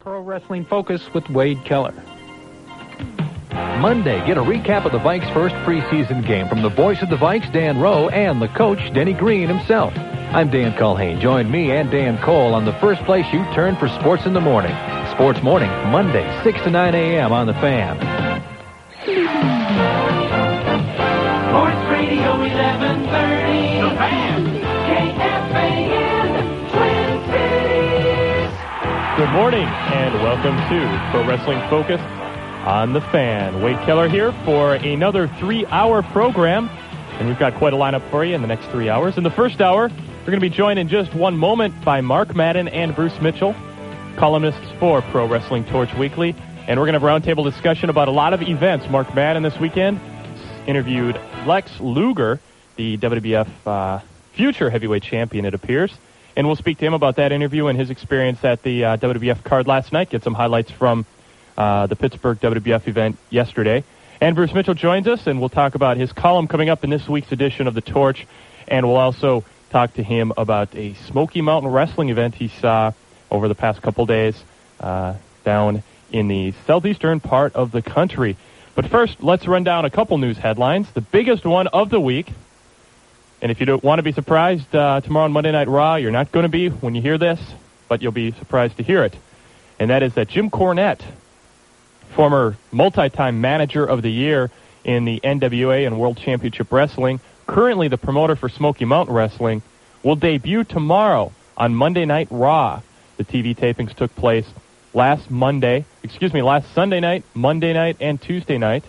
Pro Wrestling Focus with Wade Keller. Monday, get a recap of the Vikes' first preseason game from the voice of the Vikes, Dan Rowe, and the coach, Denny Green himself. I'm Dan Culhane. Join me and Dan Cole on the first place you turn for sports in the morning. Sports Morning, Monday, 6 to 9 a.m. on The Fan. Sports Radio 1130. Good morning and welcome to Pro Wrestling Focus on the Fan. Wade Keller here for another three-hour program, and we've got quite a lineup for you in the next three hours. In the first hour, we're going to be joined in just one moment by Mark Madden and Bruce Mitchell, columnists for Pro Wrestling Torch Weekly, and we're going to have a roundtable discussion about a lot of events. Mark Madden this weekend interviewed Lex Luger, the WWF uh, future heavyweight champion, it appears. And we'll speak to him about that interview and his experience at the uh, WWF card last night, get some highlights from uh, the Pittsburgh WWF event yesterday. And Bruce Mitchell joins us, and we'll talk about his column coming up in this week's edition of The Torch. And we'll also talk to him about a Smoky Mountain Wrestling event he saw over the past couple days uh, down in the southeastern part of the country. But first, let's run down a couple news headlines. The biggest one of the week, and if you don't want to be surprised uh, tomorrow on Monday Night Raw, you're not going to be when you hear this, but you'll be surprised to hear it. And that is that Jim Cornette, former multi-time manager of the year in the NWA and World Championship Wrestling, currently the promoter for Smoky Mountain Wrestling, will debut tomorrow on Monday Night Raw. The TV tapings took place last Monday, excuse me, last Sunday night, Monday night, and Tuesday night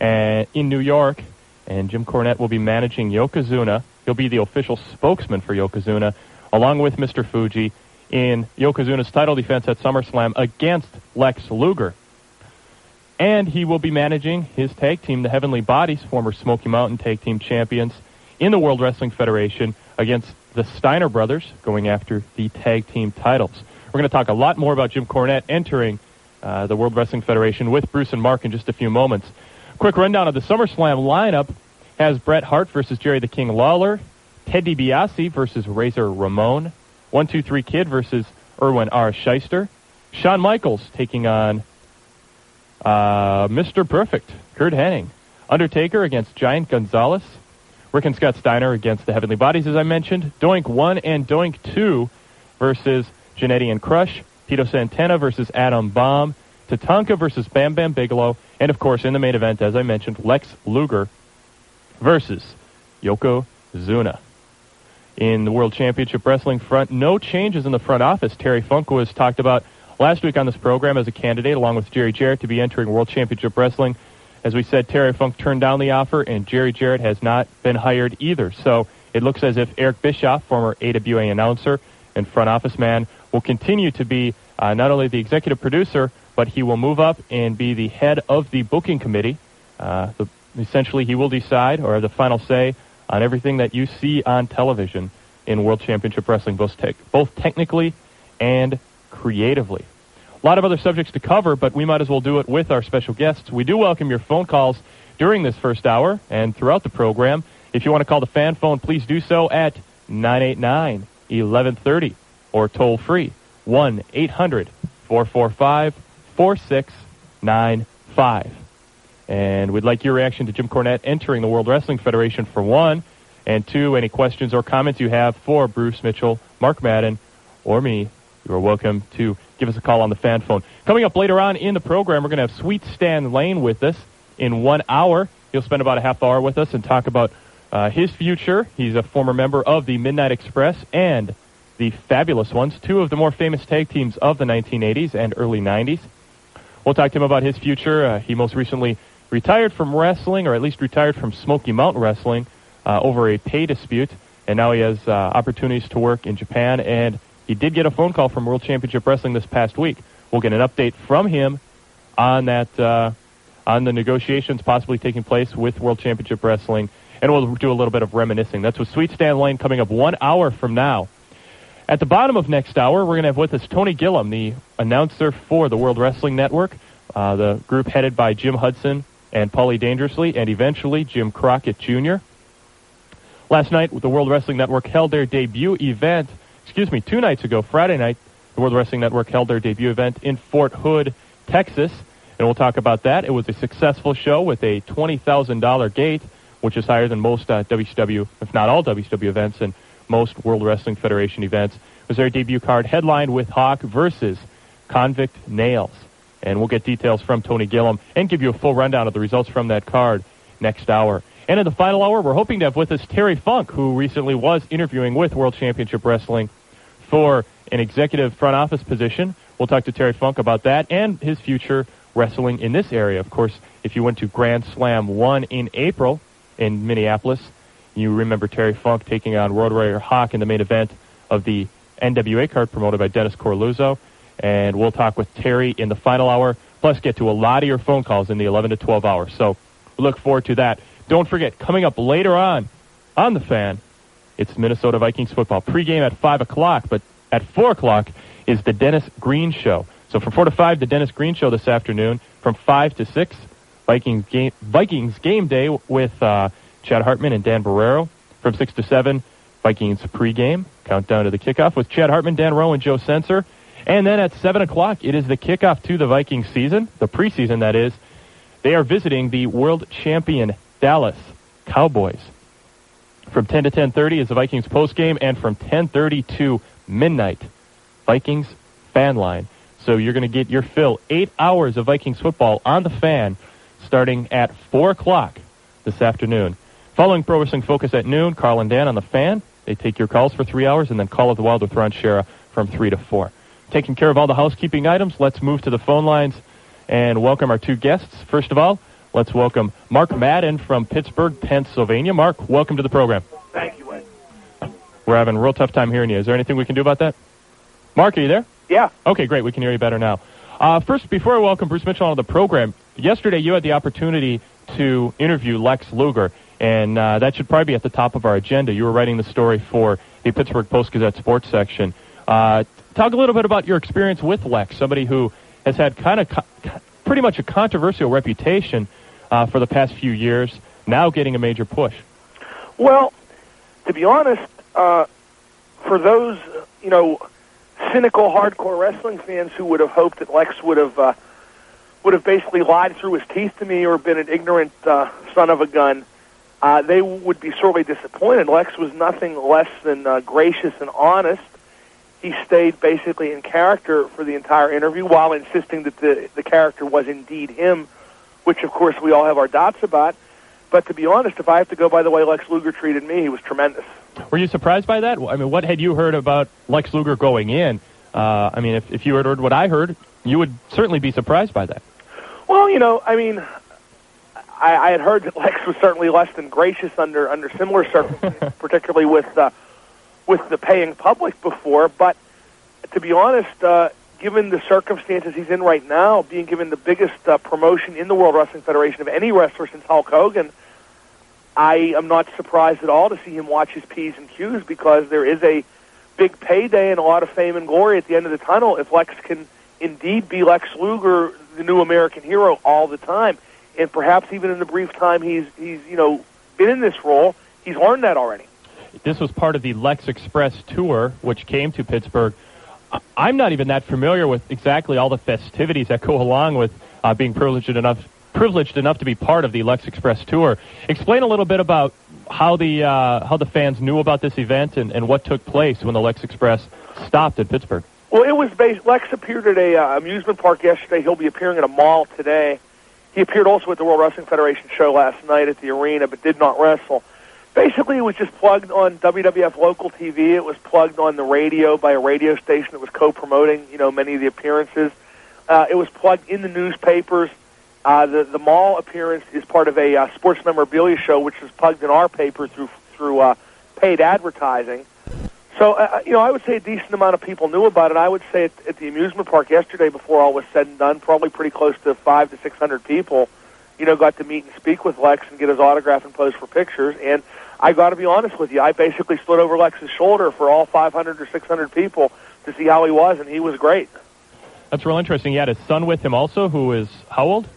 uh, in New York. And Jim Cornette will be managing Yokozuna. He'll be the official spokesman for Yokozuna, along with Mr. Fuji, in Yokozuna's title defense at SummerSlam against Lex Luger. And he will be managing his tag team, the Heavenly Bodies, former Smoky Mountain Tag Team Champions in the World Wrestling Federation against the Steiner brothers, going after the tag team titles. We're going to talk a lot more about Jim Cornette entering uh, the World Wrestling Federation with Bruce and Mark in just a few moments. Quick rundown of the SummerSlam lineup has Bret Hart versus Jerry the King Lawler, Ted DiBiase versus Razor Ramon, 123 Kid versus Irwin R. Schyster, Shawn Michaels taking on uh, Mr. Perfect, Curt Hennig, Undertaker against Giant Gonzalez, Rick and Scott Steiner against the Heavenly Bodies, as I mentioned, Doink 1 and Doink 2 versus Jannetty and Crush, Tito Santana versus Adam Bomb, Tatanka versus Bam Bam Bigelow, and of course in the main event, as I mentioned, Lex Luger versus Yokozuna. In the World Championship Wrestling front, no changes in the front office. Terry Funk was talked about last week on this program as a candidate, along with Jerry Jarrett, to be entering World Championship Wrestling. As we said, Terry Funk turned down the offer, and Jerry Jarrett has not been hired either. So it looks as if Eric Bischoff, former AWA announcer and front office man, will continue to be uh, not only the executive producer, but he will move up and be the head of the booking committee. Uh, the, essentially, he will decide or have the final say on everything that you see on television in World Championship Wrestling, both, te- both technically and creatively. A lot of other subjects to cover, but we might as well do it with our special guests. We do welcome your phone calls during this first hour and throughout the program. If you want to call the fan phone, please do so at 989 1130 or toll free 1 800 445 4695. And we'd like your reaction to Jim Cornette entering the World Wrestling Federation for one, and two, any questions or comments you have for Bruce Mitchell, Mark Madden, or me. You are welcome to give us a call on the fan phone. Coming up later on in the program, we're going to have Sweet Stan Lane with us in one hour. He'll spend about a half hour with us and talk about uh, his future. He's a former member of the Midnight Express and the Fabulous Ones, two of the more famous tag teams of the 1980s and early 90s. We'll talk to him about his future. Uh, he most recently retired from wrestling, or at least retired from Smoky Mountain Wrestling, uh, over a pay dispute, and now he has uh, opportunities to work in Japan. And he did get a phone call from World Championship Wrestling this past week. We'll get an update from him on that, uh, on the negotiations possibly taking place with World Championship Wrestling, and we'll do a little bit of reminiscing. That's with Sweet Stan Lane coming up one hour from now. At the bottom of next hour, we're going to have with us Tony Gillum, the announcer for the World Wrestling Network, uh, the group headed by Jim Hudson and Paulie Dangerously, and eventually Jim Crockett Jr. Last night, the World Wrestling Network held their debut event, excuse me, two nights ago, Friday night, the World Wrestling Network held their debut event in Fort Hood, Texas. And we'll talk about that. It was a successful show with a $20,000 gate, which is higher than most uh, WCW, if not all WCW events and most World Wrestling Federation events. It was their debut card headlined with Hawk versus Convict Nails. And we'll get details from Tony Gillum and give you a full rundown of the results from that card next hour. And in the final hour, we're hoping to have with us Terry Funk, who recently was interviewing with World Championship Wrestling for an executive front office position. We'll talk to Terry Funk about that and his future wrestling in this area. Of course, if you went to Grand Slam 1 in April in Minneapolis, you remember Terry Funk taking on Road Warrior Hawk in the main event of the NWA card promoted by Dennis Coralluzzo. And we'll talk with Terry in the final hour, plus get to a lot of your phone calls in the 11 to 12 hours. So look forward to that. Don't forget, coming up later on on the fan, it's Minnesota Vikings football pregame at 5 o'clock, but at 4 o'clock is the Dennis Green Show. So from 4 to 5, the Dennis Green Show this afternoon. From 5 to 6, Vikings game, Vikings game day with uh, Chad Hartman and Dan Barreiro. From 6 to 7, Vikings pregame, countdown to the kickoff with Chad Hartman, Dan Rowe, and Joe Senser. And then at 7 o'clock, it is the kickoff to the Vikings season, the preseason that is. They are visiting the world champion Dallas Cowboys. From 10 to 10:30 is the Vikings postgame, and from 10:30 to midnight, Vikings fan line. So you're going to get your fill eight hours of Vikings football on the fan, starting at four o'clock this afternoon. Following Pro Wrestling Focus at noon, Carl and Dan on the fan. They take your calls for three hours, and then Call of the Wild with Ron Schara from three to four. Taking care of all the housekeeping items, let's move to the phone lines and welcome our two guests. First of all, let's welcome Mark Madden from Pittsburgh, Pennsylvania. Mark, welcome to the program. Thank you. We're having a real tough time hearing you. Is there anything we can do about that? Mark, are you there? Yeah. Okay, great. We can hear you better now. Uh, first, before I welcome Bruce Mitchell on the program, yesterday you had the opportunity to interview Lex Luger, and uh, that should probably be at the top of our agenda. You were writing the story for the Pittsburgh Post Gazette sports section. Uh, talk a little bit about your experience with Lex, somebody who has had kind of co- pretty much a controversial reputation uh, for the past few years, now getting a major push. Well, to be honest, uh, for those you know cynical hardcore wrestling fans who would have hoped that Lex would have uh, would have basically lied through his teeth to me or been an ignorant uh, son of a gun, uh, they would be sorely disappointed. Lex was nothing less than uh, gracious and honest. He stayed basically in character for the entire interview while insisting that the the character was indeed him, which of course we all have our doubts about. But to be honest, if I have to go by the way Lex Luger treated me, he was tremendous. Were you surprised by that? I mean, what had you heard about Lex Luger going in? Uh, I mean, if, if you had heard what I heard, you would certainly be surprised by that. Well, you know, I mean, I, I had heard that Lex was certainly less than gracious under under similar circumstances, particularly with uh, with the paying public before. But to be honest, uh, given the circumstances he's in right now, being given the biggest uh, promotion in the World Wrestling Federation of any wrestler since Hulk Hogan, I am not surprised at all to see him watch his p's and q's because there is a big payday and a lot of fame and glory at the end of the tunnel if Lex can indeed be Lex Luger, the new American hero, all the time. And perhaps even in the brief time he's he's you know been in this role, he's learned that already. This was part of the Lex Express tour, which came to Pittsburgh. I'm not even that familiar with exactly all the festivities that go along with uh, being privileged enough privileged enough to be part of the Lex Express tour. Explain a little bit about how the uh, how the fans knew about this event and, and what took place when the Lex Express stopped at Pittsburgh. Well, it was based. Lex appeared at a uh, amusement park yesterday. He'll be appearing at a mall today. He appeared also at the World Wrestling Federation show last night at the arena, but did not wrestle. Basically, it was just plugged on WWF local TV. It was plugged on the radio by a radio station that was co-promoting, you know, many of the appearances. Uh, it was plugged in the newspapers. Uh, the the mall appearance is part of a uh, sports memorabilia show, which is plugged in our paper through through uh, paid advertising. So, uh, you know, I would say a decent amount of people knew about it. I would say at, at the amusement park yesterday, before all was said and done, probably pretty close to five to six hundred people, you know, got to meet and speak with Lex and get his autograph and pose for pictures. And I got to be honest with you, I basically stood over Lex's shoulder for all 500 or 600 people to see how he was, and he was great. That's real interesting. He had his son with him also, who is how old?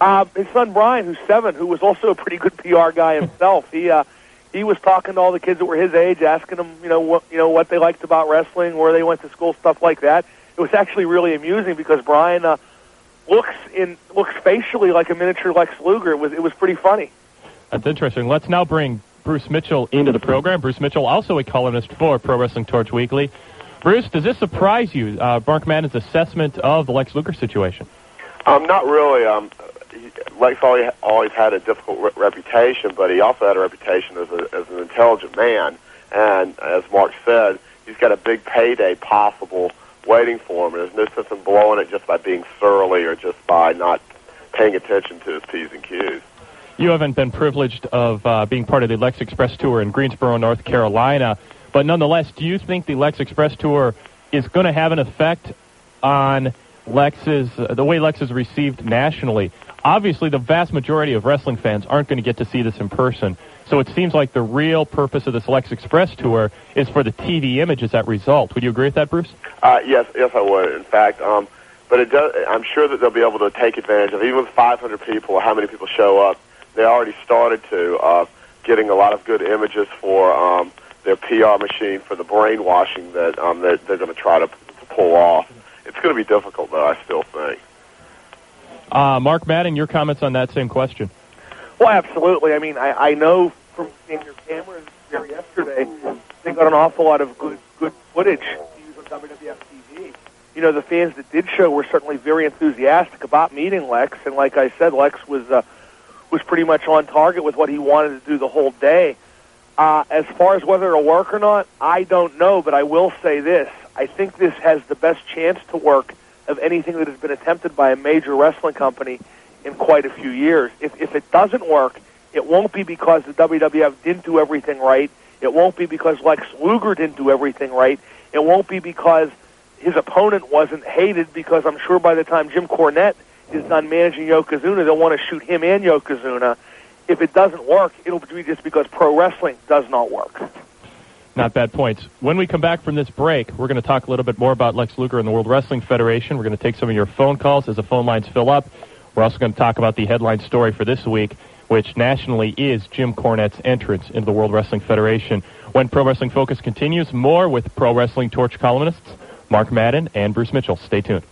Uh, his son Brian, who's seven, who was also a pretty good PR guy himself, he uh, he was talking to all the kids that were his age, asking them, you know, what you know what they liked about wrestling, where they went to school, stuff like that. It was actually really amusing because Brian uh, looks in looks facially like a miniature Lex Luger. It was it was pretty funny. That's interesting. Let's now bring Bruce Mitchell into the program. Bruce Mitchell, also a columnist for Pro Wrestling Torch Weekly. Bruce, does this surprise you, uh, Mark Madden's assessment of the Lex Luger situation? Um, not really. Um, Lex always, always had a difficult re- reputation, but he also had a reputation as, a, as an intelligent man. And as Mark said, he's got a big payday possible waiting for him. And there's no sense in blowing it just by being surly or just by not paying attention to his P's and Q's. You haven't been privileged of uh, being part of the Lex Express Tour in Greensboro, North Carolina. But nonetheless, do you think the Lex Express Tour is going to have an effect on Lex's uh, the way Lex is received nationally? Obviously, the vast majority of wrestling fans aren't going to get to see this in person. So it seems like the real purpose of this Lex Express Tour is for the TV images that result. Would you agree with that, Bruce? Uh, yes, yes, I would. In fact, um, but it does. I'm sure that they'll be able to take advantage of even with 500 people how many people show up. They already started to uh, getting a lot of good images for um, their PR machine for the brainwashing that um, they're, they're going to try to, to pull off. It's going to be difficult, though. I still think. Uh, Mark Madden, your comments on that same question. Well, absolutely. I mean, I, I know from seeing your cameras there yesterday, they got an awful lot of good good footage to use on WWF TV. You know, the fans that did show were certainly very enthusiastic about meeting Lex, and like I said, Lex was uh, was pretty much on target with what he wanted to do the whole day. Uh, as far as whether it'll work or not, I don't know, but I will say this: I think this has the best chance to work of anything that has been attempted by a major wrestling company in quite a few years. If, if it doesn't work, it won't be because the WWF didn't do everything right. It won't be because Lex Luger didn't do everything right. It won't be because his opponent wasn't hated because I'm sure by the time Jim Cornette is done managing Yokozuna, they'll want to shoot him and Yokozuna. If it doesn't work, it'll be just because pro wrestling does not work. Not bad points. When we come back from this break, we're going to talk a little bit more about Lex Luger and the World Wrestling Federation. We're going to take some of your phone calls as the phone lines fill up. We're also going to talk about the headline story for this week, which nationally is Jim Cornette's entrance into the World Wrestling Federation. When Pro Wrestling Focus continues, more with Pro Wrestling Torch columnists Mark Madden and Bruce Mitchell. Stay tuned.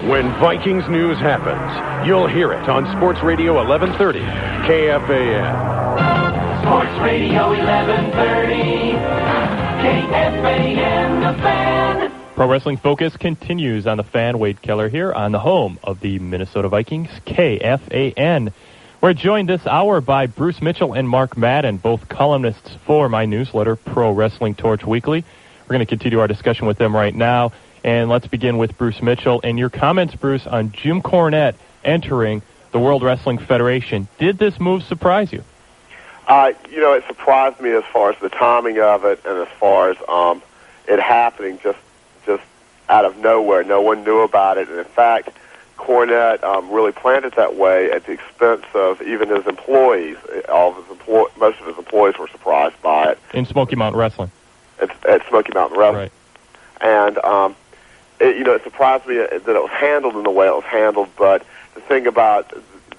When Vikings news happens, you'll hear it on Sports Radio 1130, KFAN. Sports Radio 1130. KFAN, the fan. Pro Wrestling Focus continues on the fan. Wade Keller here on the home of the Minnesota Vikings, KFAN. We're joined this hour by Bruce Mitchell and Mark Madden, both columnists for my newsletter, Pro Wrestling Torch Weekly. We're going to continue our discussion with them right now. And let's begin with Bruce Mitchell. And your comments, Bruce, on Jim Cornette entering the World Wrestling Federation. Did this move surprise you? Uh, you know, it surprised me as far as the timing of it and as far as um, it happening just just out of nowhere. No one knew about it, and in fact, Cornette um, really planned it that way at the expense of even his employees. All of his employ- most of his employees were surprised by it In Smoky Mountain Wrestling. at, at Smoky Mountain Wrestling. Right. and um, it, you know, it surprised me that it was handled in the way it was handled. But the thing about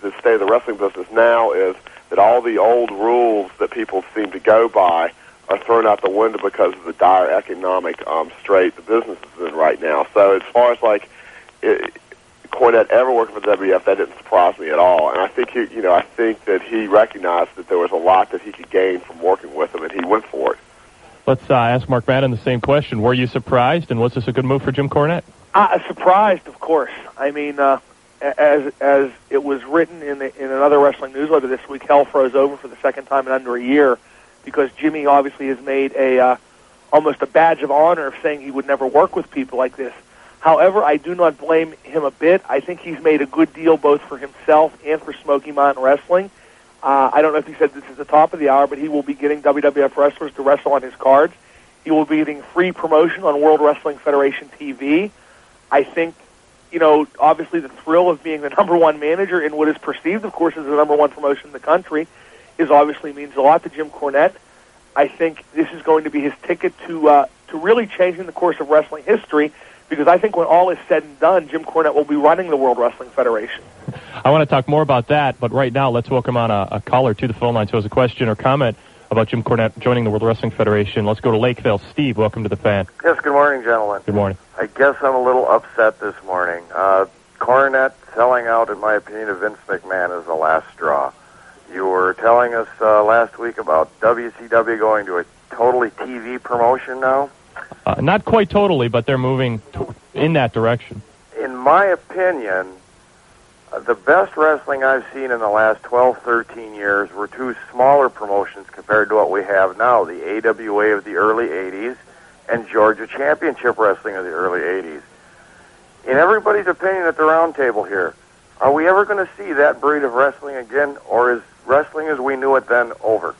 the state of the wrestling business now is that all the old rules that people seem to go by are thrown out the window because of the dire economic um, strait the business is in right now. So as far as like it, Cornette ever working for WWF, that didn't surprise me at all. And I think he, you know, I think that he recognized that there was a lot that he could gain from working with him, and he went for it. Let's uh, ask Mark Madden the same question. Were you surprised, and was this a good move for Jim Cornette? Uh, surprised, of course. I mean, uh, as as it was written in the, in another wrestling newsletter this week, hell froze over for the second time in under a year because Jimmy obviously has made a uh, almost a badge of honor of saying he would never work with people like this. However, I do not blame him a bit. I think he's made a good deal both for himself and for Smoky Mountain Wrestling. Uh, I don't know if he said this is the top of the hour, but he will be getting WWF wrestlers to wrestle on his cards. He will be getting free promotion on World Wrestling Federation TV. I think, you know, obviously the thrill of being the number one manager in what is perceived, of course, as the number one promotion in the country is obviously means a lot to Jim Cornette. I think this is going to be his ticket to uh, to really changing the course of wrestling history because I think when all is said and done, Jim Cornette will be running the World Wrestling Federation. I want to talk more about that, but right now let's welcome on a, a caller to the phone line. So, as a question or comment about Jim Cornette joining the World Wrestling Federation. Let's go to Lakeville. Steve, welcome to the fan. Yes, good morning, gentlemen. Good morning. I guess I'm a little upset this morning. Uh, Cornette selling out, in my opinion, of Vince McMahon is the last straw. You were telling us uh, last week about WCW going to a totally TV promotion now. Uh, not quite totally, but they're moving in that direction. In my opinion, uh, the best wrestling I've seen in the last 12, 13 years were two smaller promotions compared to what we have now the AWA of the early 80s and Georgia Championship Wrestling of the early 80s. In everybody's opinion at the roundtable here, are we ever going to see that breed of wrestling again, or is wrestling as we knew it then over?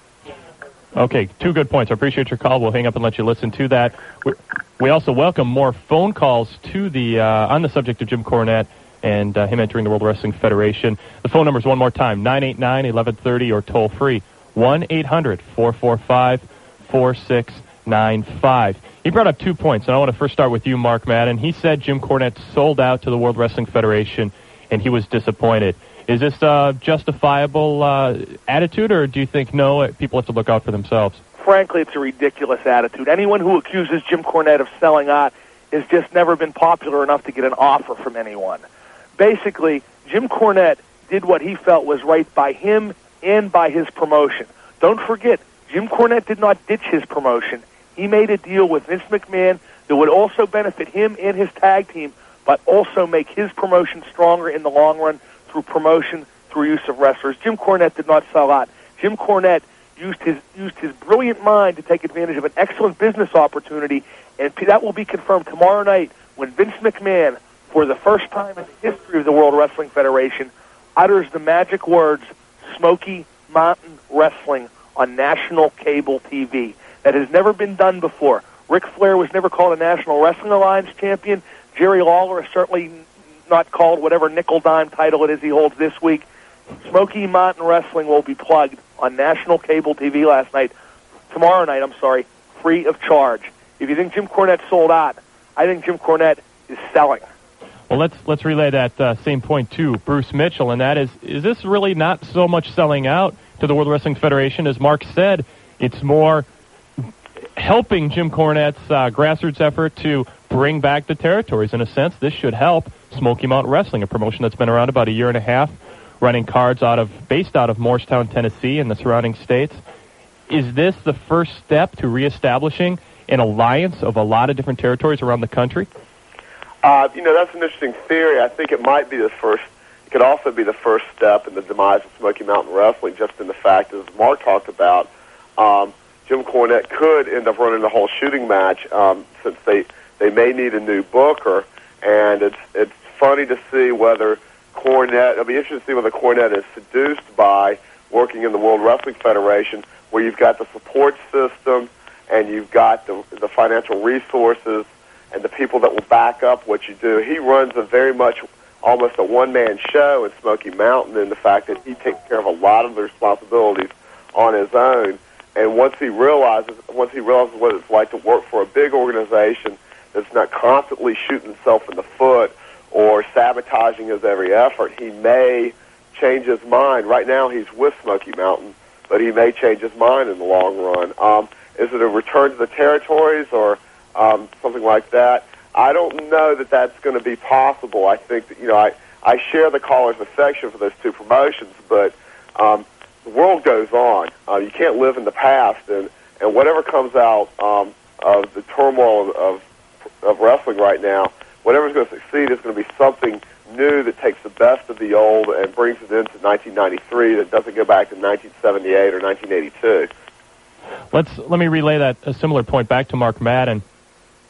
Okay, two good points. I appreciate your call. We'll hang up and let you listen to that. We, we also welcome more phone calls to the uh, on the subject of Jim Cornette and uh, him entering the World Wrestling Federation. The phone number is one more time 989 1130 or toll free 1 800 445 4695. He brought up two points, and I want to first start with you, Mark Madden. He said Jim Cornette sold out to the World Wrestling Federation and he was disappointed. Is this a justifiable uh, attitude, or do you think no, people have to look out for themselves? Frankly, it's a ridiculous attitude. Anyone who accuses Jim Cornette of selling out has just never been popular enough to get an offer from anyone. Basically, Jim Cornette did what he felt was right by him and by his promotion. Don't forget, Jim Cornette did not ditch his promotion. He made a deal with Vince McMahon that would also benefit him and his tag team, but also make his promotion stronger in the long run through promotion, through use of wrestlers. Jim Cornette did not sell out. Jim Cornette used his used his brilliant mind to take advantage of an excellent business opportunity, and that will be confirmed tomorrow night when Vince McMahon, for the first time in the history of the World Wrestling Federation, utters the magic words "Smoky Mountain Wrestling" on national cable TV. That has never been done before. Ric Flair was never called a National Wrestling Alliance champion. Jerry Lawler is certainly not called whatever nickel dime title it is he holds this week. Smoky Mountain Wrestling will be plugged on national cable TV last night, tomorrow night, I'm sorry, free of charge. If you think Jim Cornette sold out, I think Jim Cornette is selling. Well, let's let's relay that uh, same point to Bruce Mitchell, and that is: is this really not so much selling out to the World Wrestling Federation, as Mark said? It's more helping Jim Cornette's uh, grassroots effort to bring back the territories. In a sense, this should help Smoky Mountain Wrestling, a promotion that's been around about a year and a half, running cards out of based out of Morristown, Tennessee, and the surrounding states. Is this the first step to reestablishing an alliance of a lot of different territories around the country? Uh, you know, that's an interesting theory. I think it might be the first. It could also be the first step in the demise of Smoky Mountain Wrestling, just in the fact, as Mark talked about, um, Jim Cornette could end up running the whole shooting match um, since they they may need a new booker, and it's it's funny to see whether Cornette. It'll be interesting to see whether Cornette is seduced by working in the World Wrestling Federation, where you've got the support system and you've got the the financial resources and the people that will back up what you do. He runs a very much almost a one man show in Smoky Mountain in the fact that he takes care of a lot of the responsibilities on his own. And once he realizes once he realizes what it's like to work for a big organization that's not constantly shooting himself in the foot or sabotaging his every effort, he may change his mind. Right now, he's with Smoky Mountain, but he may change his mind in the long run. Um, is it a return to the territories or um, something like that? I don't know that that's going to be possible. I think that you know I I share the caller's affection for those two promotions, but um, the world goes on. Uh, you can't live in the past, and and whatever comes out um, of the turmoil of, of wrestling right now, whatever's going to succeed is going to be something new that takes the best of the old and brings it into 1993 that doesn't go back to 1978 or 1982. Let's let me relay that a similar point back to Mark Madden.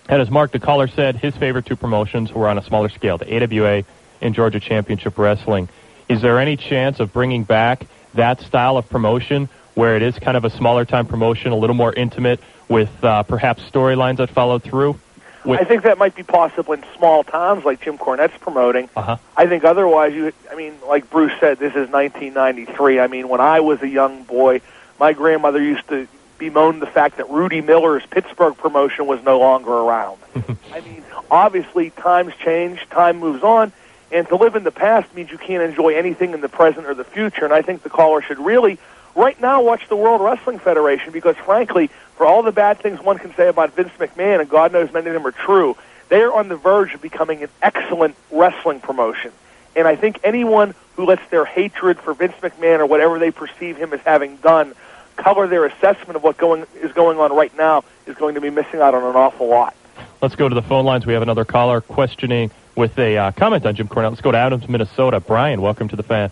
And as Mark the caller said, his favorite two promotions were on a smaller scale, the AWA and Georgia Championship Wrestling. Is there any chance of bringing back that style of promotion where it is kind of a smaller time promotion, a little more intimate, with uh, perhaps storylines that follow through? With- I think that might be possible in small towns like Jim Cornette's promoting. Uh-huh. I think otherwise, you. I mean, like Bruce said, this is 1993. I mean, when I was a young boy, my grandmother used to bemoan the fact that Rudy Miller's Pittsburgh promotion was no longer around. I mean, obviously, times change, time moves on, and to live in the past means you can't enjoy anything in the present or the future. And I think the caller should really right now watch the World Wrestling Federation because, frankly, for all the bad things one can say about Vince McMahon, and God knows many of them are true, they are on the verge of becoming an excellent wrestling promotion. And I think anyone who lets their hatred for Vince McMahon or whatever they perceive him as having done color their assessment of what going is going on right now is going to be missing out on an awful lot. Let's go to the phone lines. We have another caller questioning with a uh, comment on Jim Cornette. Let's go to Adams, Minnesota. Brian, welcome to the fan.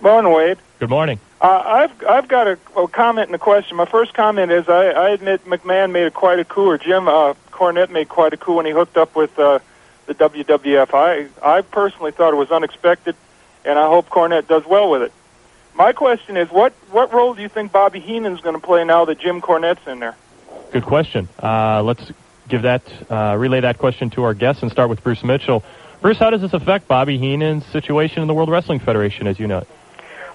Morning, Wade. Good morning. Uh, I've I've got a, a comment and a question. My first comment is I, I admit McMahon made a quite a coup, or Jim uh, Cornette made quite a coup when he hooked up with uh, the WWF. I I personally thought it was unexpected, and I hope Cornette does well with it. My question is, what what role do you think Bobby Heenan's going to play now that Jim Cornette's in there? Good question. Uh, let's give that uh, relay that question to our guests and start with Bruce Mitchell. Bruce, how does this affect Bobby Heenan's situation in the World Wrestling Federation, as you know it?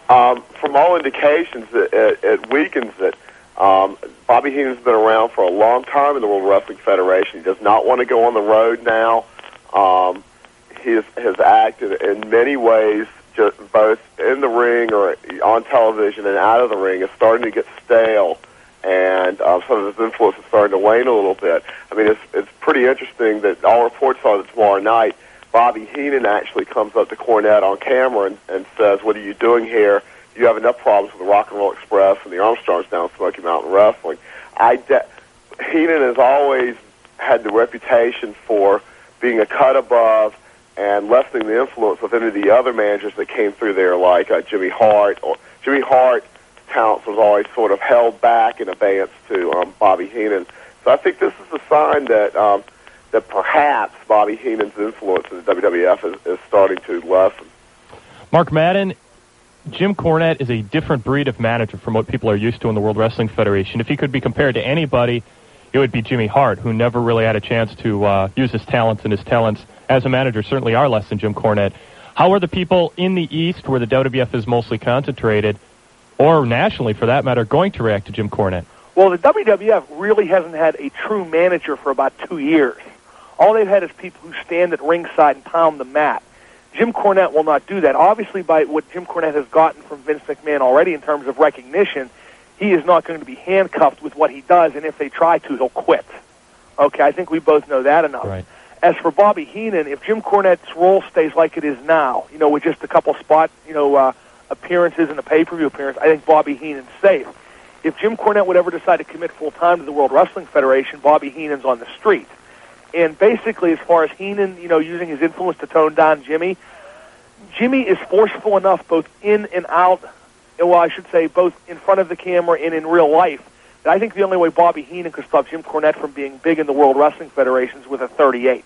Um, from all indications, it, it, it weakens it. Um, Bobby Heenan's been around for a long time in the World Wrestling Federation. He does not want to go on the road now. Um, he has, has acted in many ways, just both in the ring or on television and out of the ring, is starting to get stale, and um, some of his influence is starting to wane a little bit. I mean, it's it's pretty interesting that all reports are that tomorrow night Bobby Heenan actually comes up to Cornette on camera and, and says, "What are you doing here? You have enough problems with the Rock and Roll Express and the Armstrongs down Smoky Mountain Wrestling." I de- Heenan has always had the reputation for being a cut above and lessening the influence of any of the other managers that came through there, like uh, Jimmy Hart. Or Jimmy Hart's talents was always sort of held back in abeyance to um, Bobby Heenan. So I think this is a sign that um, that perhaps Bobby Heenan's influence in the WWF is, is starting to lessen. Mark Madden, Jim Cornette is a different breed of manager from what people are used to in the World Wrestling Federation. If he could be compared to anybody, it would be Jimmy Hart, who never really had a chance to uh, use his talents, and his talents as a manager certainly are less than Jim Cornette. How are the people in the East, where the WWF is mostly concentrated, or nationally for that matter, going to react to Jim Cornette? Well, the WWF really hasn't had a true manager for about two years. All they've had is people who stand at ringside and pound the mat. Jim Cornette will not do that. Obviously, by what Jim Cornette has gotten from Vince McMahon already in terms of recognition, he is not going to be handcuffed with what he does, and if they try to, he'll quit. Okay, I think we both know that enough. Right. As for Bobby Heenan, if Jim Cornette's role stays like it is now, you know, with just a couple spot, you know, uh, appearances and a pay-per-view appearance, I think Bobby Heenan's safe. If Jim Cornette would ever decide to commit full time to the World Wrestling Federation, Bobby Heenan's on the street. And basically, as far as Heenan, you know, using his influence to tone down Jimmy, Jimmy is forceful enough both in and out. Well, I should say both in front of the camera and in real life. That I think the only way Bobby Heenan could stop Jim Cornette from being big in the World Wrestling Federation is with a 38.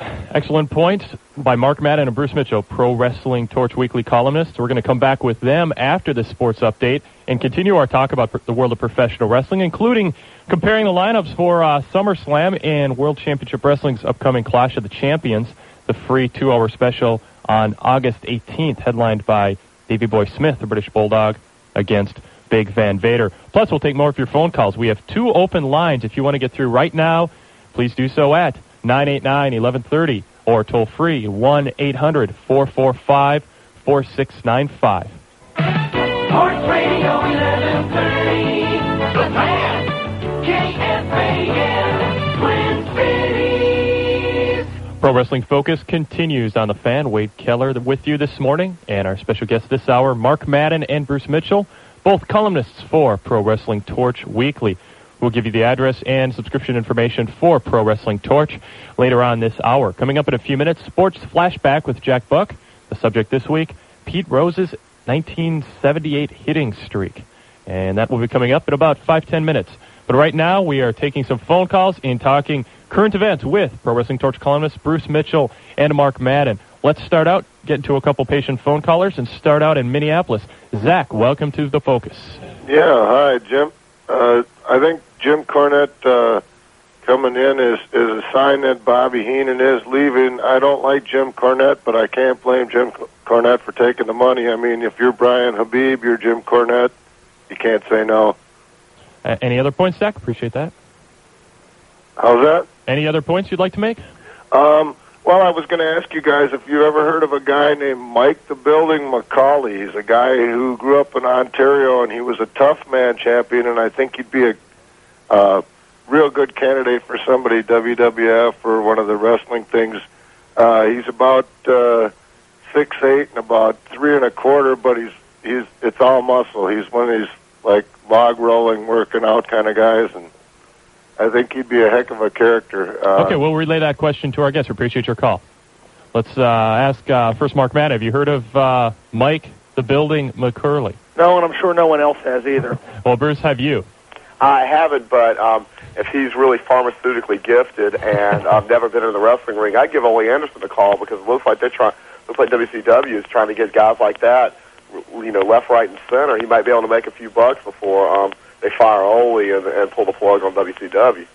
Excellent point by Mark Madden and Bruce Mitchell, Pro Wrestling Torch Weekly columnists. We're going to come back with them after the sports update and continue our talk about the world of professional wrestling, including comparing the lineups for uh, SummerSlam and World Championship Wrestling's upcoming Clash of the Champions, the free two-hour special on August 18th, headlined by Davey Boy Smith, the British Bulldog, against Big Van Vader. Plus, we'll take more of your phone calls. We have two open lines. If you want to get through right now, please do so at 989-1130 or toll free 1-800-445-4695. Sports Radio 1130. The Fan. KFAN. Twin Cities. Pro Wrestling Focus continues on the fan. Wade Keller with you this morning, and our special guests this hour, Mark Madden and Bruce Mitchell, both columnists for Pro Wrestling Torch Weekly. We'll give you the address and subscription information for Pro Wrestling Torch later on this hour. Coming up in a few minutes, sports flashback with Jack Buck. The subject this week, Pete Rose's 1978 hitting streak. And that will be coming up in about five, ten minutes. But right now, we are taking some phone calls and talking current events with Pro Wrestling Torch columnist Bruce Mitchell and Mark Madden. Let's start out, get into a couple patient phone callers, and start out in Minneapolis. Zach, welcome to the Focus. Yeah, hi, Jim. Uh, I think Jim Cornette uh, coming in is, is a sign that Bobby Heenan is leaving. I don't like Jim Cornette, but I can't blame Jim Cornette for taking the money. I mean, if you're Brian Habib, you're Jim Cornette. You can't say no. Uh, any other points, Zach? Appreciate that. How's that? Any other points you'd like to make? Um, Well, I was going to ask you guys if you ever heard of a guy named Mike the Building McCauley. He's a guy who grew up in Ontario, and he was a tough man champion, and I think he'd be a uh, real good candidate for somebody WWF or one of the wrestling things. Uh, he's about uh, six eight and about three and a quarter, but he's he's it's all muscle. He's one of these like log rolling, working out kind of guys, and I think he'd be a heck of a character. Uh, okay, we'll relay that question to our guest. We appreciate your call. Let's uh, ask uh, first Mark Madden. Have you heard of uh, Mike the Building McCurley? No, and I'm sure no one else has either. Well, Bruce, have you? I haven't, but um, if he's really pharmaceutically gifted and I've never been in the wrestling ring, I'd give Ole Anderson a call because it looks like they're trying. Looks like WCW is trying to get guys like that, you know, left, right, and center. He might be able to make a few bucks before um, they fire Ole and, and pull the plug on WCW.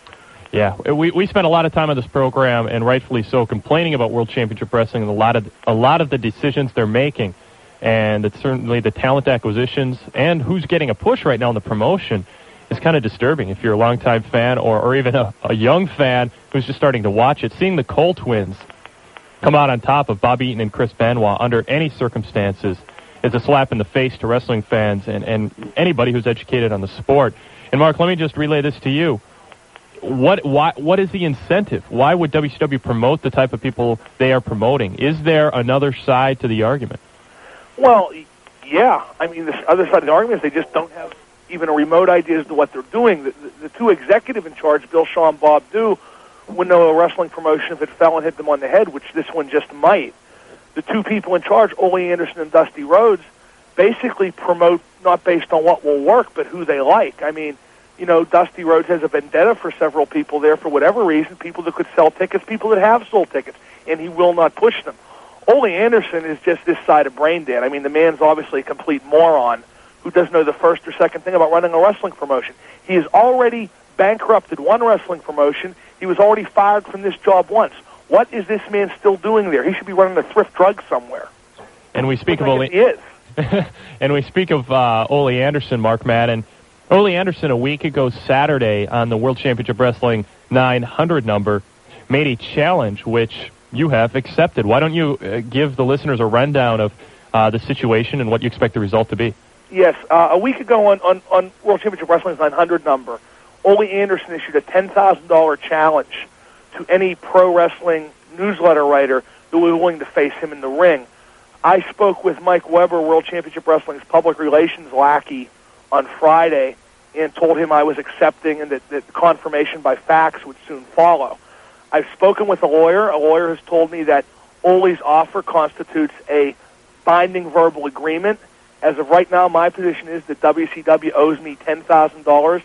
Yeah, we we spent a lot of time on this program, and rightfully so, complaining about World Championship Wrestling and a lot of a lot of the decisions they're making, and it's certainly the talent acquisitions and who's getting a push right now in the promotion is kind of disturbing if you're a longtime fan or, or even a, a young fan who's just starting to watch it. Seeing the Cole twins come out on top of Bob Eaton and Chris Benoit under any circumstances is a slap in the face to wrestling fans and, and anybody who's educated on the sport. And Mark, let me just relay this to you. What why what is the incentive? Why would WCW promote the type of people they are promoting? Is there another side to the argument? Well, yeah. I mean, the other side of the argument is they just don't have even a remote idea as to what they're doing. The, the, two executive in charge, Bill Shaw and Bob Dhue, would know a wrestling promotion if it fell and hit them on the head, which this one just might. The two people in charge, Ole Anderson and Dusty Rhodes, basically promote not based on what will work, but who they like. I mean, you know, Dusty Rhodes has a vendetta for several people there for whatever reason, people that could sell tickets, people that have sold tickets, and he will not push them. Ole Anderson is just this side of brain dead. I mean, the man's obviously a complete moron who doesn't know the first or second thing about running a wrestling promotion. He has already bankrupted one wrestling promotion. He was already fired from this job once. What is this man still doing there? He should be running a thrift drug somewhere. And we speak of I Ole. He is. and we speak of uh, Ole Anderson, Mark Madden. Ole Anderson, a week ago Saturday on the World Championship Wrestling 900 number, made a challenge which you have accepted. Why don't you uh, give the listeners a rundown of uh, the situation and what you expect the result to be? Yes, uh, a week ago on, on, on World Championship Wrestling's 900 number, Ole Anderson issued a $10,000 challenge to any pro wrestling newsletter writer who was willing to face him in the ring. I spoke with Mike Weber, World Championship Wrestling's public relations lackey, on Friday and told him I was accepting and that, that confirmation by fax would soon follow. I've spoken with a lawyer. A lawyer has told me that Ole's offer constitutes a binding verbal agreement. As of right now, my position is that WCW owes me $10,000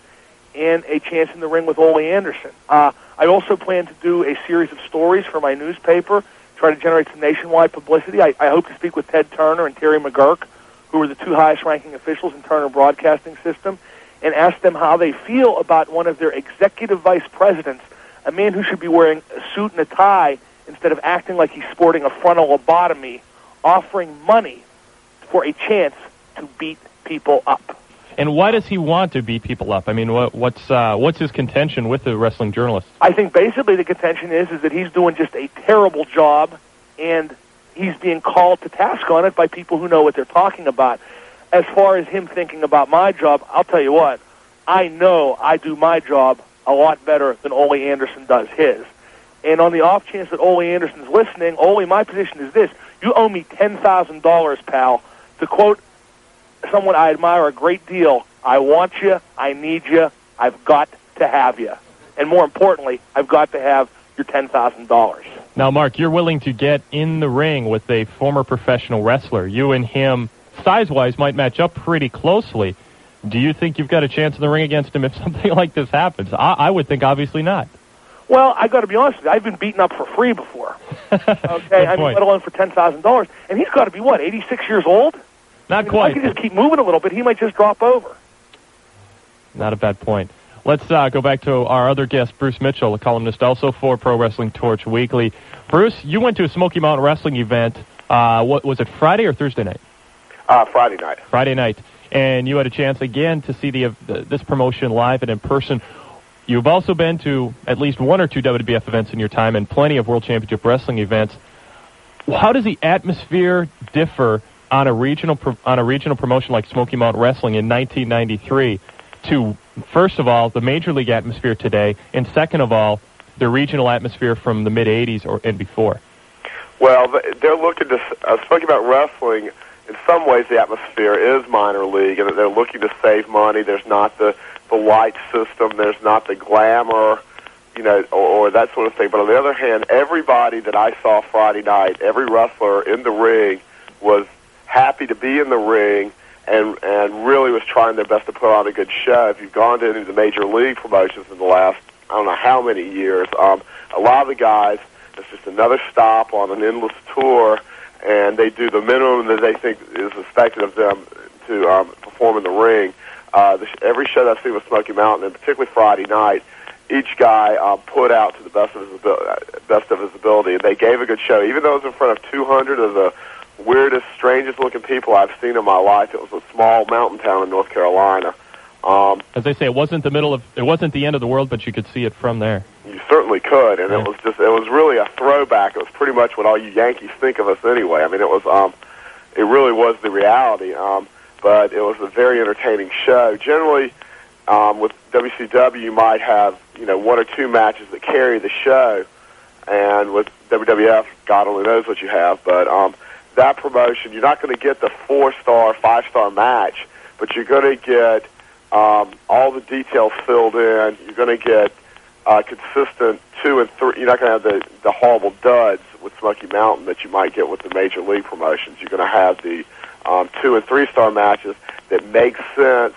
and a chance in the ring with Ole Anderson. Uh, I also plan to do a series of stories for my newspaper, try to generate some nationwide publicity. I, I hope to speak with Ted Turner and Terry McGuirk, who are the two highest ranking officials in Turner Broadcasting System, and ask them how they feel about one of their executive vice presidents, a man who should be wearing a suit and a tie instead of acting like he's sporting a frontal lobotomy, offering money for a chance to beat people up. And why does he want to beat people up? I mean, what, what's uh, what's his contention with the wrestling journalists? I think basically the contention is is that he's doing just a terrible job, and he's being called to task on it by people who know what they're talking about. As far as him thinking about my job, I'll tell you what, I know I do my job a lot better than Ole Anderson does his. And on the off chance that Ole Anderson's listening, Ole, my position is this: you owe me ten thousand dollars, pal. To quote someone I admire a great deal, I want you, I need you, I've got to have you, and more importantly, I've got to have your ten thousand dollars. Now, Mark, you're willing to get in the ring with a former professional wrestler. You and him, size-wise, might match up pretty closely. Do you think you've got a chance in the ring against him if something like this happens? I, I would think obviously not. Well, I got to be honest with you. I've been beaten up for free before. Okay, I mean, let alone for ten thousand dollars. And he's got to be what, eighty-six years old? Not If I quite. could just keep moving a little bit, he might just drop over. Not a bad point. Let's uh, go back to our other guest, Bruce Mitchell, a columnist also for Pro Wrestling Torch Weekly. Bruce, you went to a Smoky Mountain Wrestling event. Uh, what was it, Friday or Thursday night? Uh, Friday night. Friday night, and you had a chance again to see the, uh, this promotion live and in person. you've also been to at least one or two WWF events in your time and plenty of World Championship Wrestling events. How does the atmosphere differ on a regional pro- on a regional promotion like Smoky Mountain Wrestling in 1993 to first of all the major league atmosphere today, and second of all the regional atmosphere from the mid 80s or and before? Well, they're looking to. Was uh, speaking about wrestling. In some ways, the atmosphere is minor league, and they're looking to save money. There's not the the light system. There's not the glamour, you know, or, or that sort of thing. But on the other hand, everybody that I saw Friday night, every wrestler in the ring was happy to be in the ring and and really was trying their best to put on a good show. If you've gone to any of the major league promotions in the last I don't know how many years, um, a lot of the guys it's just another stop on an endless tour, and they do the minimum that they think is expected of them to um, perform in the ring. Uh, the, every show that I've seen with Smoky Mountain, and particularly Friday night, each guy um, put out to the best of his abil- uh, best of his ability, and they gave a good show. Even though it was in front of 200 of the weirdest, strangest looking people I've seen in my life, it was a small mountain town in North Carolina. Um, As they say, it wasn't the middle of it wasn't the end of the world, but you could see it from there. you certainly could, and it was just it was really a throwback. It was pretty much what all you Yankees think of us anyway. I mean, it was um, it really was the reality. Um, but it was a very entertaining show. Generally, um, with WCW, you might have you know one or two matches that carry the show, and with WWF, God only knows what you have. But um, that promotion, you're not going to get the four star, five star match, but you're going to get um, all the details filled in. You're going to get uh, consistent two and three. You're not going to have the the horrible duds with Smoky Mountain that you might get with the major league promotions. You're going to have the um, two and three star matches that make sense,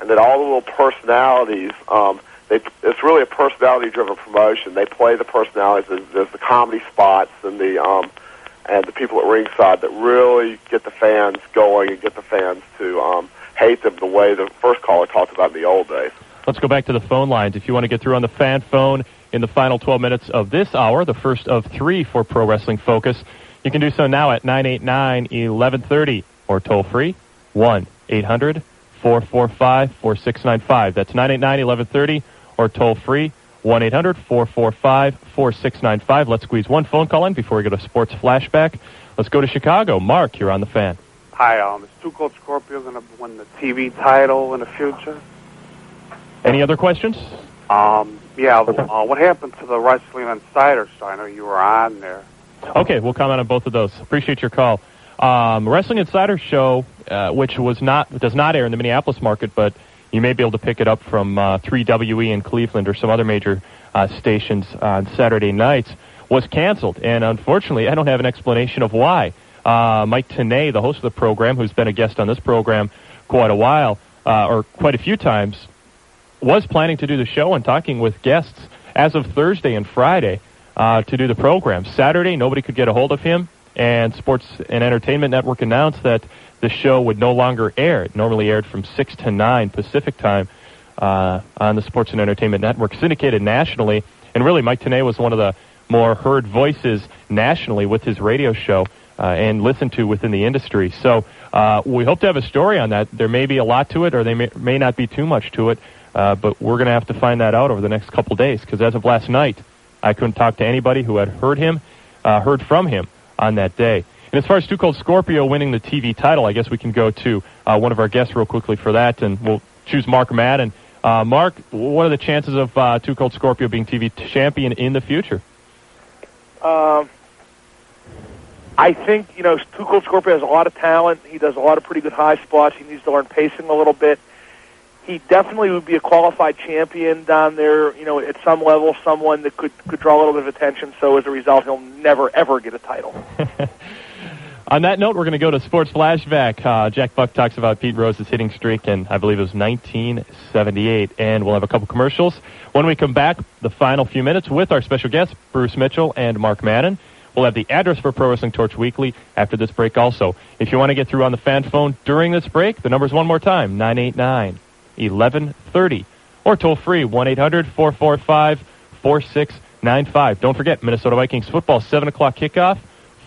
and that all the little personalities. Um, they, it's really a personality driven promotion. They play the personalities. There's, there's the comedy spots and the um, and the people at ringside that really get the fans going and get the fans to um, hate them the way the first caller talked about in the old days. Let's go back to the phone lines. If you want to get through on the fan phone in the final 12 minutes of this hour, the first of three for Pro Wrestling Focus, you can do so now at 989-1130 or toll free 1-800-445-4695. That's 989-1130 or toll free 1-800-445-4695. Let's squeeze one phone call in before we go to sports flashback. Let's go to Chicago. Mark, you're on the fan. Hi, um, is Two Cold Scorpio going to win the TV title in the future? Any other questions? Um, yeah. Uh, what happened to the Wrestling Insider show? I know you were on there. Okay, we'll comment on both of those. Appreciate your call. Um, Wrestling Insider Show, uh, which was not does not air in the Minneapolis market, but you may be able to pick it up from uh, 3WE in Cleveland or some other major uh, stations on Saturday nights, was canceled. And unfortunately, I don't have an explanation of why. Uh, Mike Tenay, the host of the program, who's been a guest on this program quite a while, uh, or quite a few times, was planning to do the show and talking with guests as of Thursday and Friday uh, to do the program. Saturday, nobody could get a hold of him, and Sports and Entertainment Network announced that the show would no longer air. It normally aired from 6 to 9 Pacific time uh, on the Sports and Entertainment Network, syndicated nationally. And really, Mike Tenay was one of the more heard voices nationally with his radio show uh, and listened to within the industry. So uh, we hope to have a story on that. There may be a lot to it, or there may, may not be too much to it. Uh, but we're going to have to find that out over the next couple days because as of last night, I couldn't talk to anybody who had heard him, uh, heard from him on that day. And as far as Too Cold Scorpio winning the TV title, I guess we can go to uh, one of our guests real quickly for that, and we'll choose Mark Madden. Uh, Mark, what are the chances of uh, Too Cold Scorpio being TV champion in the future? Um, I think you know Too Cold Scorpio has a lot of talent. He does a lot of pretty good high spots. He needs to learn pacing a little bit. He definitely would be a qualified champion down there. You know, at some level, someone that could could draw a little bit of attention. So as a result, he'll never ever get a title. On that note, we're going to go to Sports Flashback. Uh, Jack Buck talks about Pete Rose's hitting streak, and I believe it was 1978. And we'll have a couple commercials. When we come back, the final few minutes with our special guests, Bruce Mitchell and Mark Madden. We'll have the address for Pro Wrestling Torch Weekly after this break also. If you want to get through on the fan phone during this break, the number's one more time, 989 1130. Or toll free, 1 800 445 4695. Don't forget, Minnesota Vikings football, 7 o'clock kickoff.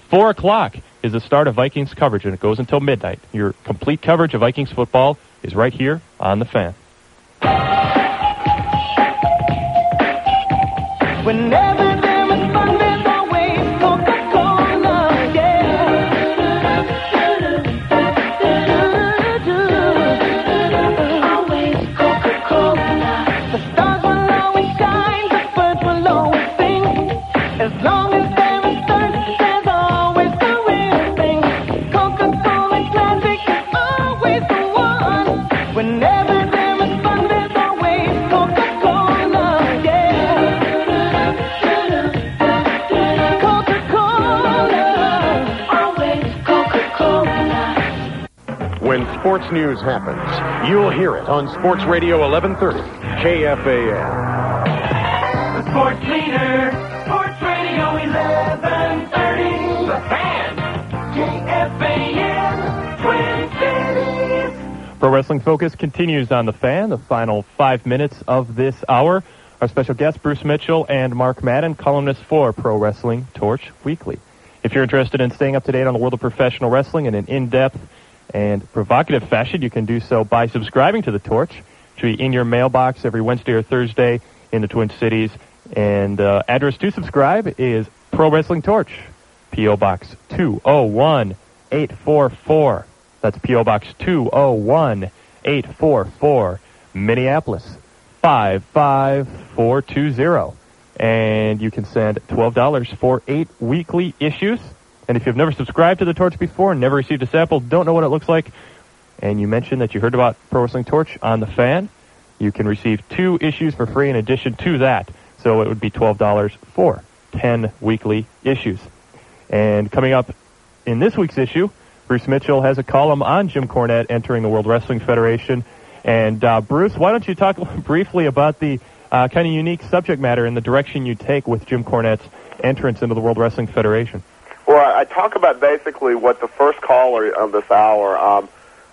4 o'clock is the start of Vikings coverage, and it goes until midnight. Your complete coverage of Vikings football is right here on The Fan. Whenever sports news happens, you'll hear it on Sports Radio 1130, KFAN. The sports leader, Sports Radio 1130. The fan, KFAN, Twin Cities. Pro Wrestling Focus continues on the fan, the final five minutes of this hour. Our special guests, Bruce Mitchell and Mark Madden, columnists for Pro Wrestling Torch Weekly. If you're interested in staying up to date on the world of professional wrestling in an in-depth and provocative fashion, you can do so by subscribing to the Torch. It should be in your mailbox every Wednesday or Thursday in the Twin Cities. And uh, address to subscribe is Pro Wrestling Torch, P.O. Box 201844. That's P.O. Box 201844, Minneapolis 55420. And you can send $12 for eight weekly issues. And if you've never subscribed to the Torch before never received a sample, don't know what it looks like, and you mentioned that you heard about Pro Wrestling Torch on the fan, you can receive two issues for free in addition to that. So it would be $12 for 10 weekly issues. And coming up in this week's issue, Bruce Mitchell has a column on Jim Cornette entering the World Wrestling Federation. And uh, Bruce, why don't you talk briefly about the uh, kind of unique subject matter and the direction you take with Jim Cornette's entrance into the World Wrestling Federation? Well, I talk about basically what the first caller of this hour um,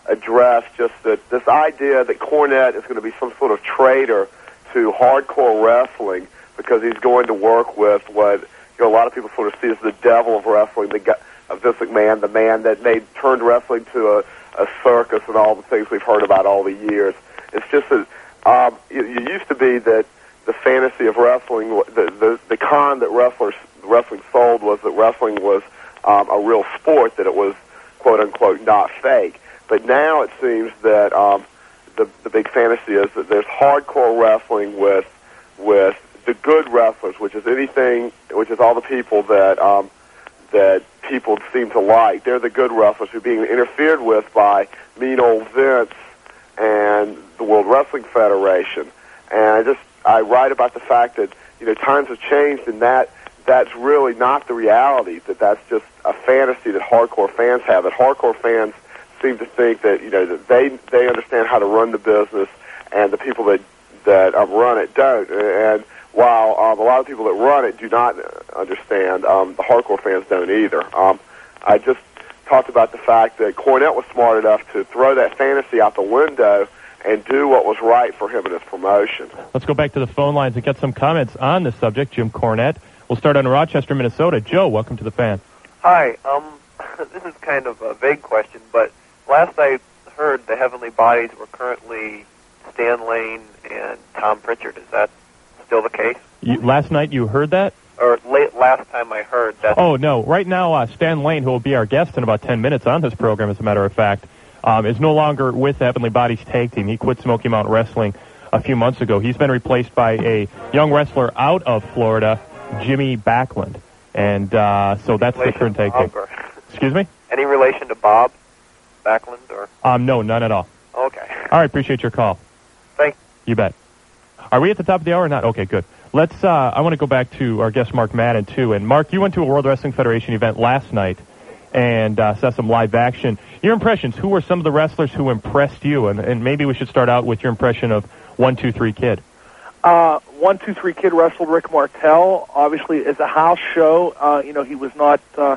addressed, just that this idea that Cornette is going to be some sort of traitor to hardcore wrestling because he's going to work with what you know a lot of people sort of see as the devil of wrestling, the guy, Vince McMahon, the man that made turned wrestling to a, a circus and all the things we've heard about all the years. It's just that um, it, it used to be that the fantasy of wrestling, the the, the con that wrestlers wrestling sold was that wrestling was um, a real sport, that it was quote unquote not fake. But now it seems that um, the the big fantasy is that there's hardcore wrestling with with the good wrestlers, which is anything, which is all the people that um, that people seem to like. They're the good wrestlers who are being interfered with by mean old Vince and the World Wrestling Federation. And I just I write about the fact that you know times have changed, and that that's really not the reality. That that's just a fantasy that hardcore fans have. That hardcore fans seem to think that you know that they they understand how to run the business, and the people that that um, run it don't. And while um, a lot of people that run it do not understand, um, the hardcore fans don't either. Um, I just talked about the fact that Cornette was smart enough to throw that fantasy out the window and do what was right for him and his promotion. Let's go back to the phone lines and get some comments on this subject, Jim Cornette. We'll start on Rochester, Minnesota. Joe, welcome to the fan. Hi. Um, this is kind of a vague question, but last I heard the Heavenly Bodies were currently Stan Lane and Tom Pritchard. Is that still the case? You, last night you heard that? Or late last time I heard that. Oh, no. Right now, uh, Stan Lane, who will be our guest in about 10 minutes on this program, as a matter of fact, um, is no longer with the Heavenly Bodies tag team. He quit Smoky Mountain Wrestling a few months ago. He's been replaced by a young wrestler out of Florida, Jimmy Backlund. And uh, so that's the current tag team. Or- Excuse me? Any relation to Bob Backlund or? Um, no, none at all. Okay. All right, appreciate your call. Thank You bet. Are we at the top of the hour or not? Okay, good. Let's. Uh, I want to go back to our guest Mark Madden too. And Mark, you went to a World Wrestling Federation event last night and uh, saw some live action. Your impressions? Who were some of the wrestlers who impressed you? And, and maybe we should start out with your impression of One Two Three Kid. Uh, one, two, three kid wrestled Rick Martel. Obviously, as a house show, uh, you know he was not uh,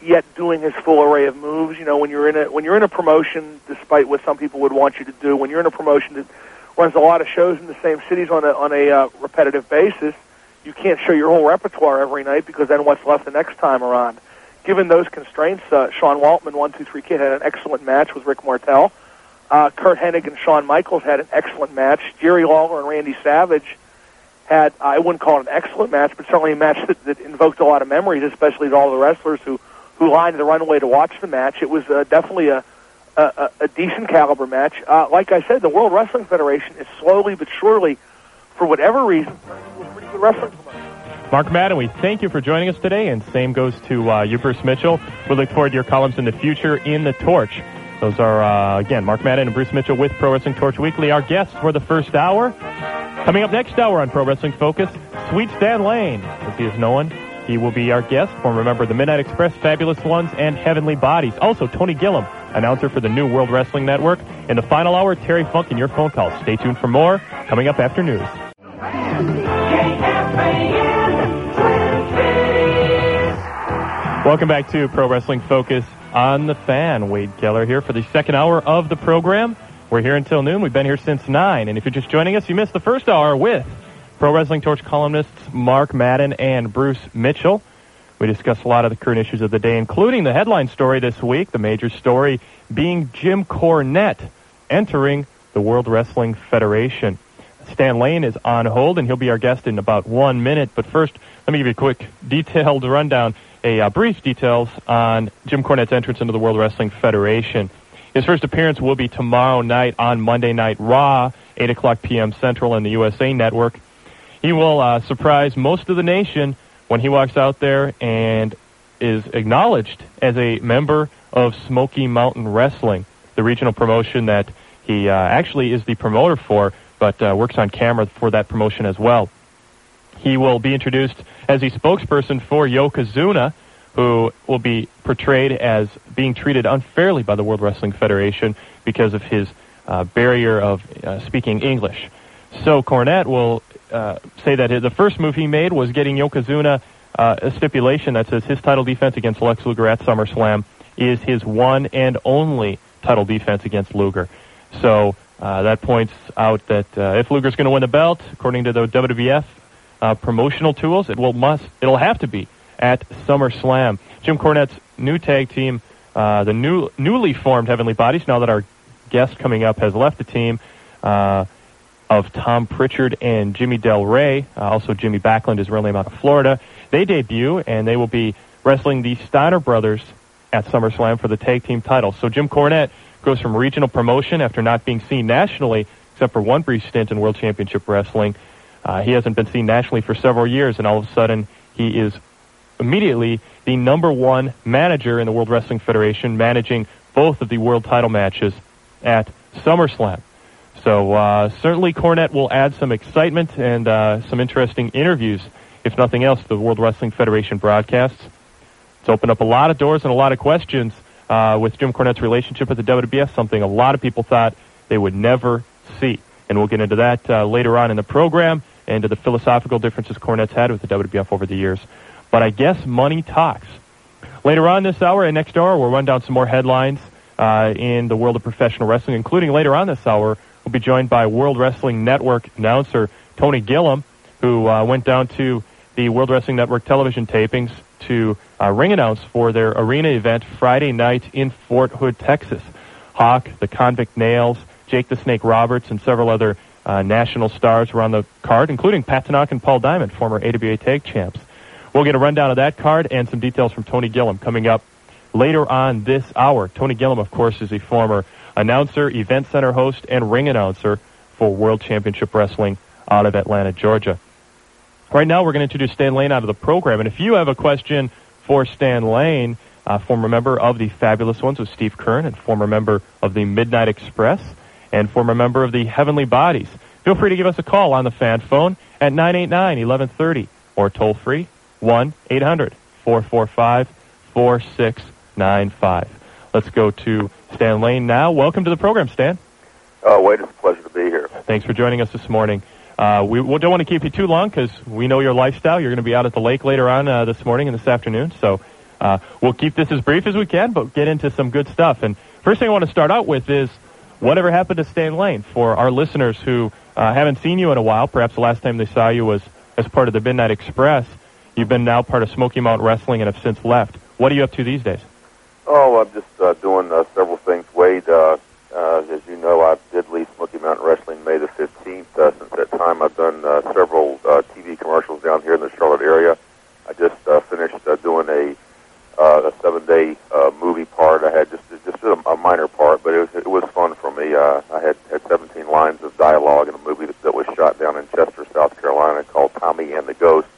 yet doing his full array of moves. You know, when you're in a when you're in a promotion, despite what some people would want you to do, when you're in a promotion that runs a lot of shows in the same cities on a on a uh, repetitive basis, you can't show your whole repertoire every night because then what's left the next time around? Given those constraints, uh, Sean Waltman, one, two, three kid had an excellent match with Rick Martel. Curt Hennig and Shawn Michaels had an excellent match. Jerry Lawler and Randy Savage had I wouldn't call it an excellent match, but certainly a match that, that invoked a lot of memories, especially to all the wrestlers who who lined the runway to watch the match. It was uh, definitely a a, a decent caliber match. Uh, like I said, the World Wrestling Federation is slowly but surely, for whatever reason, pretty good wrestling. Mark Madden, we thank you for joining us today, and same goes to uh, you, Bruce Mitchell. We look forward to your columns in the future in the Torch. Those are, uh, again, Mark Madden and Bruce Mitchell with Pro Wrestling Torch Weekly. Our guests for the first hour. Coming up next hour on Pro Wrestling Focus, Sweet Stan Lane, as he is known. He will be our guest, former member of the Midnight Express, Fabulous Ones, and Heavenly Bodies. Also, Tony Gillum, announcer for the new World Wrestling Network. In the final hour, Terry Funk and your phone calls. Stay tuned for more coming up after news. Welcome back to Pro Wrestling Focus on the Fan. Wade Keller here for the second hour of the program. We're here until noon. We've been here since 9. And if you're just joining us, you missed the first hour with Pro Wrestling Torch columnists Mark Madden and Bruce Mitchell. We discussed a lot of the current issues of the day, including the headline story this week, the major story being Jim Cornette entering the World Wrestling Federation. Stan Lane is on hold, and he'll be our guest in about one minute. But first, let me give you a quick, detailed rundown, a uh, brief details on Jim Cornette's entrance into the World Wrestling Federation. His first appearance will be tomorrow night on Monday Night Raw, 8 o'clock p.m. Central on the USA Network. He will uh, surprise most of the nation when he walks out there and is acknowledged as a member of Smoky Mountain Wrestling, the regional promotion that he uh, actually is the promoter for, but uh, works on camera for that promotion as well. He will be introduced as a spokesperson for Yokozuna, who will be portrayed as being treated unfairly by the World Wrestling Federation because of his uh, barrier of uh, speaking English. So Cornette will uh, say that the first move he made was getting Yokozuna uh, a stipulation that says his title defense against Lex Luger at SummerSlam is his one and only title defense against Luger. So uh, that points out that uh, if Luger's going to win the belt, according to the WWF uh, promotional tools, it will must it'll have to be at SummerSlam. Jim Cornette's new tag team, uh, the new newly formed Heavenly Bodies, now that our guest coming up has left the team, uh, of Tom Pritchard and Jimmy Del Rey, uh, also Jimmy Backlund is real name out of Florida. They debut and they will be wrestling the Steiner brothers at SummerSlam for the tag team title. So Jim Cornette goes from regional promotion after not being seen nationally, except for one brief stint in World Championship Wrestling. Uh, he hasn't been seen nationally for several years, and all of a sudden he is immediately the number one manager in the World Wrestling Federation, managing both of the world title matches at SummerSlam. So uh, certainly Cornette will add some excitement and uh, some interesting interviews, if nothing else, the World Wrestling Federation broadcasts. It's opened up a lot of doors and a lot of questions uh, with Jim Cornette's relationship with the WWF, something a lot of people thought they would never see. And we'll get into that uh, later on in the program and to the philosophical differences Cornette's had with the WWF over the years. But I guess money talks. Later on this hour and next hour, we'll run down some more headlines uh, in the world of professional wrestling, including later on this hour, we'll be joined by World Wrestling Network announcer Tony Gillum, who uh, went down to the World Wrestling Network television tapings to uh, ring announce for their arena event Friday night in Fort Hood, Texas. Hawk, the Convict Nails, Jake the Snake Roberts, and several other uh, national stars were on the card, including Pat Tanaka and Paul Diamond, former AWA Tag Champs. We'll get a rundown of that card and some details from Tony Gillum coming up later on this hour. Tony Gillum, of course, is a former announcer, event center host, and ring announcer for World Championship Wrestling out of Atlanta, Georgia. Right now, we're going to introduce Stan Lane out of the program. And if you have a question for Stan Lane, uh, former member of the Fabulous Ones with Steve Keirn, and former member of the Midnight Express, and former member of the Heavenly Bodies, feel free to give us a call on the fan phone at 989-1130 or toll free 1-800-445-4695. Let's go to Stan Lane now. Welcome to the program, Stan. Oh, Wade, it's a pleasure to be here. Thanks for joining us this morning. Uh, we, we don't want to keep you too long because we know your lifestyle. You're going to be out at the lake later on uh, this morning and this afternoon. So uh, we'll keep this as brief as we can, but get into some good stuff. And first thing I want to start out with is whatever happened to Stan Lane for our listeners who uh, haven't seen you in a while. Perhaps the last time they saw you was as part of the Midnight Express. You've been now part of Smoky Mountain Wrestling and have since left. What are you up to these days? Oh, I'm just uh, doing uh, several things. Wade, uh, Uh, as you know, I did leave Smoky Mountain Wrestling May the 15th. Uh, since that time, I've done uh, several uh, TV commercials down here in the Charlotte area. I just uh, finished uh, doing a uh, a seven-day uh, movie part. I had just just a, a minor part, but it was it was fun for me. Uh, I had had 17 lines of dialogue in a movie that, that was shot down in Chester, South Carolina, called Tommy and the Ghost,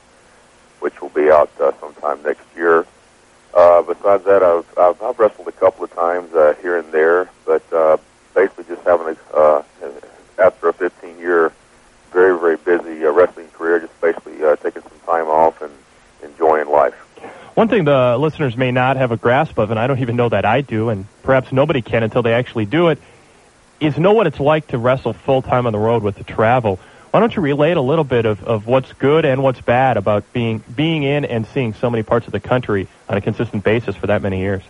which will be out uh, sometime next year. Uh, besides that, I've, I've I've wrestled a couple of times uh, here and there, but uh, basically just having a uh, after a 15 year very very busy uh, wrestling career, just basically uh, taking some time off and enjoying life. One thing the listeners may not have a grasp of, and I don't even know that I do, and perhaps nobody can until they actually do it, is know what it's like to wrestle full time on the road with the travel. Why don't you relate a little bit of, of what's good and what's bad about being being in and seeing so many parts of the country on a consistent basis for that many years?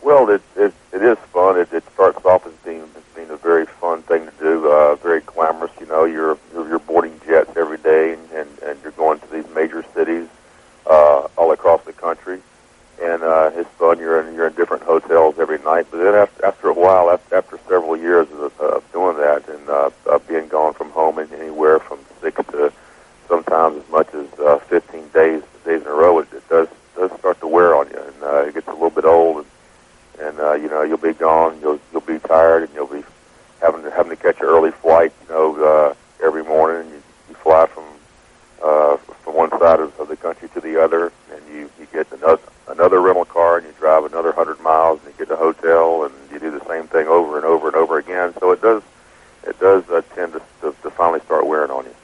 Well, it it, it is fun. It, it starts off as being as being a very fun thing to do, uh, very glamorous. You know, you're you're you're boarding jets every day, and, and and you're going to these major cities uh, all across the country, and uh, it's fun. You're in you're in different hotels every night. But then after after a while, after, after several years of, of doing that, and uh, of being gone from home and anywhere from six to sometimes as much as uh, 15 days days in a row, it, it does does start to wear on you, and uh, it gets a little bit old, and, and uh, you know you'll be gone, you'll you'll be tired, and you'll be having to having to catch an early flight, you know, uh, every morning, and you, you fly from uh, from one side of, of the country to the other, and you you get another another rental car, and you drive another hundred miles, and you get a hotel, and you do the same thing over and over and over again. So it does it does uh, tend to, to to finally start wearing on you.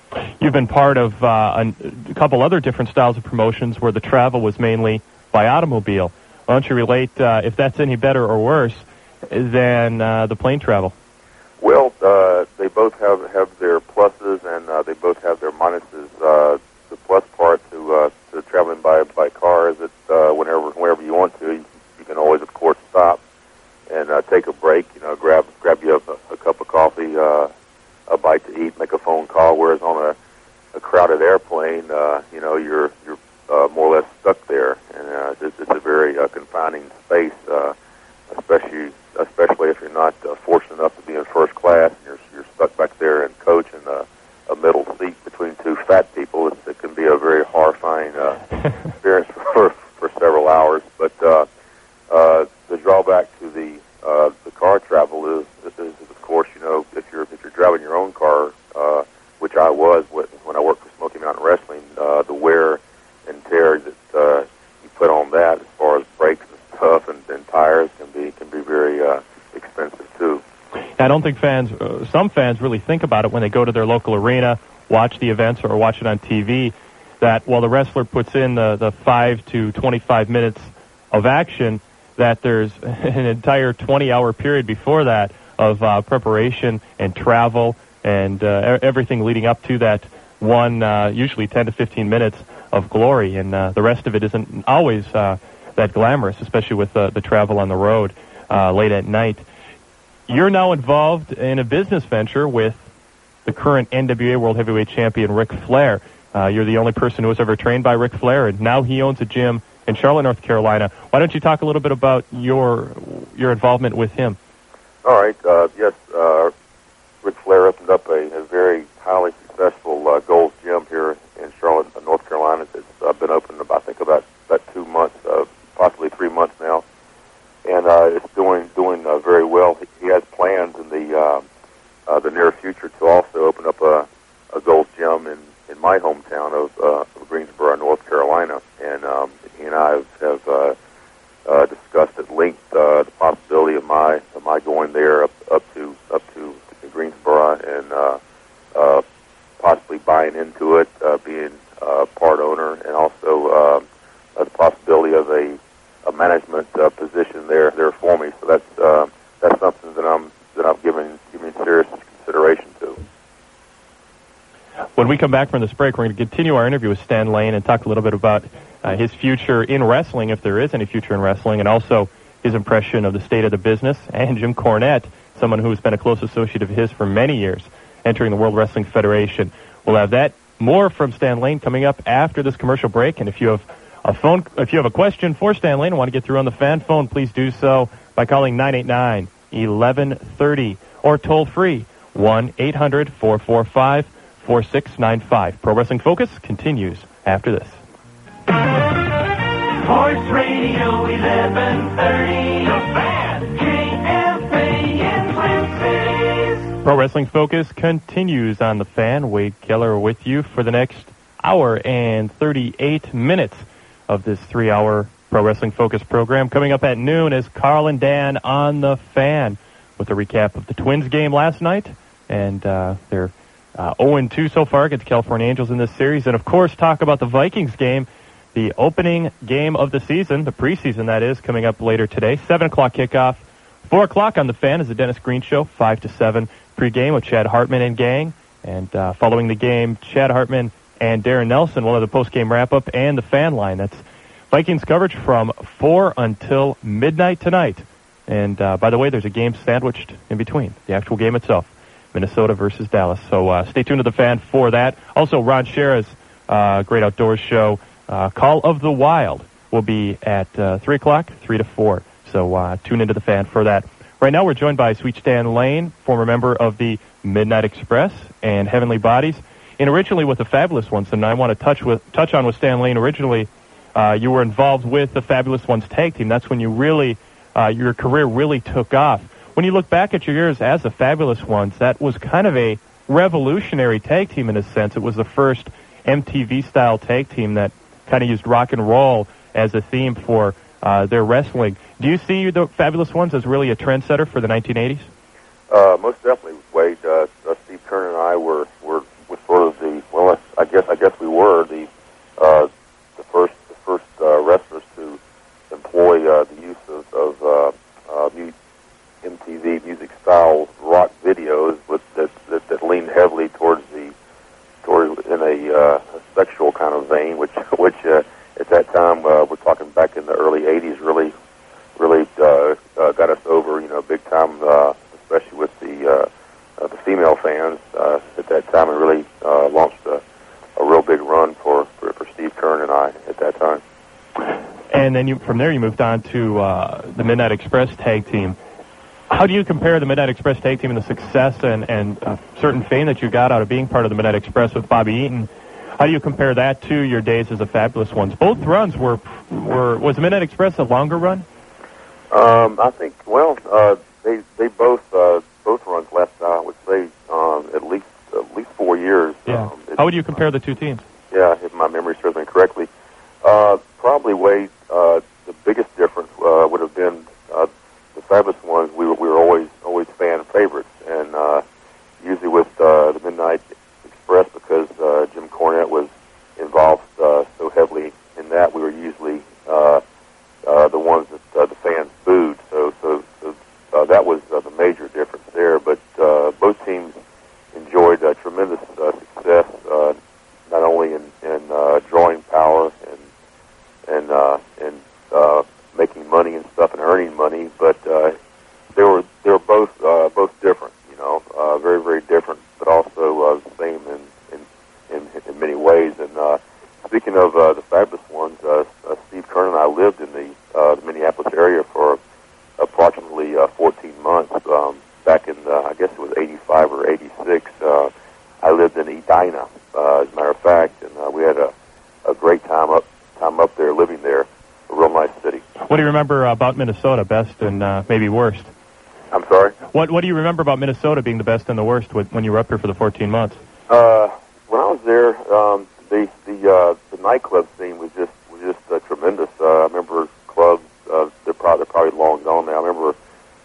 You've been part of uh, an- a couple other different styles of promotions where the travel was mainly by automobile. Why don't you relate uh, if that's any better or worse than uh, the plane travel? Well, uh, they both have have their pluses and uh, they both have their minuses. Uh, the plus part to uh, to traveling by by car is that uh, whenever wherever you want to, you, you can always, of course, stop and uh, take a break. You know, grab grab you a, a cup of coffee, uh, a bite to eat, make a phone call. Whereas on a, a crowded airplane, uh, you know, you're you're uh, more or less stuck there, and uh, it's, it's a very uh, confining space, uh, especially especially if you're not uh, fortunate enough to be in first class and you're you're stuck back there in coach in a, a middle seat between two fat people. It's, it can be a very horrifying uh, experience for for several hours. But uh, uh, the drawback to the uh, the car travel is, is, is, of course, you know, if you're if you're driving your own car, uh, which I was when when I worked for Smoky Mountain Wrestling, uh, the wear and tear that uh, you put on that, as far as brakes and stuff and, and tires, can be can be very uh, expensive too. I don't think fans, uh, some fans really think about it when they go to their local arena, watch the events, or watch it on TV. That while the wrestler puts in the, the five to 25 minutes of action, that there's an entire 20 hour period before that of uh, preparation and travel and uh, everything leading up to that one, uh, usually 10 to 15 minutes of glory. And uh, the rest of it isn't always uh, that glamorous, especially with the travel on the road uh, late at night. You're now involved in a business venture with the current NWA World Heavyweight Champion Ric Flair. Uh, you're the only person who was ever trained by Ric Flair, and now he owns a gym in Charlotte, North Carolina. Why don't you talk a little bit about your your involvement with him? All right. Uh, yes, uh, Ric Flair opened up a, a very highly successful uh, Gold's Gym here in Charlotte, uh, North Carolina. It's uh, been open about I think about about two months, uh, possibly three months now, and uh, it's doing doing uh, very well. He, he has plans in the uh, uh, the near future to also open up a, a Gold's Gym in in my hometown of, uh, of Greensboro, North Carolina, and um, he and I have, have uh, uh, discussed at length uh, the possibility of my of my going there up up to up to Greensboro and uh, uh, possibly buying into it, uh, being uh, part owner, and also uh, the possibility of a, a management uh, position there there for me. So that's uh, that's something that I'm that I'm giving giving serious consideration to. When we come back from this break, we're going to continue our interview with Stan Lane and talk a little bit about uh, his future in wrestling, if there is any future in wrestling, and also his impression of the state of the business, and Jim Cornette, someone who's been a close associate of his for many years, entering the World Wrestling Federation. We'll have that more from Stan Lane coming up after this commercial break. And if you have a phone, if you have a question for Stan Lane and want to get through on the fan phone, please do so by calling 989 1130 or toll free 1 800 445 4695. Pro Wrestling Focus continues after this. Sports Radio 1130. The Fan. KFA in Twin Cities. Pro Wrestling Focus continues on the fan. Wade Keller with you for the next hour and 38 minutes of this three hour Pro Wrestling Focus program. Coming up at noon is Carl and Dan on the fan with a recap of the Twins game last night. And uh, they're uh, 0 2 so far against California Angels in this series. And of course, talk about the Vikings game, the opening game of the season, the preseason that is, coming up later today. 7 o'clock kickoff. 4 o'clock on the fan is the Dennis Green Show, 5 to 7 pregame with Chad Hartman and gang. And uh, following the game, Chad Hartman and Darren Nelson will have the post-game wrap-up and the fan line. That's Vikings coverage from 4 until midnight tonight. And uh, by the way, there's a game sandwiched in between, the actual game itself, Minnesota versus Dallas. So uh, stay tuned to the fan for that. Also, Ron Schara's uh, great outdoors show, uh, Call of the Wild, will be at uh, 3 o'clock, 3 to 4. So uh, tune into the fan for that. Right now, we're joined by Sweet Stan Lane, former member of the Midnight Express and Heavenly Bodies, and originally with the Fabulous Ones. And I want to touch with touch on with Stan Lane. Originally, uh, you were involved with the Fabulous Ones tag team. That's when you really your career really took off. When you look back at your years as the Fabulous Ones, that was kind of a revolutionary tag team in a sense. It was the first MTV style tag team that kind of used rock and roll as a theme for uh, their wrestling. Do you see the Fabulous Ones as really a trendsetter for the 1980s? Uh, most definitely, Wade. Uh, uh, Steve Keirn and I were were, were sort of the well, I guess I guess we were the uh, the first the first uh, wrestlers to employ uh, the use of, of uh, uh, MTV music style rock videos with that, that that leaned heavily towards the towards in a, uh, a sexual kind of vein, which which uh, at that time uh, we're talking back in the early '80s, really really uh, uh, got us over, you know, big time, uh, especially with the uh, uh, the female fans uh, at that time, and really uh, launched a, a real big run for, for for Steve Keirn and I at that time. And then you, from there, you moved on to uh, the Midnight Express tag team. How do you compare the Midnight Express tag team and the success and, and uh, certain fame that you got out of being part of the Midnight Express with Bobby Eaton? How do you compare that to your days as the Fabulous Ones? Both runs were were was the Midnight Express a longer run? Um, I think, well, uh, they they both uh, both runs last, I would say, um, at least at least four years. Yeah. Um, it- How would you compare the two teams? Yeah, if my memory serves me correctly. Uh, probably Wade, uh, the biggest difference uh, would have been uh, the Fabulous ones. We were, we were always always fan favorites, and uh, usually with uh, the Midnight Express because uh, Jim Cornette was involved uh, so heavily in that. We were usually uh, uh, the ones that uh, the fans booed. So so, so uh, that was uh, the major difference there. But uh, both teams enjoyed uh, tremendous uh, success, uh, not only in, in uh, drawing power and and uh, and uh, making money and stuff and earning money, but uh, they were they were both uh, both different. You know, uh, very very different, but also uh, the same in in, in in many ways. And uh, speaking of uh, the fabulous ones, uh, uh, Steve Keirn and I lived in the, uh, the Minneapolis area for approximately uh, 14 months. Um, back in the, I guess it was 85 or 86. Uh, I lived in Edina, uh, as a matter of fact, and uh, we had a, a great time up time up there, living there. A real nice city. What do you remember about Minnesota, best and uh, maybe worst? I'm sorry. What What do you remember about Minnesota being the best and the worst when you were up here for the 14 months? Uh, when I was there, um, the the uh, the nightclub scene was just was just uh, tremendous. Uh, I remember clubs. Uh, they're probably they're probably long gone now. I remember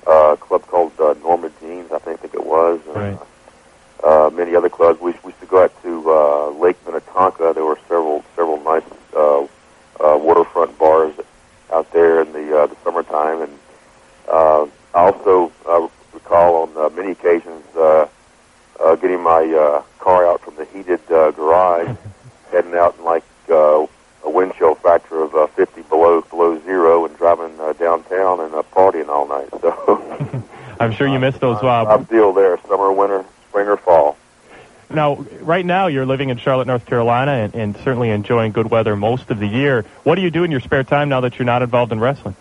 uh, a club called uh, Norma Jeans. I think, I think it was. And, Right. uh, many other clubs. We, we used to go out to uh, Lake Minnetonka. There were several several nice uh, uh, waterfront bars out there in the uh, the summertime, and uh, I also uh, recall on uh, many occasions uh, uh, getting my uh, car out from the heated uh, garage, heading out in like uh, a wind chill factor of uh, 50 below below zero, and driving uh, downtown and uh, partying all night. So I'm sure you missed those. Uh, I'm still there, summer, winter, spring, or fall. Now, right now, you're living in Charlotte, North Carolina, and, and certainly enjoying good weather most of the year. What do you do in your spare time now that you're not involved in wrestling?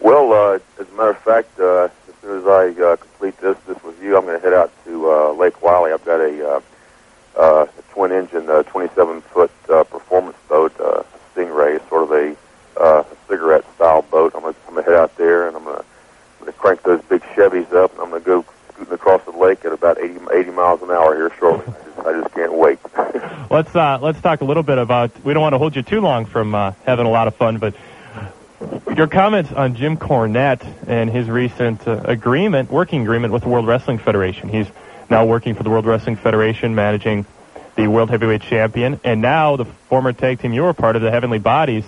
Well, uh, as a matter of fact, uh, as soon soon as I uh, complete this this with you, I'm going to head out to uh, Lake Wylie. I've got a, uh, uh, a twin engine, uh, 27 foot uh, performance boat, uh, Stingray, sort of a, uh, a cigarette style boat. I'm going to I'm going to head out there and I'm going to I'm going to crank those big Chevys up. and I'm going to go scooting across the lake at about 80, 80 miles an hour here shortly. I just, I just can't wait. Let's uh, let's talk a little bit about. We don't want to hold you too long from uh, having a lot of fun, but your comments on Jim Cornette and his recent uh, agreement, working agreement with the World Wrestling Federation. He's now working for the World Wrestling Federation, managing the World Heavyweight Champion, and now the former tag team you were part of, the Heavenly Bodies,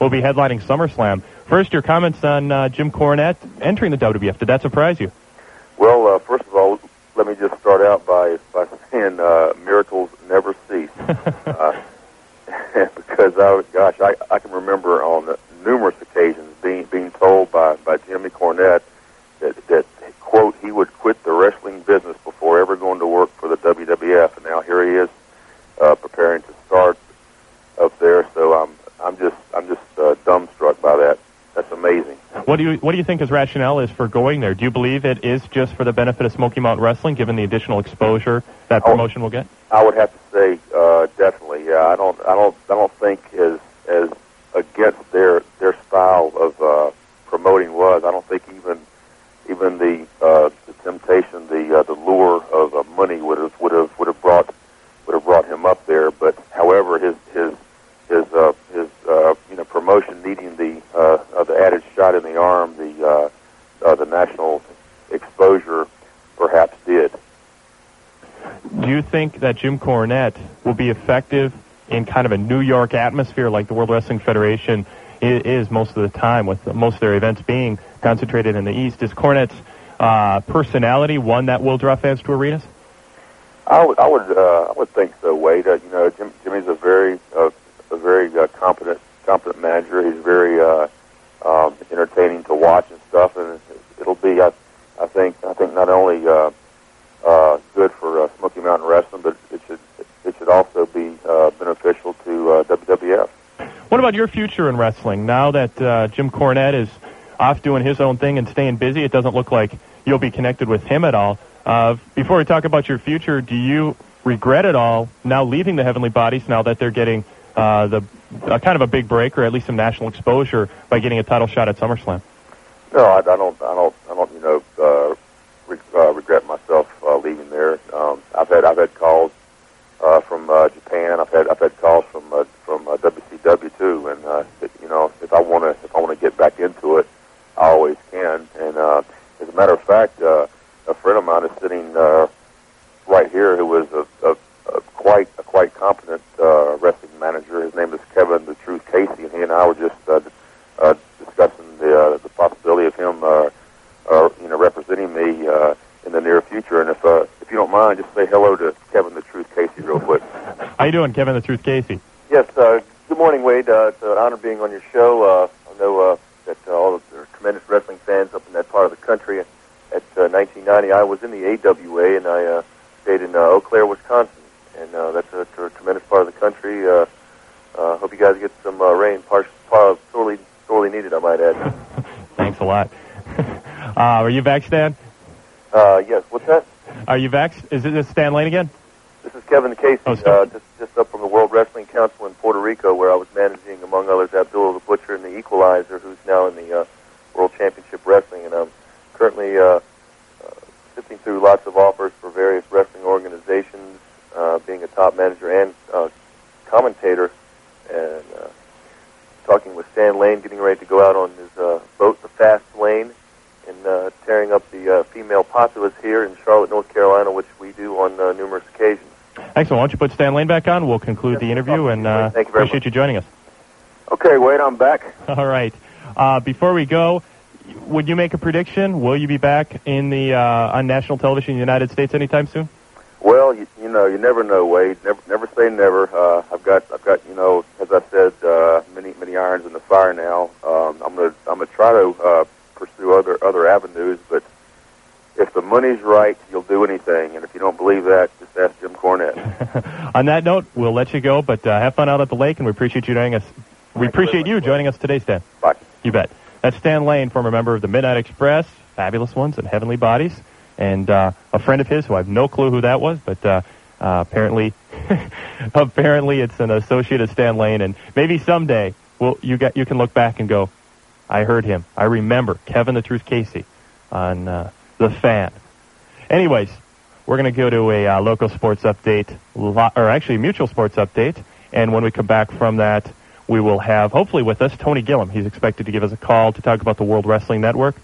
will be headlining SummerSlam. First, your comments on uh, Jim Cornette entering the WWF. Did that surprise you? Well, uh, first of all, let me just start out by by saying uh, miracles never cease. uh, because I, gosh, I, I can remember on numerous occasions being being told by by Jimmy Cornette that that quote he would quit the wrestling business before ever going to work for the WWF, and now here he is uh, preparing to start up there. So I'm I'm just I'm just uh, dumbstruck by that. That's amazing. What do you what do you think his rationale is for going there? Do you believe it is just for the benefit of Smoky Mountain Wrestling, given the additional exposure that promotion will get? I would have to say uh, definitely. Yeah, I don't I don't I don't think as as against their their style of uh, promoting was. I don't think even even the uh, the temptation, the uh, the lure of uh, money would have would have would have brought would have brought him up there. But however, his his his uh, his uh, you know promotion needing the uh, uh, the added shot in the arm, the uh, uh, the national exposure, perhaps did. Do you think that Jim Cornette will be effective in kind of a New York atmosphere like the World Wrestling Federation is most of the time, with most of their events being concentrated in the East? Is Cornette's uh, personality one that will draw fans to arenas? I would, I would, uh, I would think so. Wade, uh, you know, Jim, Jimmy's a very, uh, a very uh, competent, competent manager. He's very uh, um, entertaining to watch and stuff, and it'll be, I, I think, I think not only uh, uh, good for uh, Smoky Mountain Wrestling, but it should, it should also be uh, beneficial to uh, WWF. What about your future in wrestling? Now that uh, Jim Cornette is off doing his own thing and staying busy, it doesn't look like you'll be connected with him at all. Uh, before we talk about your future, do you regret at all now leaving the Heavenly Bodies now that they're getting uh, the uh, kind of a big break or at least some national exposure by getting a title shot at SummerSlam? No, I, I don't, I don't, I don't, you know, uh, re- uh, regret myself uh, leaving there. Um, I've had, I've had calls uh, from uh, Japan. I've had, I've had calls from uh, from uh, WCW too. And uh, it- you know, if I want to, if I want to get back into it, I always can. And uh, as a matter of fact, uh, a friend of mine is sitting uh, right here who is a, a, a quite a quite competent uh, wrestling manager. His name is Kevin the Truth Casey, and he and I were just uh, uh, discussing the uh, the possibility of him, uh, uh, you know, representing me uh, in the near future. And if uh, if you don't mind, just say hello to Kevin the Truth Casey real quick. How you doing, Kevin the Truth Casey? Yes, uh, good morning, Wade. Uh, it's an honor being on your show. Uh, I know uh, that uh, all of are tremendous wrestling fans up in that part of the country. At uh, 1990, I was in the AWA, and I uh, stayed in uh, Eau Claire, Wisconsin, and uh, that's a, tremendous part of the country. Uh, uh, hope you guys get some uh, rain, par- par- sorely, sorely needed, I might add. Thanks a lot. uh, are you back, Stan? Uh, yes, what's that? Are you back? Is it this Stan Lane again? This is Kevin Casey, Oh, uh, just, just up from the World Wrestling Council in Puerto Rico, where I was managing, among others, Abdullah the Butcher and the Equalizer, who's now in the uh, World Championship Wrestling. And I'm currently uh, uh, sifting through lots of offers for various wrestling organizations, uh, being a top manager and uh, commentator, and uh, talking with Stan Lane, getting ready to go out on his uh, boat, the Fast Lane, and uh, tearing up the uh, female populace here in Charlotte, North Carolina, which we do on uh, numerous occasions. Excellent. Why don't you put Stan Lane back on? We'll conclude the interview, and uh, Thank you very appreciate you joining us. Okay, Wade, I'm back. All right. Uh, before we go, would you make a prediction? Will you be back in the uh, on national television in the United States anytime soon? Well, you, you know, you never know, Wade. Never, never say never. Uh, I've got, I've got, you know, as I said, uh, many, many irons in the fire now. Um, I'm gonna, I'm gonna try to uh, pursue other, other avenues. But if the money's right, you'll do anything. And if you don't believe that, just ask Jim Cornette. on that note, we'll let you go, but uh, have fun out at the lake, and we appreciate you joining us. We appreciate you joining us today, Stan. Bye. You bet. That's Stan Lane, former member of the Midnight Express, fabulous ones and Heavenly Bodies, and uh, a friend of his who I have no clue who that was, but uh, uh, apparently, apparently it's an associate of Stan Lane, and maybe someday well, you got you can look back and go, I heard him. I remember Kevin the Truth Casey on uh, the Fan. Anyways, we're going to go to a uh, local sports update, or actually mutual sports update, and when we come back from that, we will have hopefully with us Tony Gillum. He's expected to give us a call to talk about the World Wrestling Network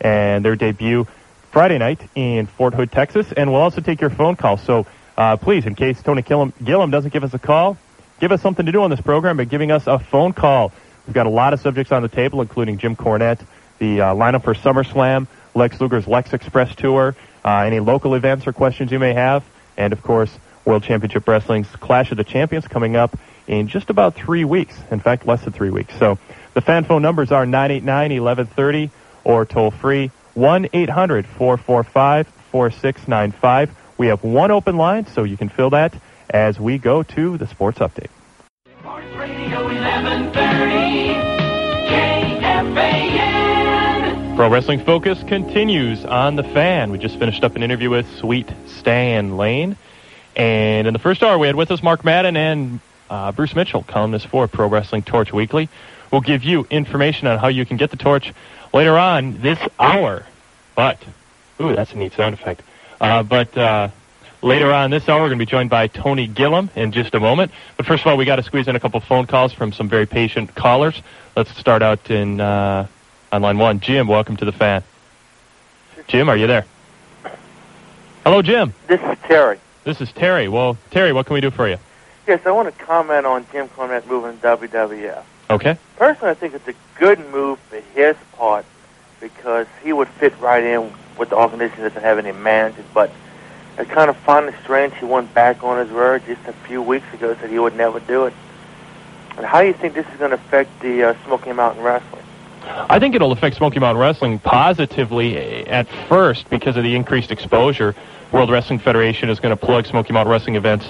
and their debut Friday night in Fort Hood, Texas, and we'll also take your phone call. So uh, please, in case Tony Gillum, Gillum doesn't give us a call, give us something to do on this program by giving us a phone call. We've got a lot of subjects on the table, including Jim Cornette, the uh, lineup for SummerSlam, Lex Luger's Lex Express Tour, uh, any local events or questions you may have, and of course, World Championship Wrestling's Clash of the Champions coming up in just about three weeks. In fact, less than three weeks. So the fan phone numbers are 989-1130 or toll free 1-800-445-4695. We have one open line, so you can fill that as we go to the sports update. Sports Radio 1130 KFAN. Pro Wrestling Focus continues on the fan. We just finished up an interview with Sweet Stan Lane. And in the first hour, we had with us Mark Madden and uh, Bruce Mitchell, columnist for Pro Wrestling Torch Weekly. We'll give you information on how you can get the torch later on this hour. But, ooh, that's a neat sound effect. Uh, but uh, later on this hour, we're going to be joined by Tony Gillum in just a moment. But first of all, we got to squeeze in a couple phone calls from some very patient callers. Let's start out in uh, on line one. Jim, welcome to the fan. Jim, are you there? Hello, Jim. This is Terry. This is Terry. Well, Terry, what can we do for you? Yes, I want to comment on Jim Cornette moving to WWF. Okay. Personally, I think it's a good move for his part because he would fit right in with the organization that doesn't have any managers. But I kind of find it strange he went back on his word just a few weeks ago, said he would never do it. And how do you think this is going to affect the uh, Smoky Mountain Wrestling? I think it'll affect Smoky Mountain Wrestling positively at first because of the increased exposure. World Wrestling Federation is going to plug Smoky Mountain Wrestling events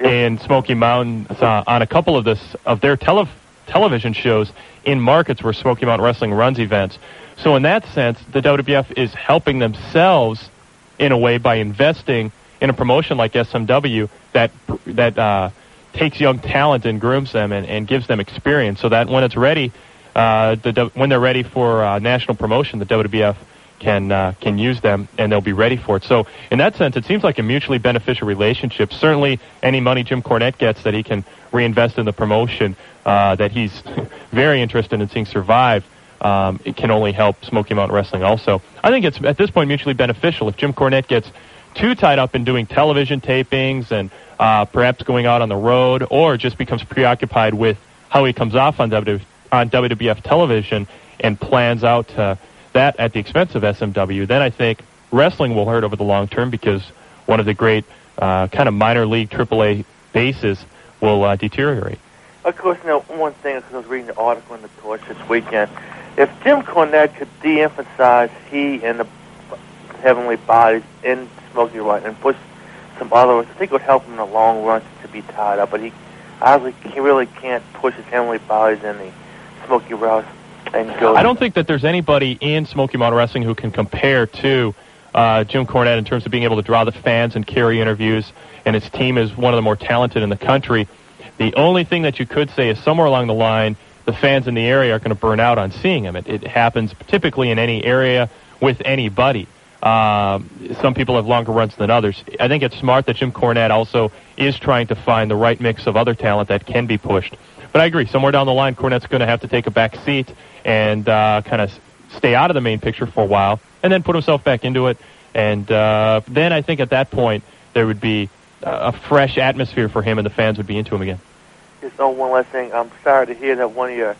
in Smoky Mountain uh, on a couple of this of their tele- television shows in markets where Smoky Mountain Wrestling runs events. So in that sense, the WWF is helping themselves in a way by investing in a promotion like SMW that that uh, takes young talent and grooms them and, and gives them experience, so that when it's ready, uh, the when they're ready for uh, national promotion, the WWF can uh, can use them and they'll be ready for it. So in that sense, it seems like a mutually beneficial relationship. Certainly, any money Jim Cornette gets that he can reinvest in the promotion uh, that he's very interested in seeing survive. Um, it can only help Smoky Mountain Wrestling. Also, I think it's at this point mutually beneficial. If Jim Cornette gets too tied up in doing television tapings and uh, perhaps going out on the road, or just becomes preoccupied with how he comes off on, on WWF television and plans out uh, that at the expense of SMW, then I think wrestling will hurt over the long term because one of the great uh, kind of minor league AAA bases will uh, deteriorate. Of course, now one thing because I was reading the article in the Torch this weekend. If Jim Cornette could de-emphasize he and the heavenly bodies in Smoky Right and push some other ones, I think it would help him in the long run to be tied up. But he obviously he really can't push his heavenly bodies in the Smoky Rouse and. I don't think that there's anybody in Smoky Mountain Wrestling who can compare to uh, Jim Cornette in terms of being able to draw the fans and carry interviews, and his team is one of the more talented in the country. The only thing that you could say is somewhere along the line, the fans in the area are going to burn out on seeing him. It, it happens typically in any area with anybody. Um, some people have longer runs than others. I think it's smart that Jim Cornette also is trying to find the right mix of other talent that can be pushed. But I agree, somewhere down the line, Cornette's going to have to take a back seat and uh, kind of stay out of the main picture for a while, and then put himself back into it. And uh, then I think at that point there would be a fresh atmosphere for him, and the fans would be into him again. Just oh, one last thing. I'm sorry to hear that one of your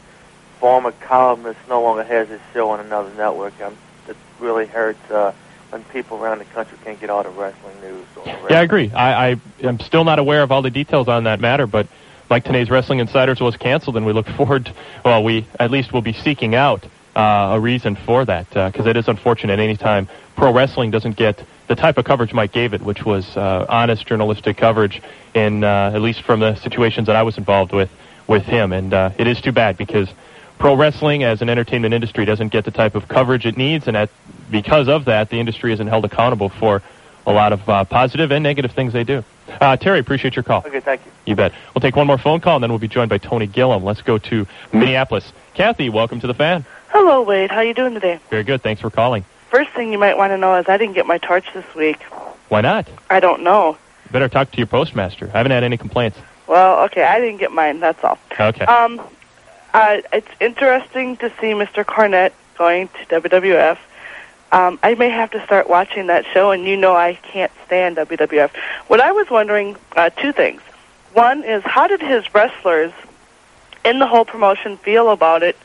former columnists no longer has his show on another network. Um, it really hurts uh, when people around the country can't get all the wrestling news. On the Yeah, I agree. I, I am still not aware of all the details on that matter, but Mike today's Wrestling Insiders was canceled, and we look forward. To, well, we at least will be seeking out uh, a reason for that because it is unfortunate anytime pro wrestling doesn't get the type of coverage Mike gave it, which was uh, honest journalistic coverage, in uh, at least from the situations that I was involved with with him, and uh, it is too bad because pro wrestling as an entertainment industry doesn't get the type of coverage it needs, and at because of that, the industry isn't held accountable for a lot of uh, positive and negative things they do. Uh, Terry, appreciate your call. Okay, thank you. You bet. We'll take one more phone call, and then we'll be joined by Tony Gillum. Let's go to Minneapolis. Kathy, welcome to the fan. Hello, Wade. How are you doing today? Very good. Thanks for calling. First thing you might want to know is I didn't get my torch this week. Why not? I don't know. Better talk to your postmaster. I haven't had any complaints. Well, okay, I didn't get mine. That's all. Okay. Um, uh, it's interesting to see Mr. Cornette going to WWF. Um, I may have to start watching that show, and you know I can't stand WWF. What I was wondering, uh, two things. One is how did his wrestlers in the whole promotion feel about it?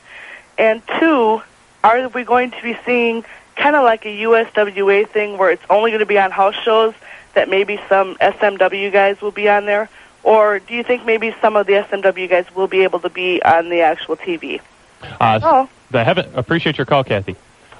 And two, are we going to be seeing kind of like a USWA thing where it's only going to be on house shows that maybe some SMW guys will be on there? Or do you think maybe some of the SMW guys will be able to be on the actual TV? Uh, Oh. The heaven. Appreciate your call, Kathy.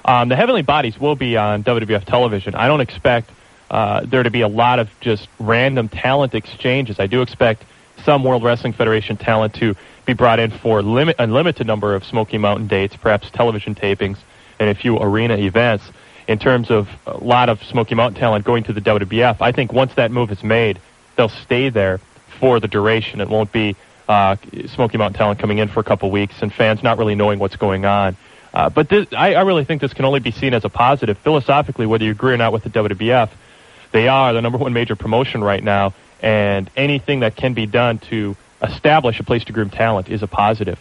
Um, the Heavenly Bodies will be on WWF television. I don't expect uh, there to be a lot of just random talent exchanges. I do expect some World Wrestling Federation talent to be brought in for limit unlimited number of Smoky Mountain dates, perhaps television tapings, and a few arena events. In terms of a lot of Smoky Mountain talent going to the WWF, I think once that move is made, they'll stay there for the duration. It won't be uh, Smoky Mountain talent coming in for a couple weeks and fans not really knowing what's going on. Uh, but this, I, I really think this can only be seen as a positive. Philosophically, whether you agree or not with the WWF, they are the number one major promotion right now, and anything that can be done to establish a place to groom talent is a positive.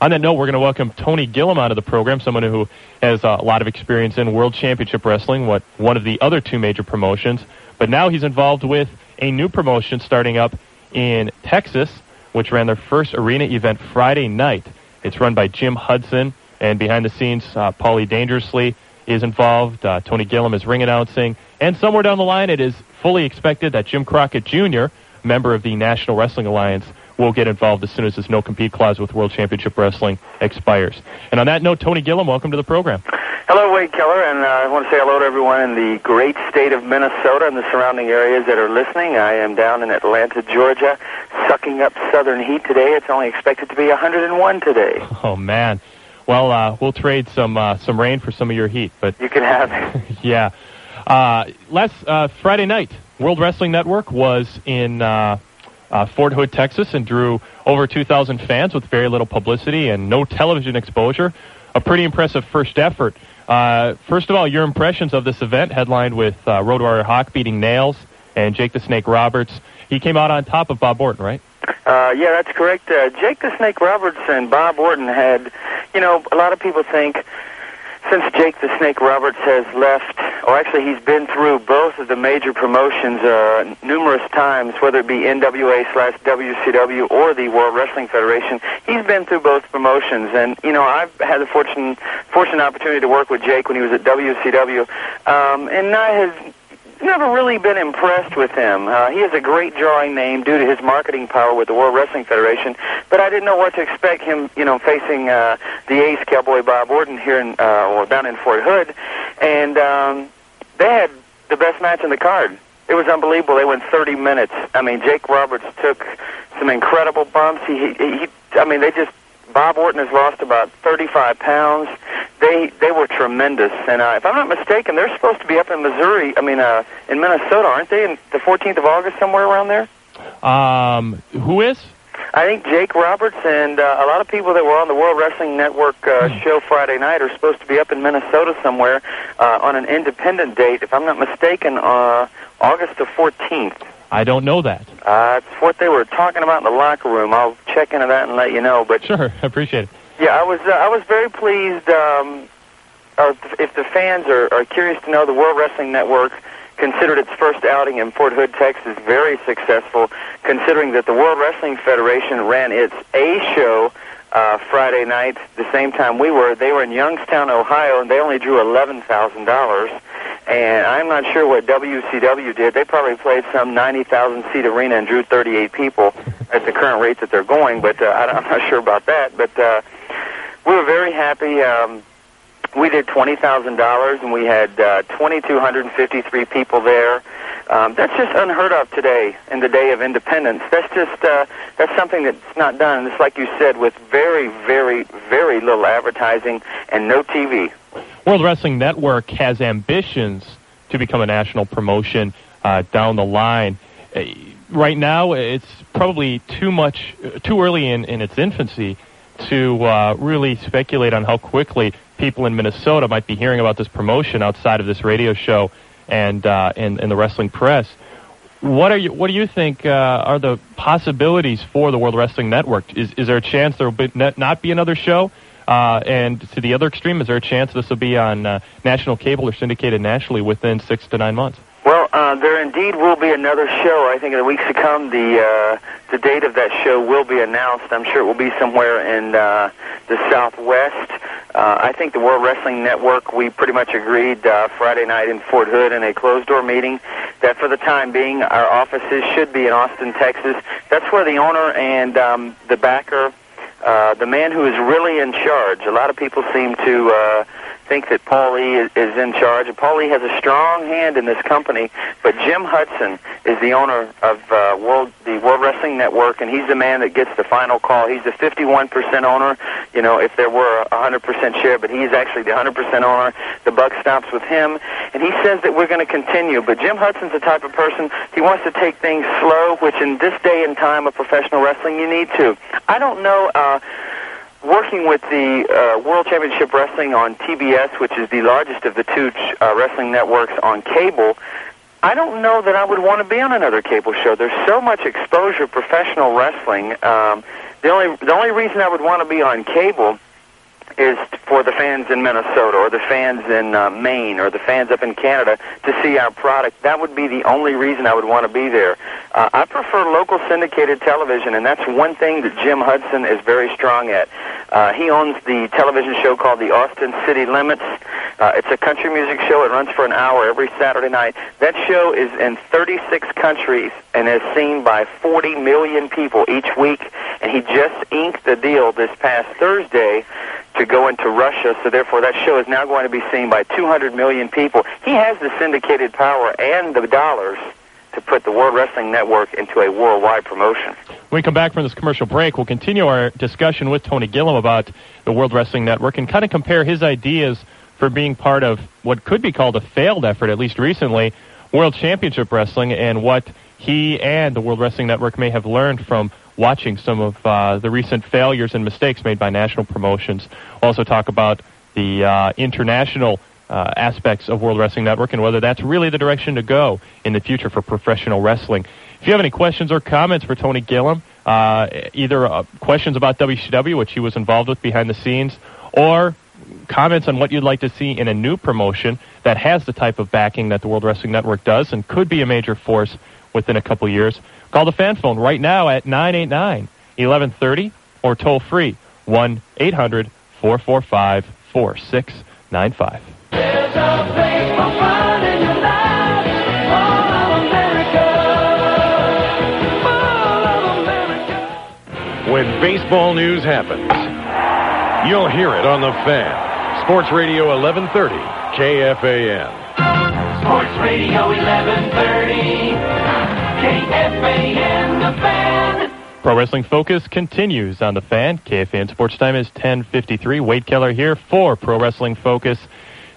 On that note, we're going to welcome Tony Gillum onto the program, someone who has a lot of experience in World Championship Wrestling, what one of the other two major promotions. But now he's involved with a new promotion starting up in Texas, which ran their first arena event Friday night. It's run by Jim Hudson, and behind the scenes, uh, Paulie Dangerously is involved. Uh, Tony Gillum is ring announcing, and somewhere down the line, it is fully expected that Jim Crockett Jr., member of the National Wrestling Alliance, will get involved as soon as this no compete clause with World Championship Wrestling expires. And on that note, Tony Gillum, welcome to the program. Hello, Wade Keller, and uh, I want to say hello to everyone in the great state of Minnesota and the surrounding areas that are listening. I am down in Atlanta, Georgia, sucking up southern heat today. It's only expected to be 101 today. Oh man, well uh, we'll trade some uh, some rain for some of your heat, but You can have it. yeah. Uh, last uh, Friday night, World Wrestling Network was in uh, uh, Fort Hood, Texas, and drew over 2,000 fans with very little publicity and no television exposure. A pretty impressive first effort. Uh, first of all, your impressions of this event, headlined with uh, Road Warrior Hawk beating Nails and Jake the Snake Roberts. He came out on top of Bob Orton, right? Uh, yeah, that's correct. Uh, Jake the Snake Roberts and Bob Orton had, you know, a lot of people think since Jake the Snake Roberts has left, or actually he's been through both of the major promotions uh, numerous times, whether it be NWA slash WCW or the World Wrestling Federation, he's been through both promotions. And, you know, I've had the fortune, fortunate opportunity to work with Jake when he was at WCW, um, and I have never really been impressed with him. Uh, he has a great drawing name due to his marketing power with the World Wrestling Federation, but I didn't know what to expect him, you know, facing uh, the ace Cowboy Bob Orton here in, uh, or down in Fort Hood, and um, they had the best match in the card. It was unbelievable. They went 30 minutes. I mean, Jake Roberts took some incredible bumps. He, he, he I mean, they just Bob Orton has lost about 35 pounds. They they were tremendous, and uh, if I'm not mistaken, they're supposed to be up in Missouri. I mean, uh, in Minnesota, aren't they? In the 14th of August, somewhere around there. Um, who is? I think Jake Roberts and uh, a lot of people that were on the World Wrestling Network uh, show Friday night are supposed to be up in Minnesota somewhere uh, on an independent date. If I'm not mistaken, uh, August the 14th. I don't know that. Uh, it's what they were talking about in the locker room. I'll check into that and let you know. But Sure, I appreciate it. yeah, I was uh, I was very pleased. Um, or if the fans are, are curious to know, the World Wrestling Network considered its first outing in Fort Hood, Texas, very successful. Considering that the World Wrestling Federation ran its A show uh, Friday night, the same time we were. They were in Youngstown, Ohio, and they only drew eleven thousand dollars. And I'm not sure what WCW did. They probably played some 90,000 seat arena and drew 38 people at the current rate that they're going. But uh, I'm not sure about that. But uh, we were very happy. Um, we did twenty thousand dollars, and we had uh, twenty two hundred and fifty three people there. Um, that's just unheard of today in the day of independence. That's just uh, that's something that's not done. It's like you said, with very, very, very little advertising and no TV. World Wrestling Network has ambitions to become a national promotion uh, down the line. Uh, right now, it's probably too much, too early in, in its infancy to uh, really speculate on how quickly people in Minnesota might be hearing about this promotion outside of this radio show and uh, the wrestling press. What are you? What do you think uh, are the possibilities for the World Wrestling Network? Is is there a chance there will be not be another show? Uh, and to the other extreme, is there a chance this will be on uh, national cable or syndicated nationally within six to nine months? Well, uh, there indeed will be another show. I think in the weeks to come, the uh, the date of that show will be announced. I'm sure it will be somewhere in uh, the Southwest. Uh, I think the World Wrestling Network. We pretty much agreed uh, Friday night in Fort Hood in a closed door meeting that for the time being, our offices should be in Austin, Texas. That's where the owner and um, the backer, uh, the man who is really in charge. A lot of people seem to. Uh, think that Paulie is, is in charge. Paulie has a strong hand in this company, but Jim Hudson is the owner of uh, World the World Wrestling Network, and he's the man that gets the final call. He's the 51% owner. You know, if there were a 100% share, but he's actually the 100% owner. The buck stops with him, and he says that we're going to continue. But Jim Hudson's the type of person he wants to take things slow, which in this day and time of professional wrestling you need to. I don't know. Uh, working with the uh, World Championship Wrestling on TBS, which is the largest of the two uh, wrestling networks on cable, I don't know that I would want to be on another cable show. There's so much exposure professional wrestling. Um, the only the only reason I would want to be on cable is for the fans in Minnesota or the fans in uh, Maine or the fans up in Canada to see our product. That would be the only reason I would want to be there. Uh, I prefer local syndicated television, and that's one thing that Jim Hudson is very strong at. Uh, he owns the television show called the Austin City Limits. Uh, it's a country music show. It runs for an hour every Saturday night. That show is in 36 countries and is seen by 40 million people each week. And he just inked the deal this past Thursday to go into Russia, so therefore that show is now going to be seen by 200 million people. He has the syndicated power and the dollars to put the World Wrestling Network into a worldwide promotion. When we come back from this commercial break, we'll continue our discussion with Tony Gillam about the World Wrestling Network and kind of compare his ideas for being part of what could be called a failed effort, at least recently, World Championship Wrestling, and what he and the World Wrestling Network may have learned from watching some of uh, the recent failures and mistakes made by national promotions. We'll Also talk about the uh, international uh, aspects of World Wrestling Network and whether that's really the direction to go in the future for professional wrestling. If you have any questions or comments for Tony Gillam, uh, either uh, questions about WCW, which he was involved with behind the scenes, or comments on what you'd like to see in a new promotion that has the type of backing that the World Wrestling Network does and could be a major force within a couple years, Call the fan phone right now at 989 1130 or toll free 1 800 445 4695. When baseball news happens, you'll hear it on the fan. Sports Radio 1130, KFAN. Sports Radio 1130. KFAN. Pro Wrestling Focus continues on the fan. KFAN Sports Time is 10:53. Wade Keller here for Pro Wrestling Focus.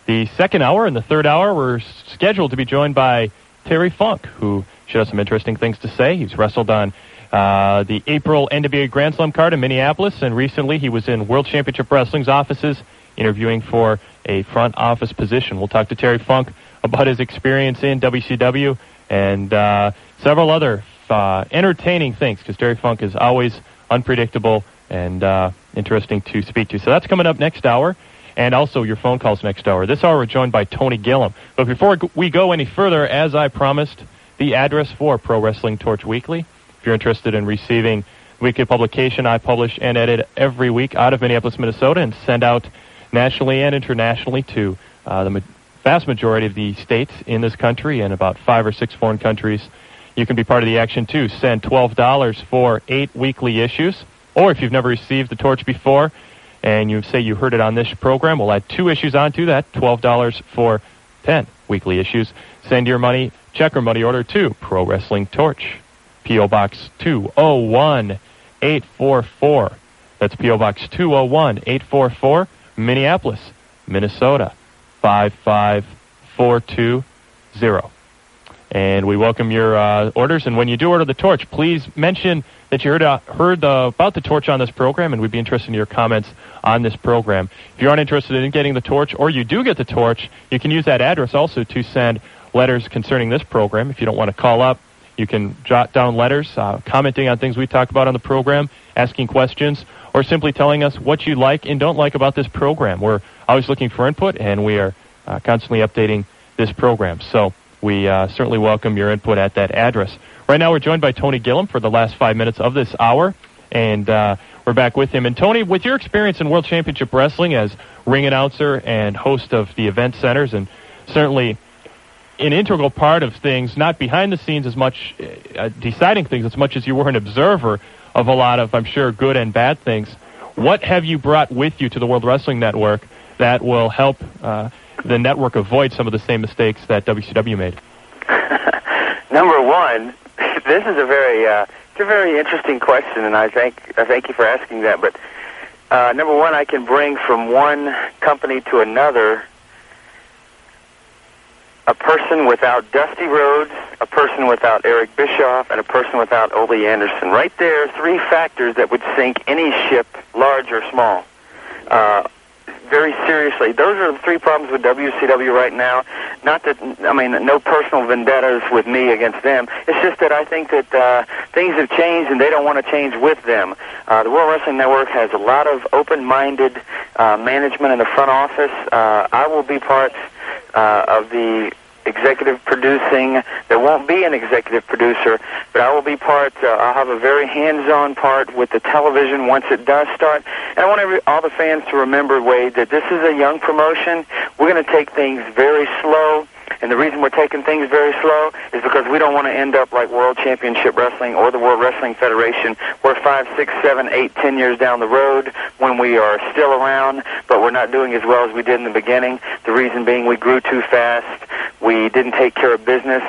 The second hour and the third hour we're scheduled to be joined by Terry Funk, who should have some interesting things to say. He's wrestled on uh, the April NWA Grand Slam card in Minneapolis, and recently he was in World Championship Wrestling's offices interviewing for a front office position. We'll talk to Terry Funk about his experience in WCW and uh, several other uh, entertaining things because Terry Funk is always unpredictable and uh, interesting to speak to. So that's coming up next hour, and also your phone calls next hour. This hour we're joined by Tony Gillam. But before we go any further, as I promised, the address for Pro Wrestling Torch Weekly. If you're interested in receiving weekly publication, I publish and edit every week out of Minneapolis, Minnesota, and send out nationally and internationally to uh, the vast majority of the states in this country and about five or six foreign countries you can be part of the action too. Send $12 for eight weekly issues. Or if you've never received the torch before and you say you heard it on this program, we'll add two issues onto that, $12 for 10 weekly issues. Send your money, check or money order to Pro Wrestling Torch, P.O. Box 201 844. That's P.O. Box 201 844, Minneapolis, Minnesota 5542. And we welcome your uh, orders. And when you do order the torch, please mention that you heard, uh, heard uh, about the torch on this program, and we'd be interested in your comments on this program. If you aren't interested in getting the torch, or you do get the torch, you can use that address also to send letters concerning this program. If you don't want to call up, you can jot down letters uh, commenting on things we talk about on the program, asking questions, or simply telling us what you like and don't like about this program. We're always looking for input, and we are uh, constantly updating this program. So we uh, certainly welcome your input at that address. Right now, we're joined by Tony Gillum for the last five minutes of this hour, and uh, we're back with him. And Tony, with your experience in World Championship Wrestling as ring announcer and host of the event centers, and certainly an integral part of things, not behind the scenes as much, uh, deciding things as much as you were an observer of a lot of, I'm sure, good and bad things. What have you brought with you to the World Wrestling Network that will help uh, the network avoid some of the same mistakes that WCW made? Number one, this is a very uh, it's a very interesting question, and I thank I thank you for asking that. But uh, number one, I can bring from one company to another a person without Dusty Rhodes, a person without Eric Bischoff, and a person without Ole Anderson. Right there, three factors that would sink any ship, large or small. Uh, very seriously. Those are the three problems with WCW right now. Not that I mean, no personal vendettas with me against them. It's just that I think that uh, things have changed and they don't want to change with them. Uh, the World Wrestling Network has a lot of open-minded uh, management in the front office. Uh, I will be part uh, of the executive producing. There won't be an executive producer, but I will be part. Uh, I'll have a very hands-on part with the television once it does start. And I want every, all the fans to remember, Wade, that this is a young promotion. We're going to take things very slow. And the reason we're taking things very slow is because we don't want to end up like World Championship Wrestling or the World Wrestling Federation, where five, six, seven, eight, ten years down the road, when we are still around, but we're not doing as well as we did in the beginning. The reason being we grew too fast, we didn't take care of business,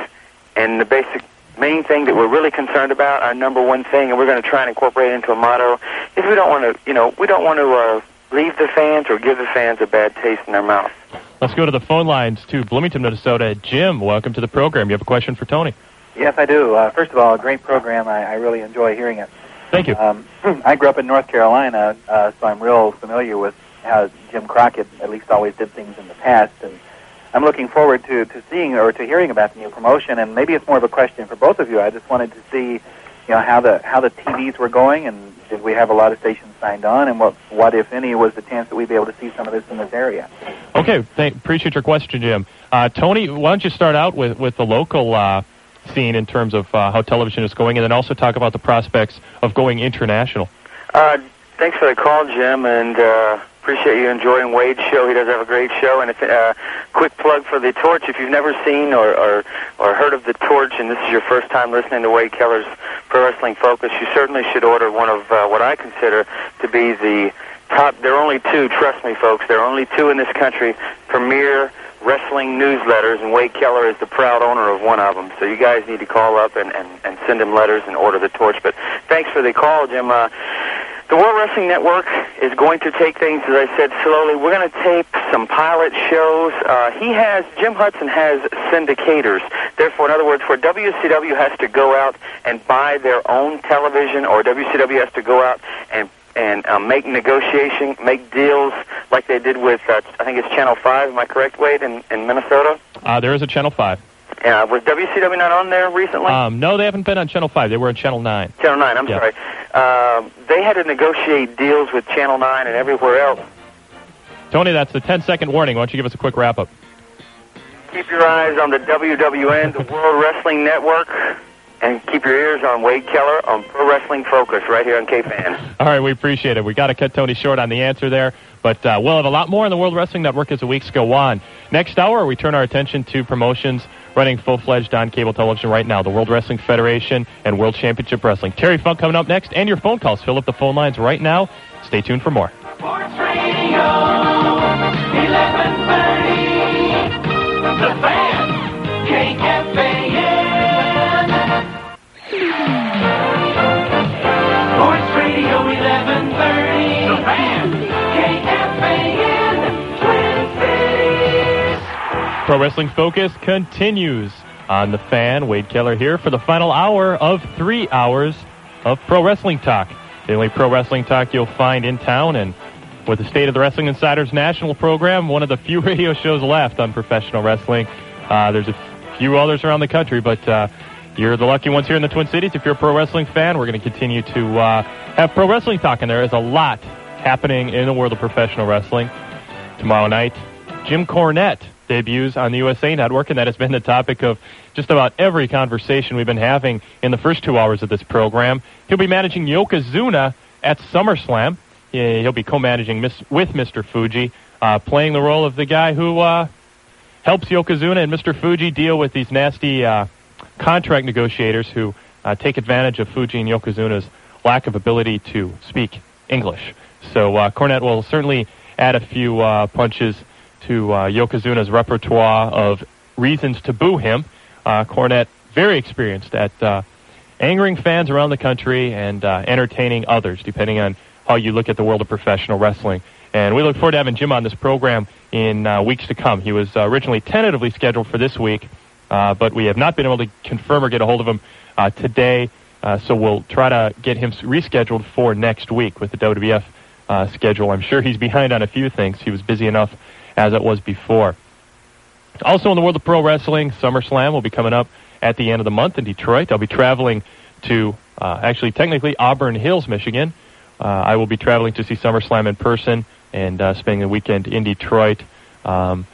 and the basic main thing that we're really concerned about, our number one thing, and we're going to try and incorporate it into a motto, is we don't want to, you know, we don't want to uh, leave the fans or give the fans a bad taste in their mouth. Let's go to the phone lines to Bloomington, Minnesota. Jim, welcome to the program. You have a question for Tony. Yes, I do. Uh, first of all, a great program. I, I really enjoy hearing it. Thank you. Um, I grew up in North Carolina, uh, so I'm real familiar with how Jim Crockett at least always did things in the past, and I'm looking forward to, to seeing or to hearing about the new promotion. And maybe it's more of a question for both of you. I just wanted to see, you know, how the how the TVs were going, and did we have a lot of stations signed on, and what what if any was the chance that we'd be able to see some of this in this area. Okay, thank, appreciate your question, Jim. Uh, Tony, why don't you start out with, with the local uh, scene in terms of uh, how television is going, and then also talk about the prospects of going international. Uh, thanks for the call, Jim, and uh, appreciate you enjoying Wade's show. He does have a great show. And if, uh, quick plug for the Torch. If you've never seen or, or or heard of the Torch, and this is your first time listening to Wade Keller's Pro Wrestling Focus, you certainly should order one of uh, what I consider to be the top. There are only two. Trust me, folks. There are only two in this country. Premier wrestling newsletters, and Wade Keller is the proud owner of one of them. So you guys need to call up and, and, and send him letters and order the torch. But thanks for the call, Jim. Uh, the World Wrestling Network is going to take things, as I said, slowly. We're going to tape some pilot shows. Uh, he has, Jim Hudson has syndicators. Therefore, in other words, where WCW has to go out and buy their own television, or WCW has to go out and and uh, make negotiation, make deals like they did with, uh, I think it's Channel 5, am I correct, Wade, in, in Minnesota? Uh, there is a Channel 5. Uh, was WCW not on there recently? Um, no, they haven't been on Channel 5. They were on Channel 9. Channel 9, I'm Yeah. sorry. Uh, they had to negotiate deals with Channel 9 and everywhere else. Tony, that's the 10 second warning. Why don't you give us a quick wrap up? Keep your eyes on the WWN, the World Wrestling Network, and keep your ears on Wade Keller on Pro Wrestling Focus right here on KFan. All right, we appreciate it. We got to cut Tony short on the answer there, but uh, we'll have a lot more on the World Wrestling Network as the weeks go on. Next hour, we turn our attention to promotions running full fledged on cable television right now the World Wrestling Federation and World Championship Wrestling. Terry Funk coming up next, and your phone calls. Fill up the phone lines right now. Stay tuned for more. Sports Radio 1130. The Fan. KFAN. Radio 1130. The Fan. KFAN. Twin Cities. Pro Wrestling Focus continues on the fan. Wade Keller here for the final hour of three hours of pro wrestling talk. The only pro wrestling talk you'll find in town, and with the State of the Wrestling Insiders national program, one of the few radio shows left on professional wrestling. Uh, there's a few others around the country, but uh, you're the lucky ones here in the Twin Cities. If you're a pro wrestling fan, we're going to continue to uh, have pro wrestling talk, and there is a lot happening in the world of professional wrestling. Tomorrow night, Jim Cornette debuts on the USA Network, and that has been the topic of just about every conversation we've been having in the first two hours of this program. He'll be managing Yokozuna at SummerSlam. He'll be co-managing with Mr. Fuji, uh, playing the role of the guy who uh, helps Yokozuna and Mr. Fuji deal with these nasty uh, contract negotiators who uh, take advantage of Fuji and Yokozuna's lack of ability to speak English. So uh, Cornette will certainly add a few uh, punches to uh, Yokozuna's repertoire of reasons to boo him. Uh, Cornette, very experienced at uh, angering fans around the country and entertaining others, depending on how you look at the world of professional wrestling. And we look forward to having Jim on this program in weeks to come. He was originally tentatively scheduled for this week, uh, but we have not been able to confirm or get a hold of him uh, today. Uh, so we'll try to get him rescheduled for next week with the WWF uh, schedule. I'm sure he's behind on a few things. He was busy enough as it was before. Also in the world of pro wrestling, SummerSlam will be coming up at the end of the month in Detroit. I'll be traveling to, uh, actually, technically, Auburn Hills, Michigan. I will be traveling to see SummerSlam in person and spending the weekend in Detroit um,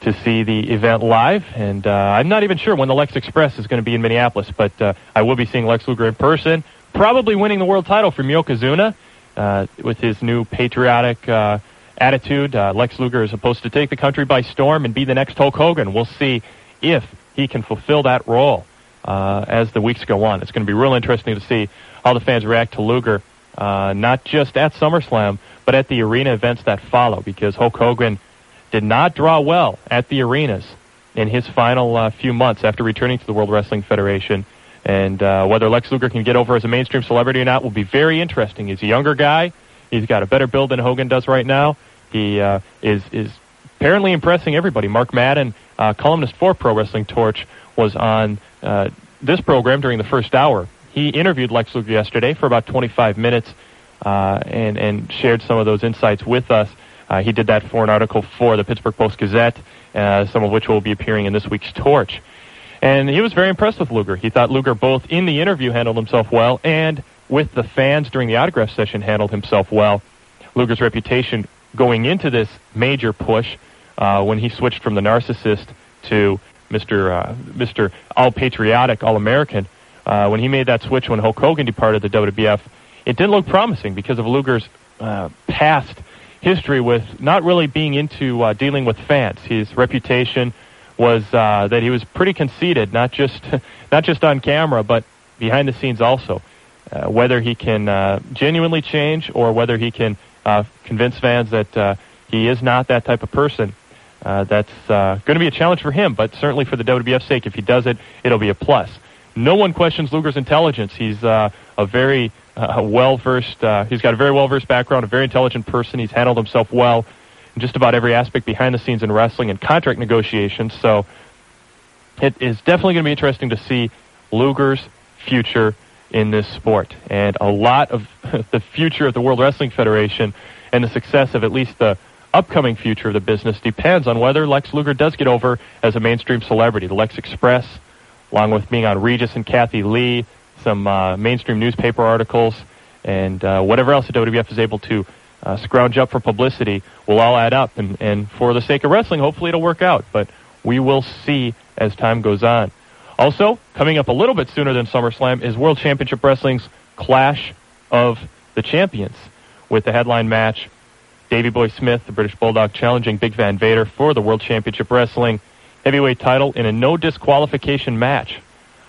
to see the event live. And uh, I'm not even sure when the Lex Express is going to be in Minneapolis, but uh, I will be seeing Lex Luger in person, probably winning the world title from Yokozuna uh, with his new patriotic uh, attitude. Uh, Lex Luger is supposed to take the country by storm and be the next Hulk Hogan. We'll see if he can fulfill that role uh, as the weeks go on. It's going to be real interesting to see how the fans react to Luger, uh, not just at SummerSlam, but at the arena events that follow, because Hulk Hogan did not draw well at the arenas in his final uh, few months after returning to the World Wrestling Federation. And uh, whether Lex Luger can get over as a mainstream celebrity or not will be very interesting. He's a younger guy. He's got a better build than Hogan does right now. He uh, is is apparently impressing everybody. Mark Madden, uh, columnist for Pro Wrestling Torch, was on uh, this program during the first hour. He interviewed Lex Luger yesterday for about 25 minutes uh, and and shared some of those insights with us. Uh, he did that for an article for the Pittsburgh Post Gazette, uh, some of which will be appearing in this week's Torch. And he was very impressed with Luger. He thought Luger both in the interview handled himself well and with the fans during the autograph session handled himself well. Luger's reputation going into this major push uh, when he switched from the narcissist to Mr. Uh, Mr. All Patriotic, All American. Uh, when he made that switch when Hulk Hogan departed the WWF, it didn't look promising because of Luger's uh, past history with not really being into uh, dealing with fans. His reputation was uh, that he was pretty conceited, not just not just on camera, but behind the scenes also. Uh, whether he can uh, genuinely change or whether he can uh, convince fans that uh, he is not that type of person. That's going to be a challenge for him, but certainly for the WWF's sake, if he does it, it'll be a plus. No one questions Luger's intelligence. He's a very well versed. Uh, he's got a very well versed background, a very intelligent person. He's handled himself well in just about every aspect behind the scenes in wrestling and contract negotiations. So it is definitely going to be interesting to see Luger's future in this sport. And a lot of the future of the World Wrestling Federation and the success of at least the upcoming future of the business depends on whether Lex Luger does get over as a mainstream celebrity. The Lex Express, along with being on Regis and Kathie Lee, some uh, mainstream newspaper articles, and uh, whatever else the WWF is able to uh, scrounge up for publicity will all add up. And, and for the sake of wrestling, hopefully it'll work out. But we will see as time goes on. Also, coming up a little bit sooner than SummerSlam is World Championship Wrestling's Clash of the Champions with the headline match Davey Boy Smith, the British Bulldog, challenging Big Van Vader for the World Championship Wrestling heavyweight title in a no disqualification match.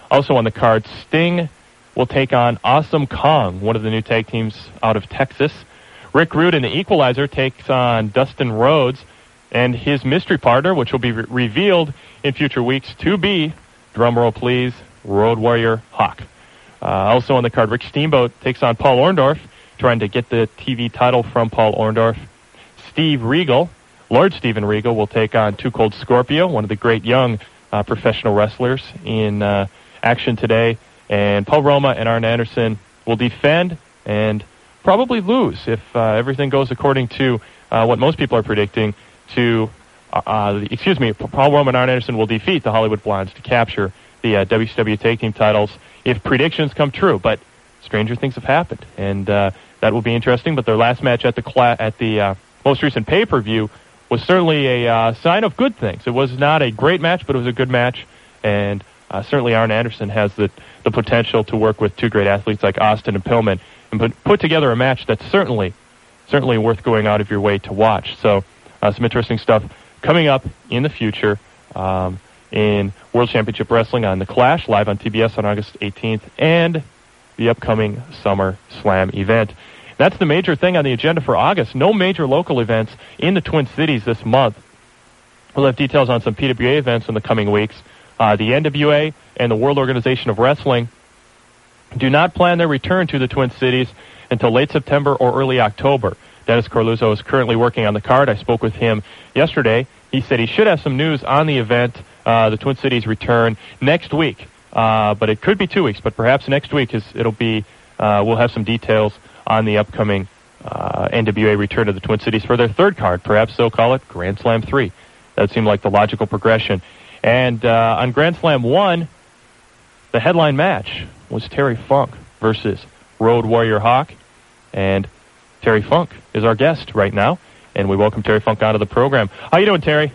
Also on the card, Sting will take on Awesome Kong, one of the new tag teams out of Texas. Rick Rude and the Equalizer takes on Dustin Rhodes and his mystery partner, which will be re- revealed in future weeks to be Drumroll, please. Road Warrior Hawk. Uh, also on the card, Rick Steamboat takes on Paul Orndorff, trying to get the TV title from Paul Orndorff. Steve Regal Lord Steven Regal will take on Too Cold Scorpio, one of the great young uh, professional wrestlers in uh, action today. And Paul Roma and Arn Anderson will defend and probably lose if uh, everything goes according to uh, what most people are predicting. To uh, uh, excuse me, Paul Roma and Arn Anderson will defeat the Hollywood Blondes to capture the uh, WCW Tag Team titles if predictions come true. But stranger things have happened, and uh, that will be interesting. But their last match at the cla- at the uh, most recent pay per view was certainly a uh, sign of good things. It was not a great match, but it was a good match, and uh, certainly Arn Anderson has the the potential to work with two great athletes like Austin and Pillman and put, put together a match that's certainly certainly worth going out of your way to watch. So uh, some interesting stuff coming up in the future. Um, in World Championship Wrestling on The Clash, live on TBS on August 18th, and the upcoming Summer Slam event. That's the major thing on the agenda for August. No major local events in the Twin Cities this month. We'll have details on some PWA events in the coming weeks. Uh, the NWA and the World Organization of Wrestling do not plan their return to the Twin Cities until late September or early October. Dennis Coralluzzo is currently working on the card. I spoke with him yesterday. He said he should have some news on the event uh, the Twin Cities return next week. Uh, but it could be two weeks, but perhaps next week is it'll be uh, we'll have some details on the upcoming uh, NWA return to the Twin Cities for their third card. Perhaps they'll call it Grand Slam 3. That seemed like the logical progression. And uh, on Grand Slam 1, the headline match was Terry Funk versus Road Warrior Hawk. And Terry Funk is our guest right now. And we welcome Terry Funk onto the program. How you doing, Terry?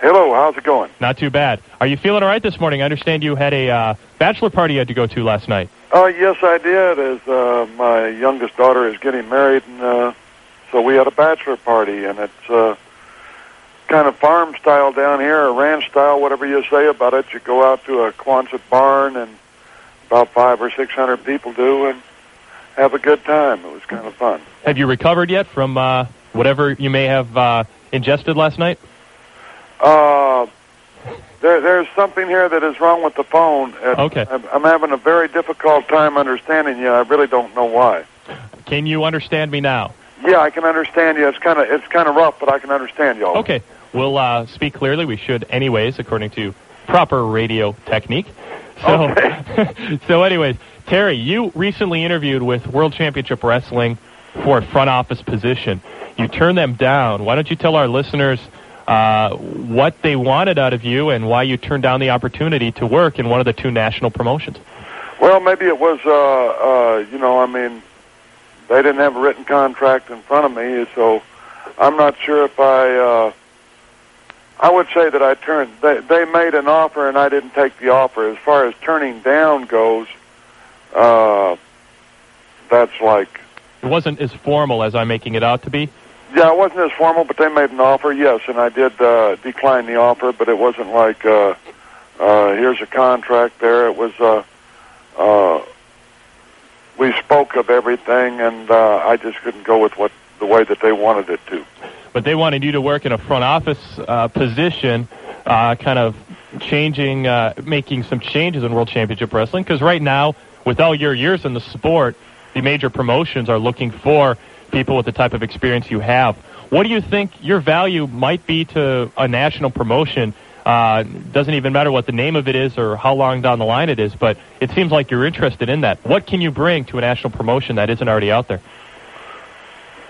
Hello, how's it going? Not too bad. Are you feeling all right this morning? I understand you had a uh, bachelor party you had to go to last night. Uh, yes, I did. As uh, my youngest daughter is getting married, and uh, so we had a bachelor party, and it's uh, kind of farm style down here, or ranch style, whatever you say about it. You go out to a Quonset barn, and about five or six hundred people do, and have a good time. It was kind of fun. Have you recovered yet from uh, whatever you may have uh, ingested last night? Uh, there, there's something here that is wrong with the phone. It, Okay. I'm, I'm having a very difficult time understanding you. I really don't know why. Can you understand me now? Yeah, I can understand you. It's kind of it's kind of rough, but I can understand you. all. Okay. We'll uh, speak clearly. We should, anyways, according to proper radio technique. So, so, anyways, Terry, you recently interviewed with World Championship Wrestling for a front office position. You turned them down. Why don't you tell our listeners uh, what they wanted out of you and why you turned down the opportunity to work in one of the two national promotions? Well, maybe it was, uh, uh, you know, I mean, they didn't have a written contract in front of me, so I'm not sure if I. I would say that I turned. They, they made an offer, and I didn't take the offer. As far as turning down goes, uh, that's like. It wasn't as formal as I'm making it out to be. Yeah, it wasn't as formal, but they made an offer, yes, and I did uh, decline the offer. But it wasn't like, uh, uh, here's a contract. There, it was. Uh, uh, we spoke of everything, and uh, I just couldn't go with what the way that they wanted it to. But they wanted you to work in a front office uh, position, uh, kind of changing, uh, making some changes in World Championship Wrestling. Because right now, with all your years in the sport, the major promotions are looking for people with the type of experience you have. What do you think your value might be to a national promotion? Uh, doesn't even matter what the name of it is or how long down the line it is, but it seems like you're interested in that. What can you bring to a national promotion that isn't already out there?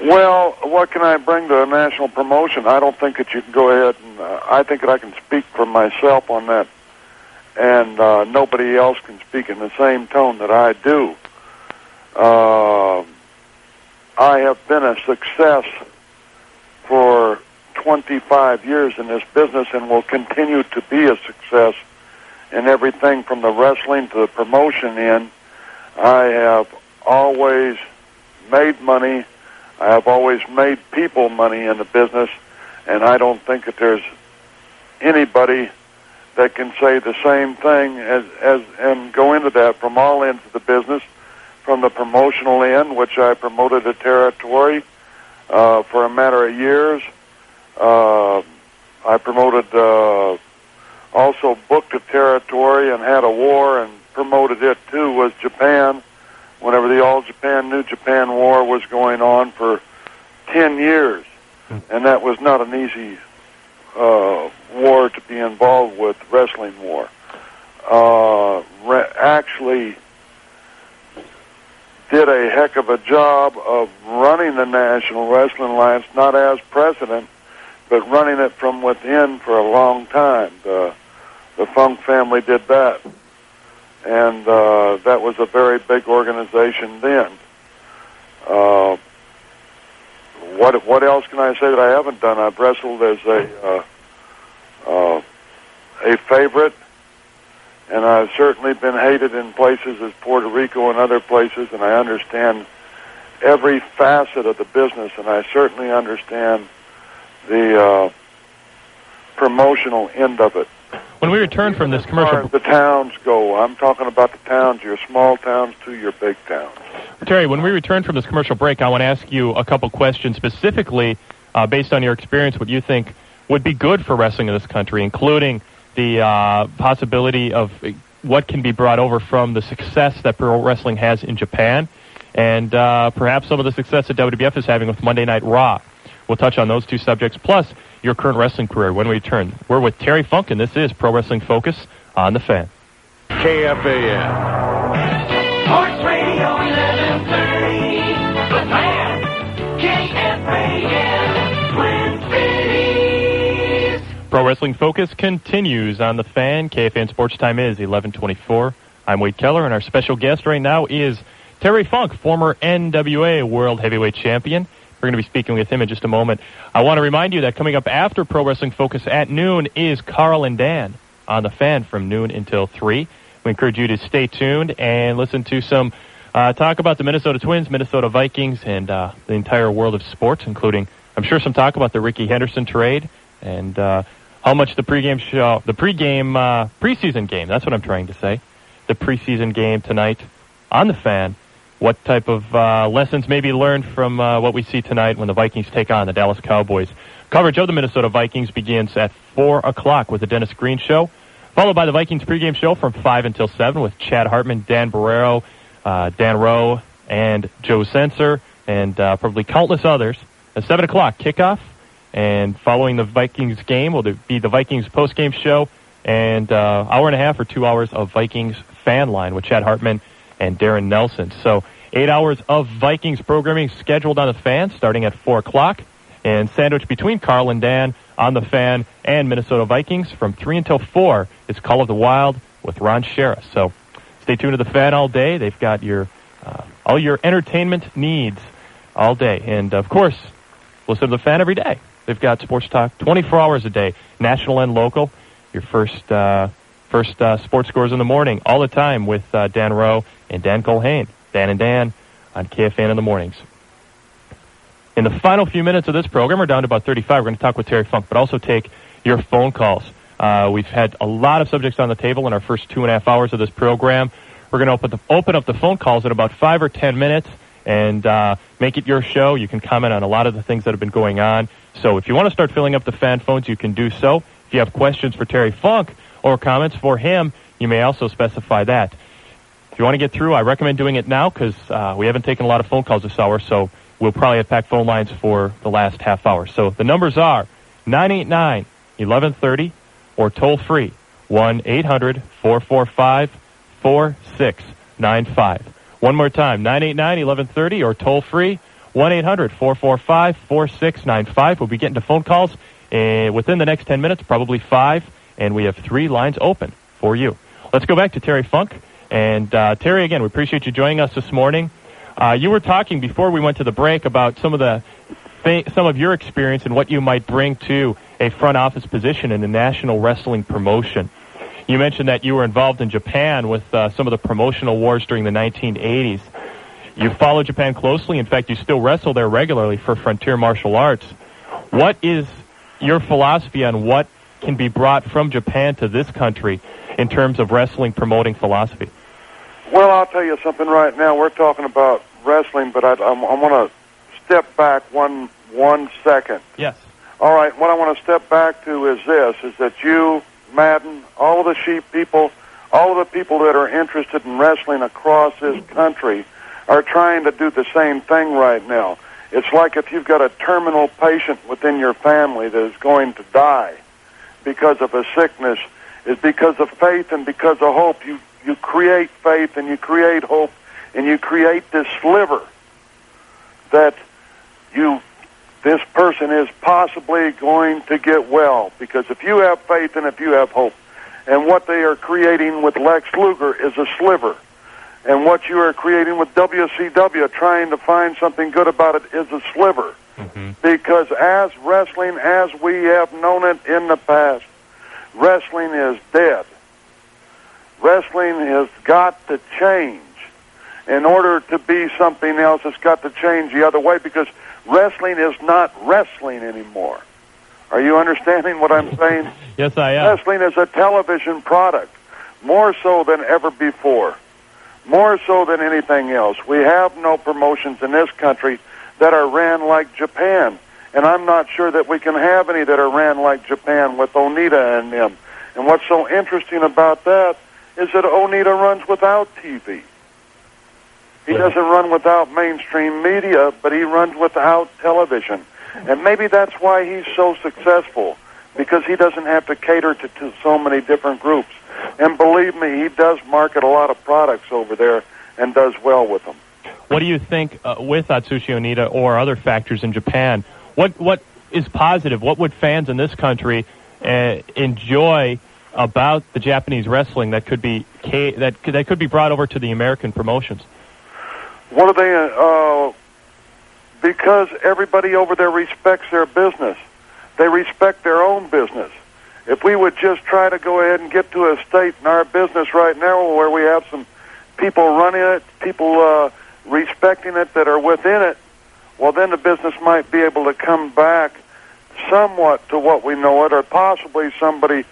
Well, what can I bring to a national promotion? I don't think that you can go ahead and. Uh, I think that I can speak for myself on that, and uh, nobody else can speak in the same tone that I do. Uh, I have been a success for 25 years in this business and will continue to be a success in everything from the wrestling to the promotion end. I have always made money. I have always made people money in the business, and I don't think that there's anybody that can say the same thing as as and go into that from all ends of the business, from the promotional end, which I promoted a territory uh, for a matter of years. Uh, I promoted, uh, also booked a territory and had a war and promoted it too. Was Japan whenever the All Japan New Japan War was going on for ten years. and that was not an easy uh, war to be involved with, wrestling war. Uh, re- actually did a heck of a job of running the National Wrestling Alliance, not as president, but running it from within for a long time. The, the Funk family did that. And uh, that was a very big organization then. Uh, what what else can I say that I haven't done? I've wrestled as a uh, uh, a favorite, and I've certainly been hated in places as Puerto Rico and other places, and I understand every facet of the business, and I certainly understand the uh, promotional end of it. When we return from this As commercial, as the towns go, I'm talking about the towns, your small towns to your big towns. Terry, when we return from this commercial break, I want to ask you a couple questions specifically uh, based on your experience, what you think would be good for wrestling in this country, including the uh, possibility of what can be brought over from the success that pro wrestling has in Japan, and uh, perhaps some of the success that WWF is having with Monday Night Raw. We'll touch on those two subjects, plus your current wrestling career when we return. We're with Terry Funk, and this is Pro Wrestling Focus on the Fan. KFAN. Sports Radio 1130. The Fan. KFAN. Twin Cities. Pro Wrestling Focus continues on the fan. KFAN Sports Time is 1124. I'm Wade Keller, and our special guest right now is Terry Funk, former NWA World Heavyweight Champion. We're going to be speaking with him in just a moment. I want to remind you that coming up after Pro Wrestling Focus at noon is Carl and Dan on the fan from noon until 3. We encourage you to stay tuned and listen to some uh, talk about the Minnesota Twins, Minnesota Vikings, and uh, the entire world of sports, including, I'm sure, some talk about the Ricky Henderson trade and uh, how much the pregame show, the pregame uh, preseason game. That's what I'm trying to say. The preseason game tonight on the fan. What type of uh, lessons may be learned from uh, what we see tonight when the Vikings take on the Dallas Cowboys? Coverage of the Minnesota Vikings begins at four o'clock with the Dennis Green Show, followed by the Vikings pregame show from five until seven with Chad Hartman, Dan Barreiro, uh, Dan Rowe, and Joe Senser, and uh, probably countless others. At seven o'clock kickoff, and following the Vikings game will be the Vikings postgame show, and uh, hour and a half or two hours of Vikings fan line with Chad Hartman and Darren Nelson. So eight hours of Vikings programming scheduled on the fan starting at four o'clock, and sandwiched between Carl and Dan on the fan and Minnesota Vikings from three until four is Call of the Wild with Ron Schara. So stay tuned to the fan all day. They've got your uh, all your entertainment needs all day, and of course, listen to the fan every day. They've got sports talk 24 hours a day, national and local. Your first uh, first uh, sports scores in the morning, all the time with uh, Dan Rowe and Dan Colhane. Dan and Dan on KFAN in the mornings. In the final few minutes of this program, we're down to about 35. We're going to talk with Terry Funk, but also take your phone calls. Uh, we've had a lot of subjects on the table in our first two and a half hours of this program. We're going to open, the, open up the phone calls in about five or ten minutes and uh, make it your show. You can comment on a lot of the things that have been going on. So if you want to start filling up the fan phones, you can do so. If you have questions for Terry Funk or comments for him, you may also specify that. If you want to get through, I recommend doing it now because uh, we haven't taken a lot of phone calls this hour, so we'll probably have packed phone lines for the last half hour. So the numbers are 989 1130 or toll free 1 800 445 4695. One more time 989 1130 or toll free 1 800 445 4695. We'll be getting to phone calls uh, within the next 10 minutes, probably five, and we have three lines open for you. Let's go back to Terry Funk. And uh, Terry, again, we appreciate you joining us this morning. Uh, you were talking before we went to the break about some of the th- some of your experience and what you might bring to a front office position in a national wrestling promotion. You mentioned that you were involved in Japan with uh, some of the promotional wars during the 1980s. You follow Japan closely. In fact, you still wrestle there regularly for Frontier Martial Arts. What is your philosophy on what can be brought from Japan to this country in terms of wrestling promoting philosophy? Well, I'll tell you something right now. We're talking about wrestling, but I, I'm, I want to step back one one second. Yes. All right. What I want to step back to is this: is that you, Madden, all of the sheep people, all of the people that are interested in wrestling across this country are trying to do the same thing right now. It's like if you've got a terminal patient within your family that is going to die because of a sickness, is because of faith and because of hope. You you create faith and you create hope and you create this sliver that you this person is possibly going to get well. Because if you have faith and if you have hope and what they are creating with Lex Luger is a sliver and what you are creating with WCW trying to find something good about it is a sliver. Mm-hmm. Because as wrestling as we have known it in the past wrestling is dead wrestling has got to change. In order to be something else it's got to change the other way because wrestling is not wrestling anymore. Are you understanding what i'm saying? Yes, I am. wrestling is a television product more so than ever before more so than anything else. We have no promotions in this country that are ran like japan and i'm not sure that we can have any that are ran like japan with onita and them. And what's so interesting about that is that onita runs without tv he doesn't run without mainstream media, but he runs without television. And maybe that's why he's so successful, because he doesn't have to cater to, to so many different groups. And believe me, he does market a lot of products over there and does well with them. What do you think uh, with Atsushi Onita or other factors in Japan? What what is positive? What would fans in this country uh, enjoy about the Japanese wrestling that could be that could, that could be brought over to the American promotions? What are they? Uh, because everybody over there respects their business. They respect their own business. If we would just try to go ahead and get to a state in our business right now where we have some people running it, people uh, respecting it that are within it, well, then the business might be able to come back somewhat to what we know it, or possibly somebody.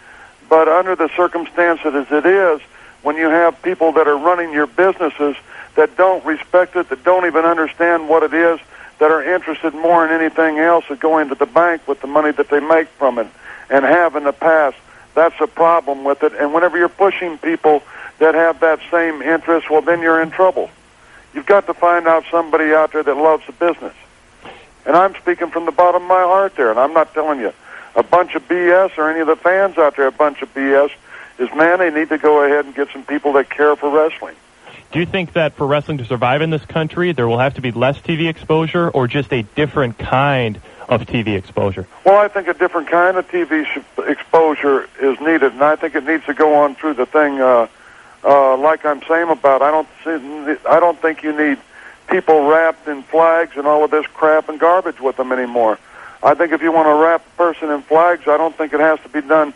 But under the circumstances as it is, when you have people that are running your businesses that don't respect it, that don't even understand what it is, that are interested more in anything else than going to the bank with the money that they make from it and have in the past, that's a problem with it. And whenever you're pushing people that have that same interest, well, then you're in trouble. You've got to find out somebody out there that loves the business. And I'm speaking from the bottom of my heart there, and I'm not telling you a bunch of BS or any of the fans out there a bunch of BS. Is man, they need to go ahead and get some people that care for wrestling. Do you think that for wrestling to survive in this country, there will have to be less TV exposure or just a different kind of TV exposure? Well, I think a different kind of TV sh- exposure is needed, and I think it needs to go on through the thing. Uh, uh, like I'm saying about, I don't see, I don't think you need people wrapped in flags and all of this crap and garbage with them anymore. I think if you want to wrap a person in flags, I don't think it has to be done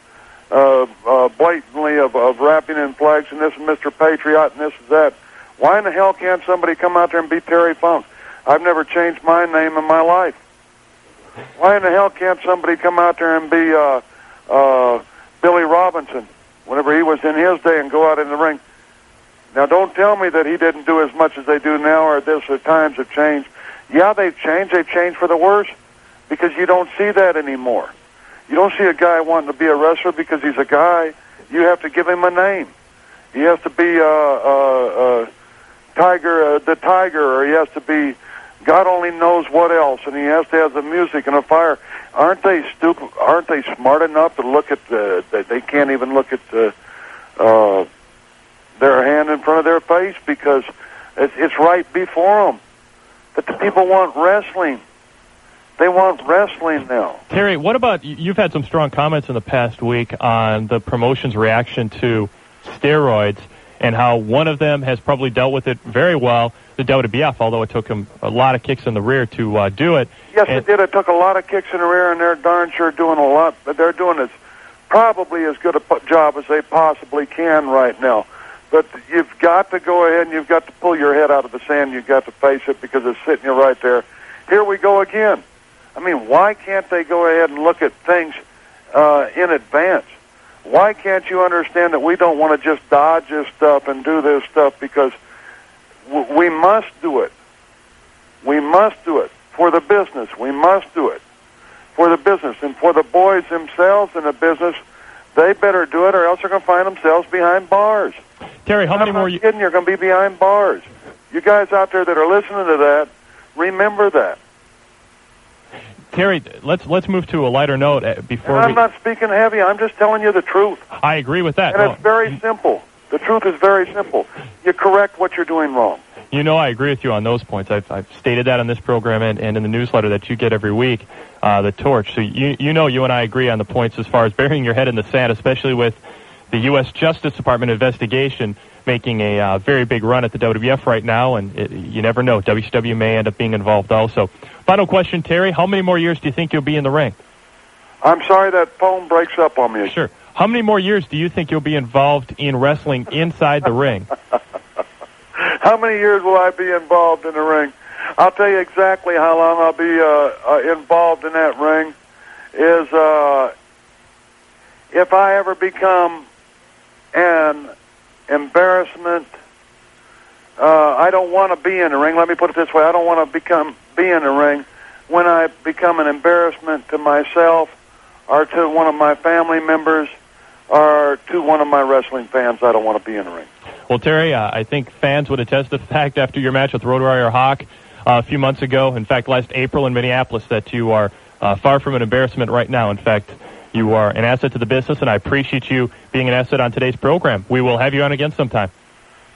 uh, uh, blatantly of, of wrapping in flags and this is Mr. Patriot and this is that. Why in the hell can't somebody come out there and be Terry Funk? I've never changed my name in my life. Why in the hell can't somebody come out there and be uh, uh, Billy Robinson whenever he was in his day and go out in the ring? Now, don't tell me that he didn't do as much as they do now, or this, or times have changed. Yeah, they've changed. They've changed for the worse because you don't see that anymore. You don't see a guy wanting to be a wrestler because he's a guy. You have to give him a name. He has to be uh, uh, uh, Tiger, uh, the Tiger, or he has to be God only knows what else, and he has to have the music and a fire. Aren't they stupid? Aren't they smart enough to look at the? They, can't even look at the, uh, their hand in front of their face because it's, it's right before them. But the people want wrestling. They want wrestling now. Terry, what about you- you've had some strong comments in the past week on the promotion's reaction to steroids and how one of them has probably dealt with it very well, the WWF, although it took him a lot of kicks in the rear to uh, do it. Yes, And- it did. It took a lot of kicks in the rear, and they're darn sure doing a lot. But they're doing as probably as good a job as they possibly can right now. But you've got to go ahead and you've got to pull your head out of the sand. You've got to face it because it's sitting you right there. Here we go again. I mean, why can't they go ahead and look at things uh, in advance? Why can't you understand that we don't want to just dodge this stuff and do this stuff because w- we must do it. We must do it for the business. We must do it for the business and for the boys themselves in the business. They better do it, or else they're going to find themselves behind bars. Terry, how many I'm more? not You- kidding. You're going to be behind bars. You guys out there that are listening to that, remember that. Terry, let's let's move to a lighter note uh, before And I'm we. not speaking heavy. I'm just telling you the truth. I agree with that. And No, it's very simple. The truth is very simple. You correct what you're doing wrong. You know, I agree with you on those points. I've, I've stated that on this program and, and in the newsletter that you get every week, uh, the torch. So you, you know, you and I agree on the points as far as burying your head in the sand, especially with the U.S. Justice Department investigation making a uh, very big run at the WWF right now, and it, you never know. WCW may end up being involved also. Final question, Terry. How many more years do you think you'll be in the ring? I'm sorry that phone breaks up on me. Sure. How many more years do you think you'll be involved in wrestling inside the ring? How many years will I be involved in the ring? I'll tell you exactly how long I'll be uh, uh, involved in that ring. Is uh, if I ever become an embarrassment. Uh, I don't want to be in the ring. Let me put it this way: I don't want to become be in the ring when I become an embarrassment to myself, or to one of my family members, or to one of my wrestling fans. I don't want to be in the ring. Well, Terry, uh, I think fans would attest to the fact after your match with Road Warrior Hawk uh, a few months ago, in fact, last April in Minneapolis, that you are uh, far from an embarrassment right now. In fact, you are an asset to the business, and I appreciate you being an asset on today's program. We will have you on again sometime.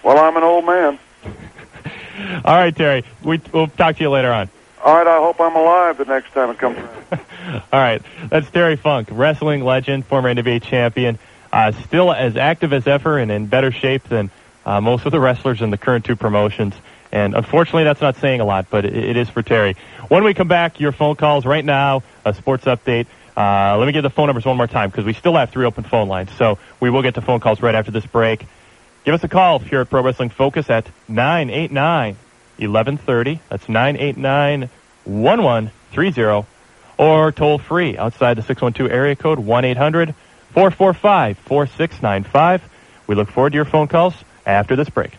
Well, I'm an old man. All right, Terry. We, we'll talk to you later on. All right, I hope I'm alive the next time it comes around. All right, that's Terry Funk, wrestling legend, former NWA champion, uh, still as active as ever and in better shape than uh, most of the wrestlers in the current two promotions. And unfortunately, that's not saying a lot, but it, it is for Terry. When we come back, your phone calls right now, a sports update. Uh, let me give the phone numbers one more time because we still have three open phone lines. So we will get to phone calls right after this break. Give us a call here at Pro Wrestling Focus at 989 1130. That's 989 1130. Or toll free outside the 612 area code 1 800 445 4695. We look forward to your phone calls after this break.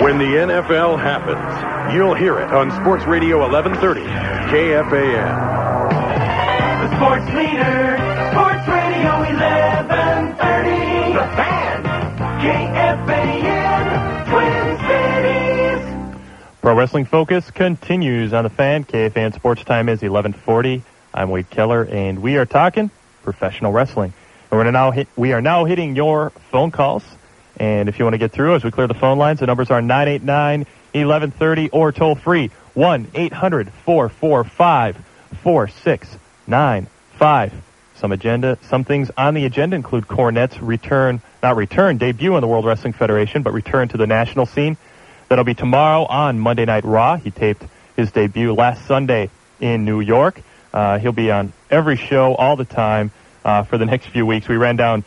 When the NFL happens, you'll hear it on Sports Radio 1130, KFAN. The sports leader, KFAN, Twin Cities. Pro Wrestling Focus continues on the fan. KFAN Sports Time is 1140. I'm Wade Keller, and we are talking professional wrestling. And we're now hit, we are now hitting your phone calls. And if you want to get through as we clear the phone lines, the numbers are 989 1130 or toll free 1 800 445 4695. Some agenda, some things on the agenda include Cornette's return, not return, debut in the World Wrestling Federation, but return to the national scene. That'll be tomorrow on Monday Night Raw. He taped his debut last Sunday in New York. Uh, he'll be on every show all the time uh, for the next few weeks. We ran down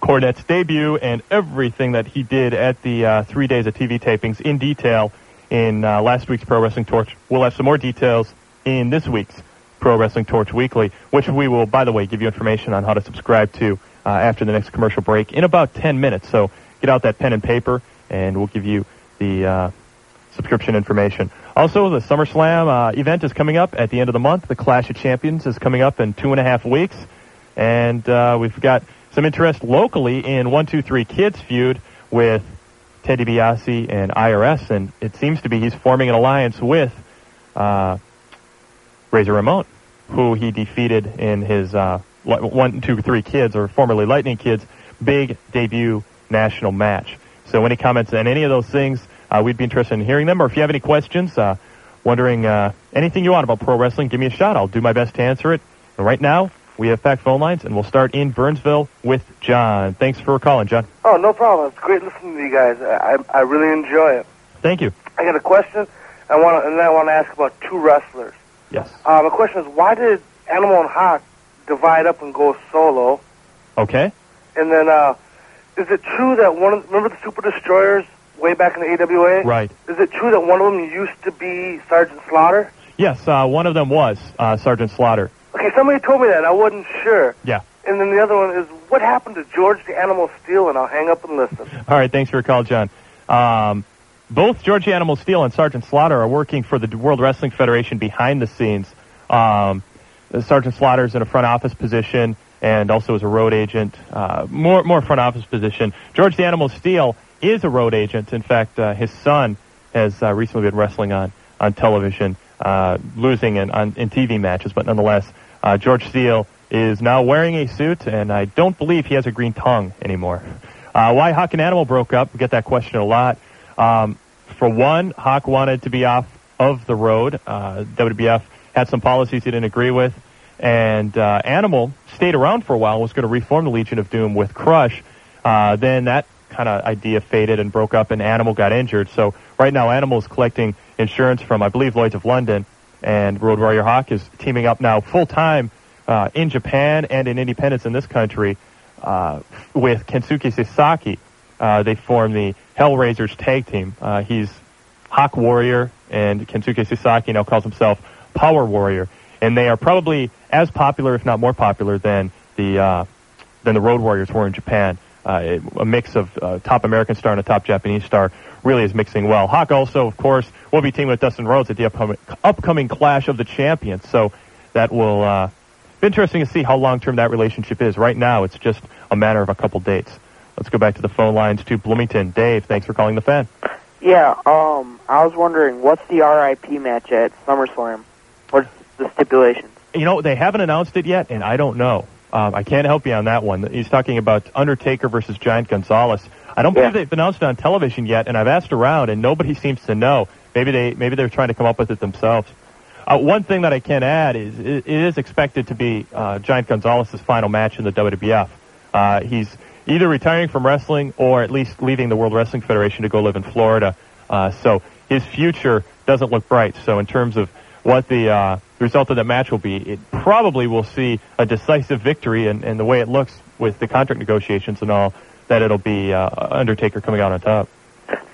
Cornette's debut and everything that he did at the uh, three days of TV tapings in detail in uh, last week's Pro Wrestling Torch. We'll have some more details in this week's Pro Wrestling Torch Weekly, which we will, by the way, give you information on how to subscribe to uh, after the next commercial break in about 10 minutes. So get out that pen and paper, and we'll give you the uh, subscription information. Also, the SummerSlam uh, event is coming up at the end of the month. The Clash of Champions is coming up in two and a half weeks. And uh, we've got some interest locally in 123 Kids feud with Ted DiBiase and IRS. And it seems to be he's forming an alliance with uh, Razor Ramon, who he defeated in his uh, li- 123 Kids, or formerly Lightning Kids, big debut national match. So any comments on any of those things, uh, we'd be interested in hearing them. Or if you have any questions, uh, wondering uh, anything you want about pro wrestling, give me a shot. I'll do my best to answer it. And right now, we have packed phone lines, and we'll start in Burnsville with John. Thanks for calling, John. Oh, no problem. It's great listening to you guys. I, I, I really enjoy it. Thank you. I got a question. I want to, and then I want to ask about two wrestlers. Yes. Uh, my question is, why did Animal and Hawk divide up and go solo? Okay. And then, uh, is it true that one of remember the Super Destroyers way back in the AWA? Right. Is it true that one of them used to be Sergeant Slaughter? Yes, uh, one of them was uh, Sergeant Slaughter. Okay, somebody told me that. I wasn't sure. Yeah. And then the other one is, what happened to George the Animal Steele? And I'll hang up and listen. All right, thanks for your call, John. Um, both George the Animal Steele and Sergeant Slaughter are working for the World Wrestling Federation behind the scenes. Um, Sergeant Slaughter's in a front office position and also as a road agent, uh, more more front office position. George the Animal Steele is a road agent. In fact, uh, his son has uh, recently been wrestling on on television uh, losing in, on, in TV matches, but nonetheless, uh, George Steele is now wearing a suit, and I don't believe he has a green tongue anymore. Uh, why Hawk and Animal broke up? We get that question a lot. Um, for one, Hawk wanted to be off of the road. Uh, WWF had some policies he didn't agree with, and uh, Animal stayed around for a while. Was going to reform the Legion of Doom with Crush. Uh, then that kind of idea faded and broke up, and Animal got injured. So right now, Animal is collecting insurance from, I believe, Lloyd's of London, and Road Warrior Hawk is teaming up now full time uh, in Japan and in Independence in this country uh, with Kensuke Sasaki. Uh, they form the Hellraisers tag team. Uh, he's Hawk Warrior, and Kensuke Sasaki now calls himself Power Warrior, and they are probably as popular, if not more popular, than the uh, than the Road Warriors were in Japan. Uh, a mix of uh, top American star and a top Japanese star really is mixing well. Hawk also, of course, will be teaming with Dustin Rhodes at the upcoming, upcoming Clash of the Champions. So that will uh, be interesting to see how long term that relationship is. Right now, it's just a matter of a couple dates. Let's go back to the phone lines to Bloomington. Dave, thanks for calling the fan. Yeah, um, I was wondering, what's the RIP match at SummerSlam? The stipulations? You know, they haven't announced it yet, and I don't know. Um, I can't help you on that one. He's talking about Undertaker versus Giant Gonzalez. I don't believe they've announced it on television yet, and I've asked around, and nobody seems to know. Maybe they maybe they're trying to come up with it themselves. Uh, one thing that I can add is it, it is expected to be uh, Giant Gonzalez's final match in the WWF. Uh, he's either retiring from wrestling or at least leaving the World Wrestling Federation to go live in Florida. Uh, so his future doesn't look bright. So in terms of what the uh, result of that match will be, it probably will see a decisive victory, and, and the way it looks with the contract negotiations and all, that it'll be uh, Undertaker coming out on top.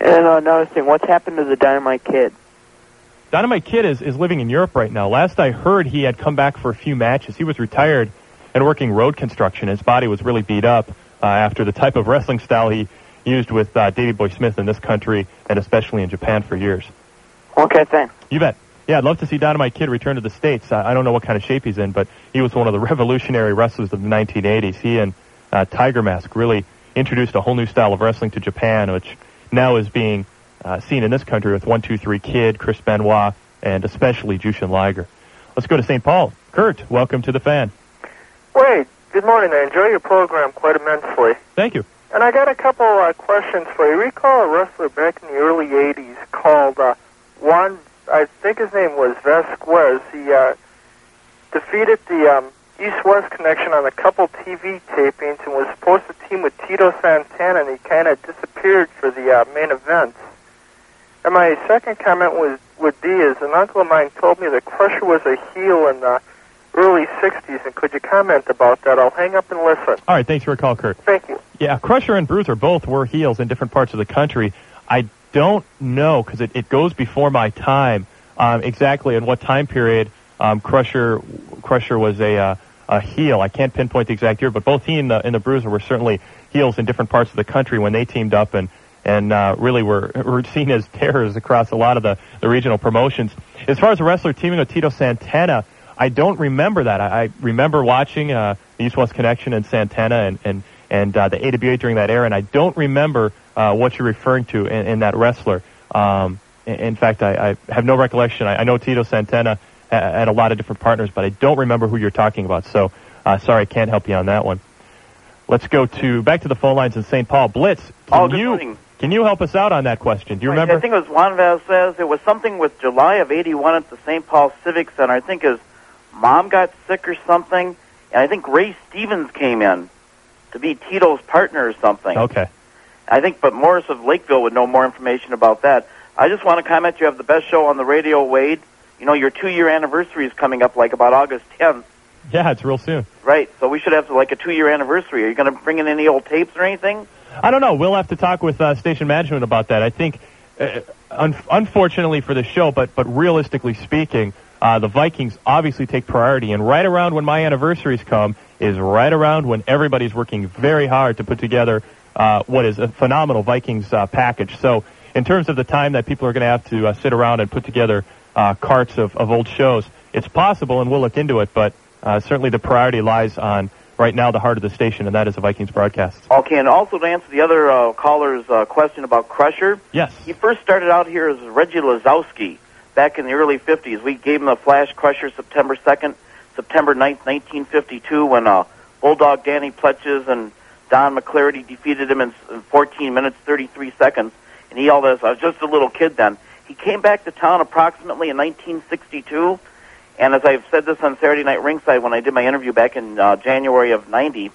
And uh, another thing, what's happened to the Dynamite Kid? Dynamite Kid is, is living in Europe right now. Last I heard, he had come back for a few matches. He was retired and working road construction. His body was really beat up uh, after the type of wrestling style he used with uh, Davey Boy Smith in this country and especially in Japan for years. Okay, thanks. You bet. Yeah, I'd love to see Dynamite Kid return to the States. I, I don't know what kind of shape he's in, but he was one of the revolutionary wrestlers of the 1980s. He and uh, Tiger Mask really introduced a whole new style of wrestling to Japan, which now is being uh, seen in this country with 123 Kid, Chris Benoit, and especially Jushin Liger. Let's go to St. Paul. Kurt, welcome to the fan. Wade, good morning. I enjoy your program quite immensely. Thank you. And I got a couple uh, questions for you. Recall a wrestler back in the early 80s called uh, Juan, I think his name was Vasquez. He uh, defeated the um, East-West connection on a couple TV tapings and was supposed to team with Tito Santana, and he kind of disappeared for the uh, main event. And my second comment was would be is an uncle of mine told me that Crusher was a heel in the early 60s, and could you comment about that? I'll hang up and listen. All right, thanks for your call, Kurt. Thank you. Yeah, Crusher and Bruiser both were heels in different parts of the country. I don't know because it, it goes before my time um, exactly in what time period um, Crusher Crusher was a uh, a heel. I can't pinpoint the exact year, but both he and the, and the Bruiser were certainly heels in different parts of the country when they teamed up and and uh, really were were seen as terrors across a lot of the, the regional promotions. As far as the wrestler teaming with Tito Santana, I don't remember that. I, I remember watching uh, the East West Connection and Santana and and and uh, the AWA during that era, and I don't remember uh, what you're referring to in, in that wrestler. Um, in, fact, I, I have no recollection. I, I know Tito Santana had a lot of different partners, but I don't remember who you're talking about. So, uh, sorry, I can't help you on that one. Let's go to back to the phone lines in St. Paul. Blitz, can Oh, you morning. can you help us out on that question? Do you Right, remember? I think it was Juan Vasquez. It was something with July of '81 at the St. Paul Civic Center. I think his mom got sick or something, and I think Ray Stevens came in to be Tito's partner or something. Okay. I think, but Morris of Lakeville would know more information about that. I just want to comment. You have the best show on the radio, Wade. You know, your two-year anniversary is coming up, like about August 10th, Yeah, it's real soon. right? So we should have like a two-year anniversary. Are you going to bring in any old tapes or anything? I don't know. We'll have to talk with uh, station management about that. I think, uh, un- unfortunately for the show, but but realistically speaking, uh, the Vikings obviously take priority, and right around when my anniversaries come is right around when everybody's working very hard to put together uh, what is a phenomenal Vikings uh, package. So, in terms of the time that people are going to have to uh, sit around and put together uh, carts of, of old shows, it's possible, and we'll look into it. But uh, certainly, the priority lies on right now the heart of the station, and that is the Vikings broadcast. Okay, and also to answer the other uh, caller's uh, question about Crusher. Yes. He first started out here as Reggie Lisowski. back in the early 50s. We gave him a Flash Crusher September 2nd, September 9th, 1952, when uh, Bulldog Danny Plechas and Don McClarty defeated him in, in 14 minutes 33 seconds. And he all this. I was just a little kid then. He came back to town approximately in 1962. And as I've said this on Saturday Night Ringside when I did my interview back in uh, January of 90,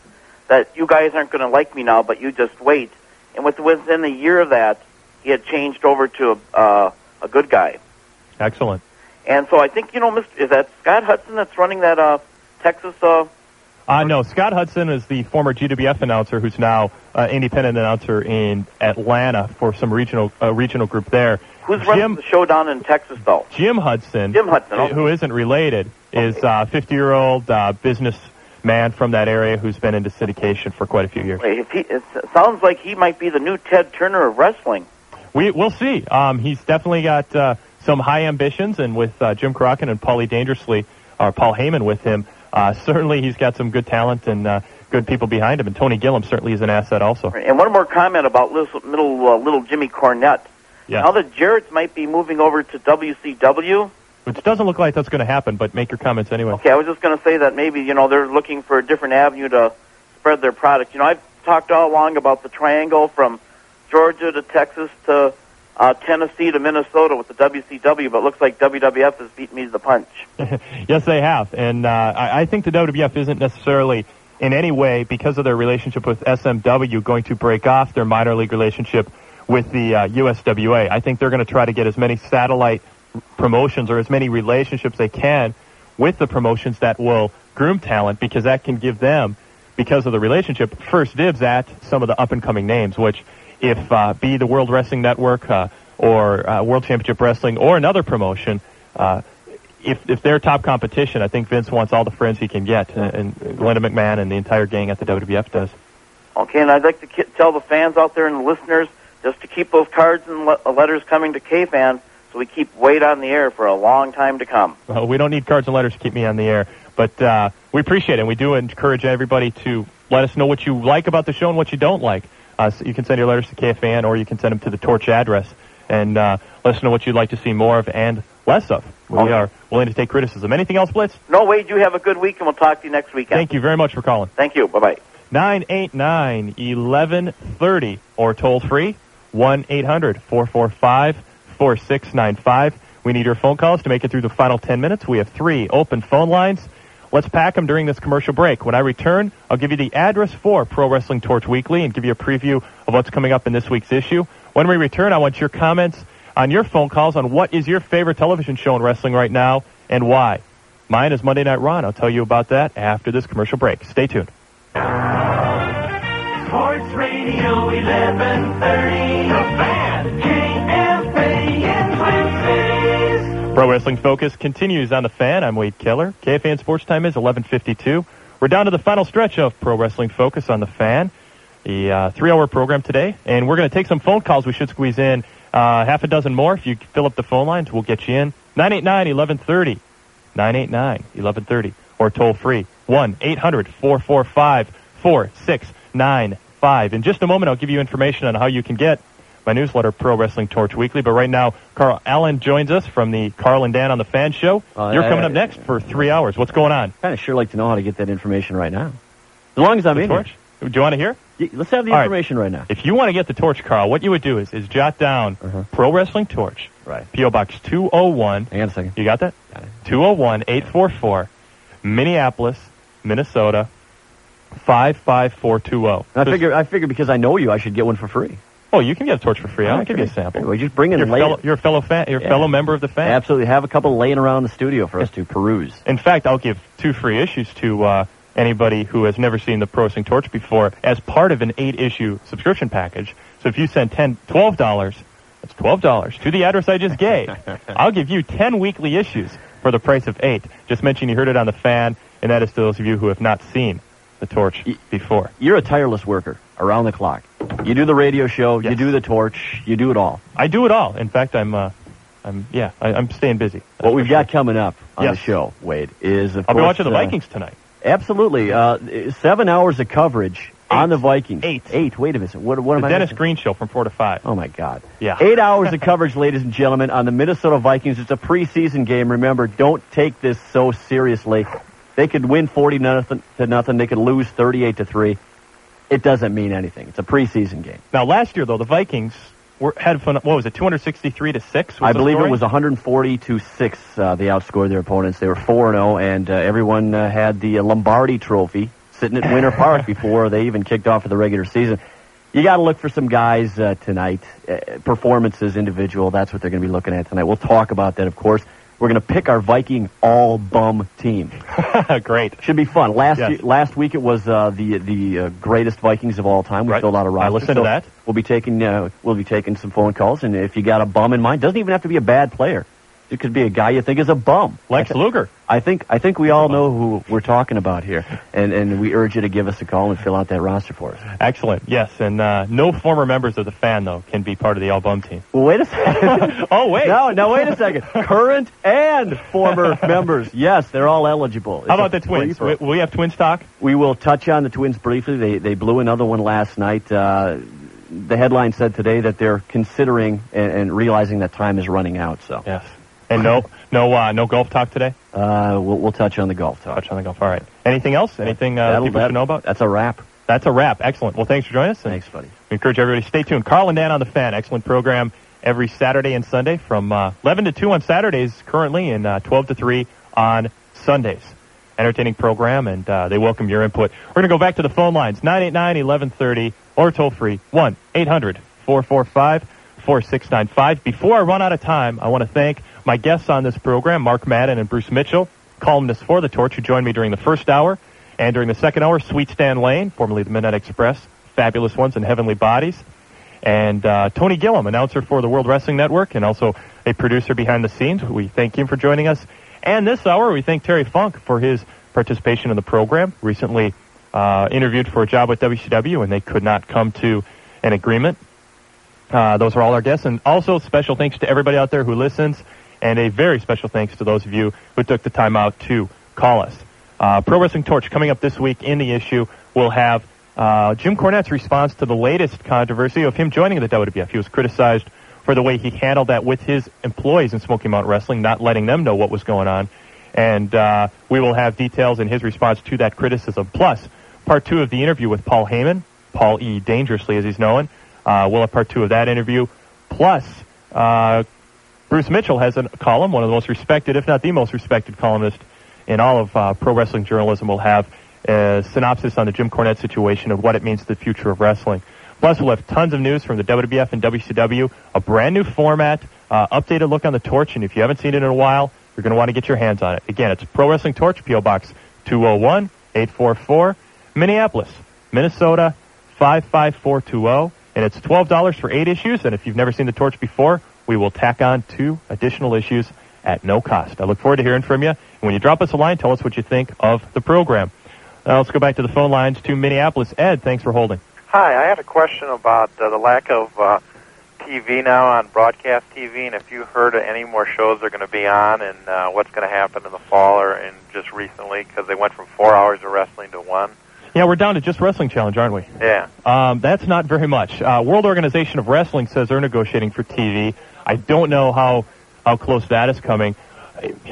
that you guys aren't going to like me now, but you just wait. And with, within a year of that, he had changed over to a, uh, a good guy. Excellent. And so I think, you know, Mr. is that Scott Hudson that's running that uh, Texas uh, Uh, no, Scott Hudson is the former GWF announcer who's now uh, independent announcer in Atlanta for some regional uh, regional group there. Who's running the show down in Texas, though? Jim Hudson, Jim Hudson, uh, okay. who isn't related, is a 50-year-old uh, businessman from that area who's been into syndication for quite a few years. If he, it sounds like he might be the new Ted Turner of wrestling. We we'll see. Um, he's definitely got uh, some high ambitions, and with uh, Jim Crockett and Paulie Dangerously, or Paul Heyman with him, uh, certainly he's got some good talent and uh, good people behind him. And Tony Gillum certainly is an asset also. And one more comment about little, little, uh, little Jimmy Cornette. Yeah. Now that Jarrett's might be moving over to WCW, Which doesn't look like that's going to happen, but make your comments anyway. okay, I was just going to say that maybe, you know, they're looking for a different avenue to spread their product. You know, I've talked all along about the triangle from Georgia to Texas to uh, Tennessee to Minnesota with the WCW, but looks like WWF has beat me to the punch. yes, they have, and uh, I, I think the WWF isn't necessarily in any way because of their relationship with SMW going to break off their minor league relationship with the uh, USWA. I think they're going to try to get as many satellite promotions or as many relationships they can with the promotions that will groom talent because that can give them, because of the relationship, first dibs at some of the up and coming names, which if uh, be the World Wrestling Network uh, or uh, World Championship Wrestling or another promotion, uh, if if they're top competition, I think Vince wants all the friends he can get, and, and Linda McMahon and the entire gang at the WWF does. Okay, and I'd like to ki- tell the fans out there and the listeners just to keep those cards and le- letters coming to K-Fan so we keep Wade on the air for a long time to come. Well, we don't need cards and letters to keep me on the air, but uh, we appreciate it. and We do encourage everybody to let us know what you like about the show and what you don't like. Uh, so you can send your letters to KFAN or you can send them to the Torch address and uh, let us know what you'd like to see more of and less of. We Okay. are willing to take criticism. Anything else, Blitz? No, Wade, you have a good week, and we'll talk to you next weekend. Thank you very much for calling. Thank you. Bye-bye. 989 1130 or toll free 1 800 445 4695. We need your phone calls to make it through the final 10 minutes. We have three open phone lines. Let's pack them during this commercial break. When I return, I'll give you the address for Pro Wrestling Torch Weekly and give you a preview of what's coming up in this week's issue. When we return, I want your comments on your phone calls on what is your favorite television show in wrestling right now and why. Mine is Monday Night Raw, I'll tell you about that after this commercial break. Stay tuned. Sports Radio 1130. Pro Wrestling Focus continues on the fan. I'm Wade Keller. KFAN Sports Time is 11:52. We're down to the final stretch of Pro Wrestling Focus on the fan, the uh, three-hour program today, and we're going to take some phone calls. We should squeeze in uh, half a dozen more. If you fill up the phone lines, we'll get you in. 989-1130, 989-1130, or toll free 1-800-445-4695. In just a moment, I'll give you information on how you can get my newsletter, Pro Wrestling Torch Weekly. But right now, Carl Allen joins us from the Carl and Dan on the Fan Show. Uh, You're coming up next for three hours. What's going on? kind of sure like to know how to get that information right now. As long as I'm The in torch? Do you want to hear? here. Y- Let's have the All right. information right now. If you want to get the torch, Carl, what you would do is is jot down Pro Wrestling Torch, Right. PO Box 201. Hang on a second. You got that? 201 844, Minneapolis, Minnesota, 55420. I figure, I figure because I know you, I should get one for free. Oh, you can get a torch for free. I'll give you a sample. Well, just bring it You're, fellow, you're a fellow fan. You're Yeah. fellow member of the fan. Absolutely. Have a couple laying around the studio for us to peruse. In fact, I'll give two free issues to uh, anybody who has never seen the Pro Wrestling Torch before as part of an eight-issue subscription package. So if you send ten, twelve dollars, that's twelve dollars to the address I just gave. I'll give you ten weekly issues for the price of eight. Just mention you heard it on the fan, and that is to those of you who have not seen the Torch before. You're a tireless worker around the clock. You do the radio show, you do the torch, you do it all. I do it all. In fact, I'm, uh, I'm, yeah, I, I'm staying busy. What we've got coming up on Yes. the show, Wade, is of I'll be watching the uh, Vikings tonight. Absolutely. Uh, seven hours of coverage on the Vikings. Eight. Eight. Wait a minute. What, what am the I Dennis missing? Green Show from 4 to 5. Oh, my God. Yeah. Eight hours of coverage, ladies and gentlemen, on the Minnesota Vikings. It's a preseason game. Remember, don't take this so seriously. They could win 40 nothing to nothing. They could lose 38 to 3. It doesn't mean anything. It's a preseason game. Now, last year, though, the Vikings were had fun. What was it, 263 to 6? I believe it was 140 to 6. Uh, they outscored their opponents. They were 4 and 0, and uh, everyone uh, had the uh, Lombardi trophy sitting at Winter Park before they even kicked off for the regular season. You got to look for some guys uh, tonight. Uh, performances, individual. That's what they're going to be looking at tonight. We'll talk about that, of course. We're going to pick our Viking all bum team. Great. Should be fun. Last Yes. year, last week it was uh, the the uh, greatest Vikings of all time. We filled out a roster. listened to so that. We'll be taking uh, we'll be taking some phone calls, and if you got a bum in mind, doesn't even have to be a bad player. It could be a guy you think is a bum. Lex I Luger. I think I think we all know who we're talking about here, and and we urge you to give us a call and fill out that roster for us. Excellent. Yes, and uh, no former members of the fan though can be part of the all bum team. Well, wait a second. oh wait. No, no, wait a second. Current and former members, yes, they're all eligible. How about the Twins? We, we have Twins talk. We will touch on the Twins briefly. They they blew another one last night. Uh, the headline said today that they're considering and, and realizing that time is running out. So yes, and no no uh, no golf talk today. Uh, we'll we'll touch on the golf talk. Touch on the golf. All right. Anything else? Anything uh, That'll- people that- should know about? That's a wrap. That's a wrap. Excellent. Well, thanks for joining us. and Thanks, buddy. We encourage everybody to stay tuned. Carl and Dan on the fan. Excellent program every Saturday and Sunday from uh, 11 to 2 on Saturdays currently and uh, 12 to 3 on Sundays. Entertaining program, and uh, they welcome your input. We're going to go back to the phone lines 989 1130 or toll free 1 800 445 4695. Before I run out of time, I want to thank my guests on this program, Mark Madden and Bruce Mitchell, columnists for The Torch, who joined me during the first hour. And during the second hour, Sweet Stan Lane, formerly the Midnight Express, Fabulous Ones and Heavenly Bodies. And uh, Tony Gillum, announcer for the World Wrestling Network and also a producer behind the scenes. We thank him for joining us. And this hour, we thank Terry Funk for his participation in the program. Recently uh, interviewed for a job with WCW, and they could not come to an agreement. Uh, those are all our guests. And also special thanks to everybody out there who listens, and a very special thanks to those of you who took the time out to call us. Uh, Pro Wrestling Torch coming up this week in the issue will have uh, Jim Cornette's response to the latest controversy of him joining the WWF. He was criticized for the way he handled that with his employees in Smoky Mountain Wrestling, not letting them know what was going on. And uh, we will have details in his response to that criticism. Plus, part two of the interview with Paul Heyman, Paul E. Dangerously as he's known. Uh, we'll have part two of that interview. Plus, uh, Bruce Mitchell has a column, one of the most respected, if not the most respected columnist in all of uh, pro wrestling journalism. will have a synopsis on the Jim Cornette situation of what it means to the future of wrestling. Plus, we'll have tons of news from the WWF and WCW, a brand new format, uh, updated look on the torch, and if you haven't seen it in a while, you're going to want to get your hands on it. Again, it's Pro Wrestling Torch, P.O. Box 201-844, Minneapolis, Minnesota 55420, and it's $12 for eight issues, and if you've never seen the torch before, we will tack on two additional issues at no cost. I look forward to hearing from you. And when you drop us a line, tell us what you think of the program. Now let's go back to the phone lines to Minneapolis. Ed, thanks for holding. Hi, I had a question about uh, the lack of uh, TV now on broadcast TV, and if you heard any more shows are going to be on, and uh, what's going to happen in the fall or and just recently because they went from four hours of wrestling to one. Yeah, we're down to just Wrestling Challenge, aren't we? Yeah. Um, that's not very much. Uh, World Organization of Wrestling says they're negotiating for TV. I don't know how how close that is coming.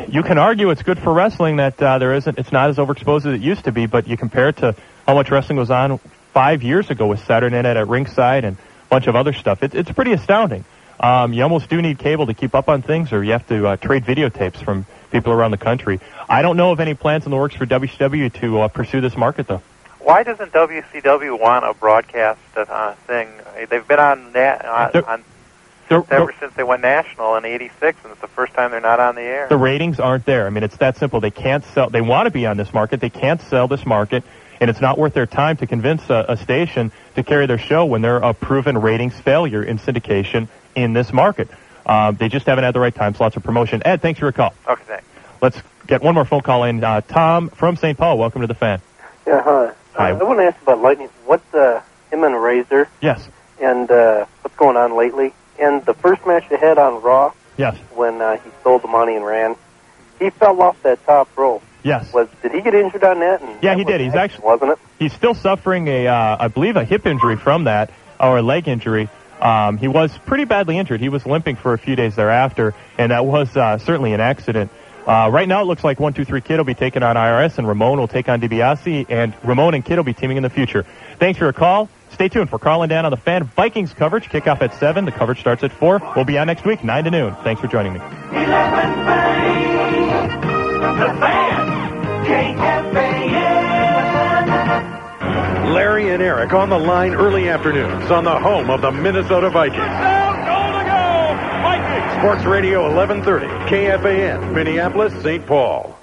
You can argue it's good for wrestling that uh, there isn't. It's not as overexposed as it used to be, but you compare it to how much wrestling was on five years ago with Saturday Night at Ringside and a bunch of other stuff. It, it's pretty astounding. Um, you almost do need cable to keep up on things, or you have to uh, trade videotapes from people around the country. I don't know of any plans in the works for WCW to uh, pursue this market, though. Why doesn't WCW want a broadcast uh, thing? They've been on that on, on They're- ever since they went national in '86, and it's the first time they're not on the air. The ratings aren't there. I mean, it's that simple. They can't sell. They want to be on this market. They can't sell this market, and it's not worth their time to convince a, a station to carry their show when they're a proven ratings failure in syndication in this market. Um, they just haven't had the right time slots or promotion. Ed, thanks for your call. Okay, thanks. Let's get one more phone call in. Uh, Tom from St. Paul, welcome to the fan. Yeah, hi. Uh, I want to ask about Lightning. What's uh, him and Razor Yes. and uh, what's going on lately? And the first match they had on Raw Yes. when uh, he stole the money and ran, he fell off that top rope. Yes. Was did he get injured on that? And Yeah, he did. He's actually wasn't it? He's still suffering a, uh, I believe, a hip injury from that or a leg injury. Um, he was pretty badly injured. He was limping for a few days thereafter, and that was uh, certainly an accident. Uh, right now, it looks like one, two, three Kid will be taking on IRS, and Ramon will take on DiBiase, and Ramon and Kid will be teaming in the future. Thanks for your call. Stay tuned for Carl and Dan on the Fan Vikings coverage. Kickoff at seven. The coverage starts at four. We'll be on next week, nine to noon. Thanks for joining me. 11 The fan, KFAN. Larry and Eric on the line early afternoons on the home of the Minnesota Vikings. Sports Radio 1130, KFAN, Minneapolis, St. Paul.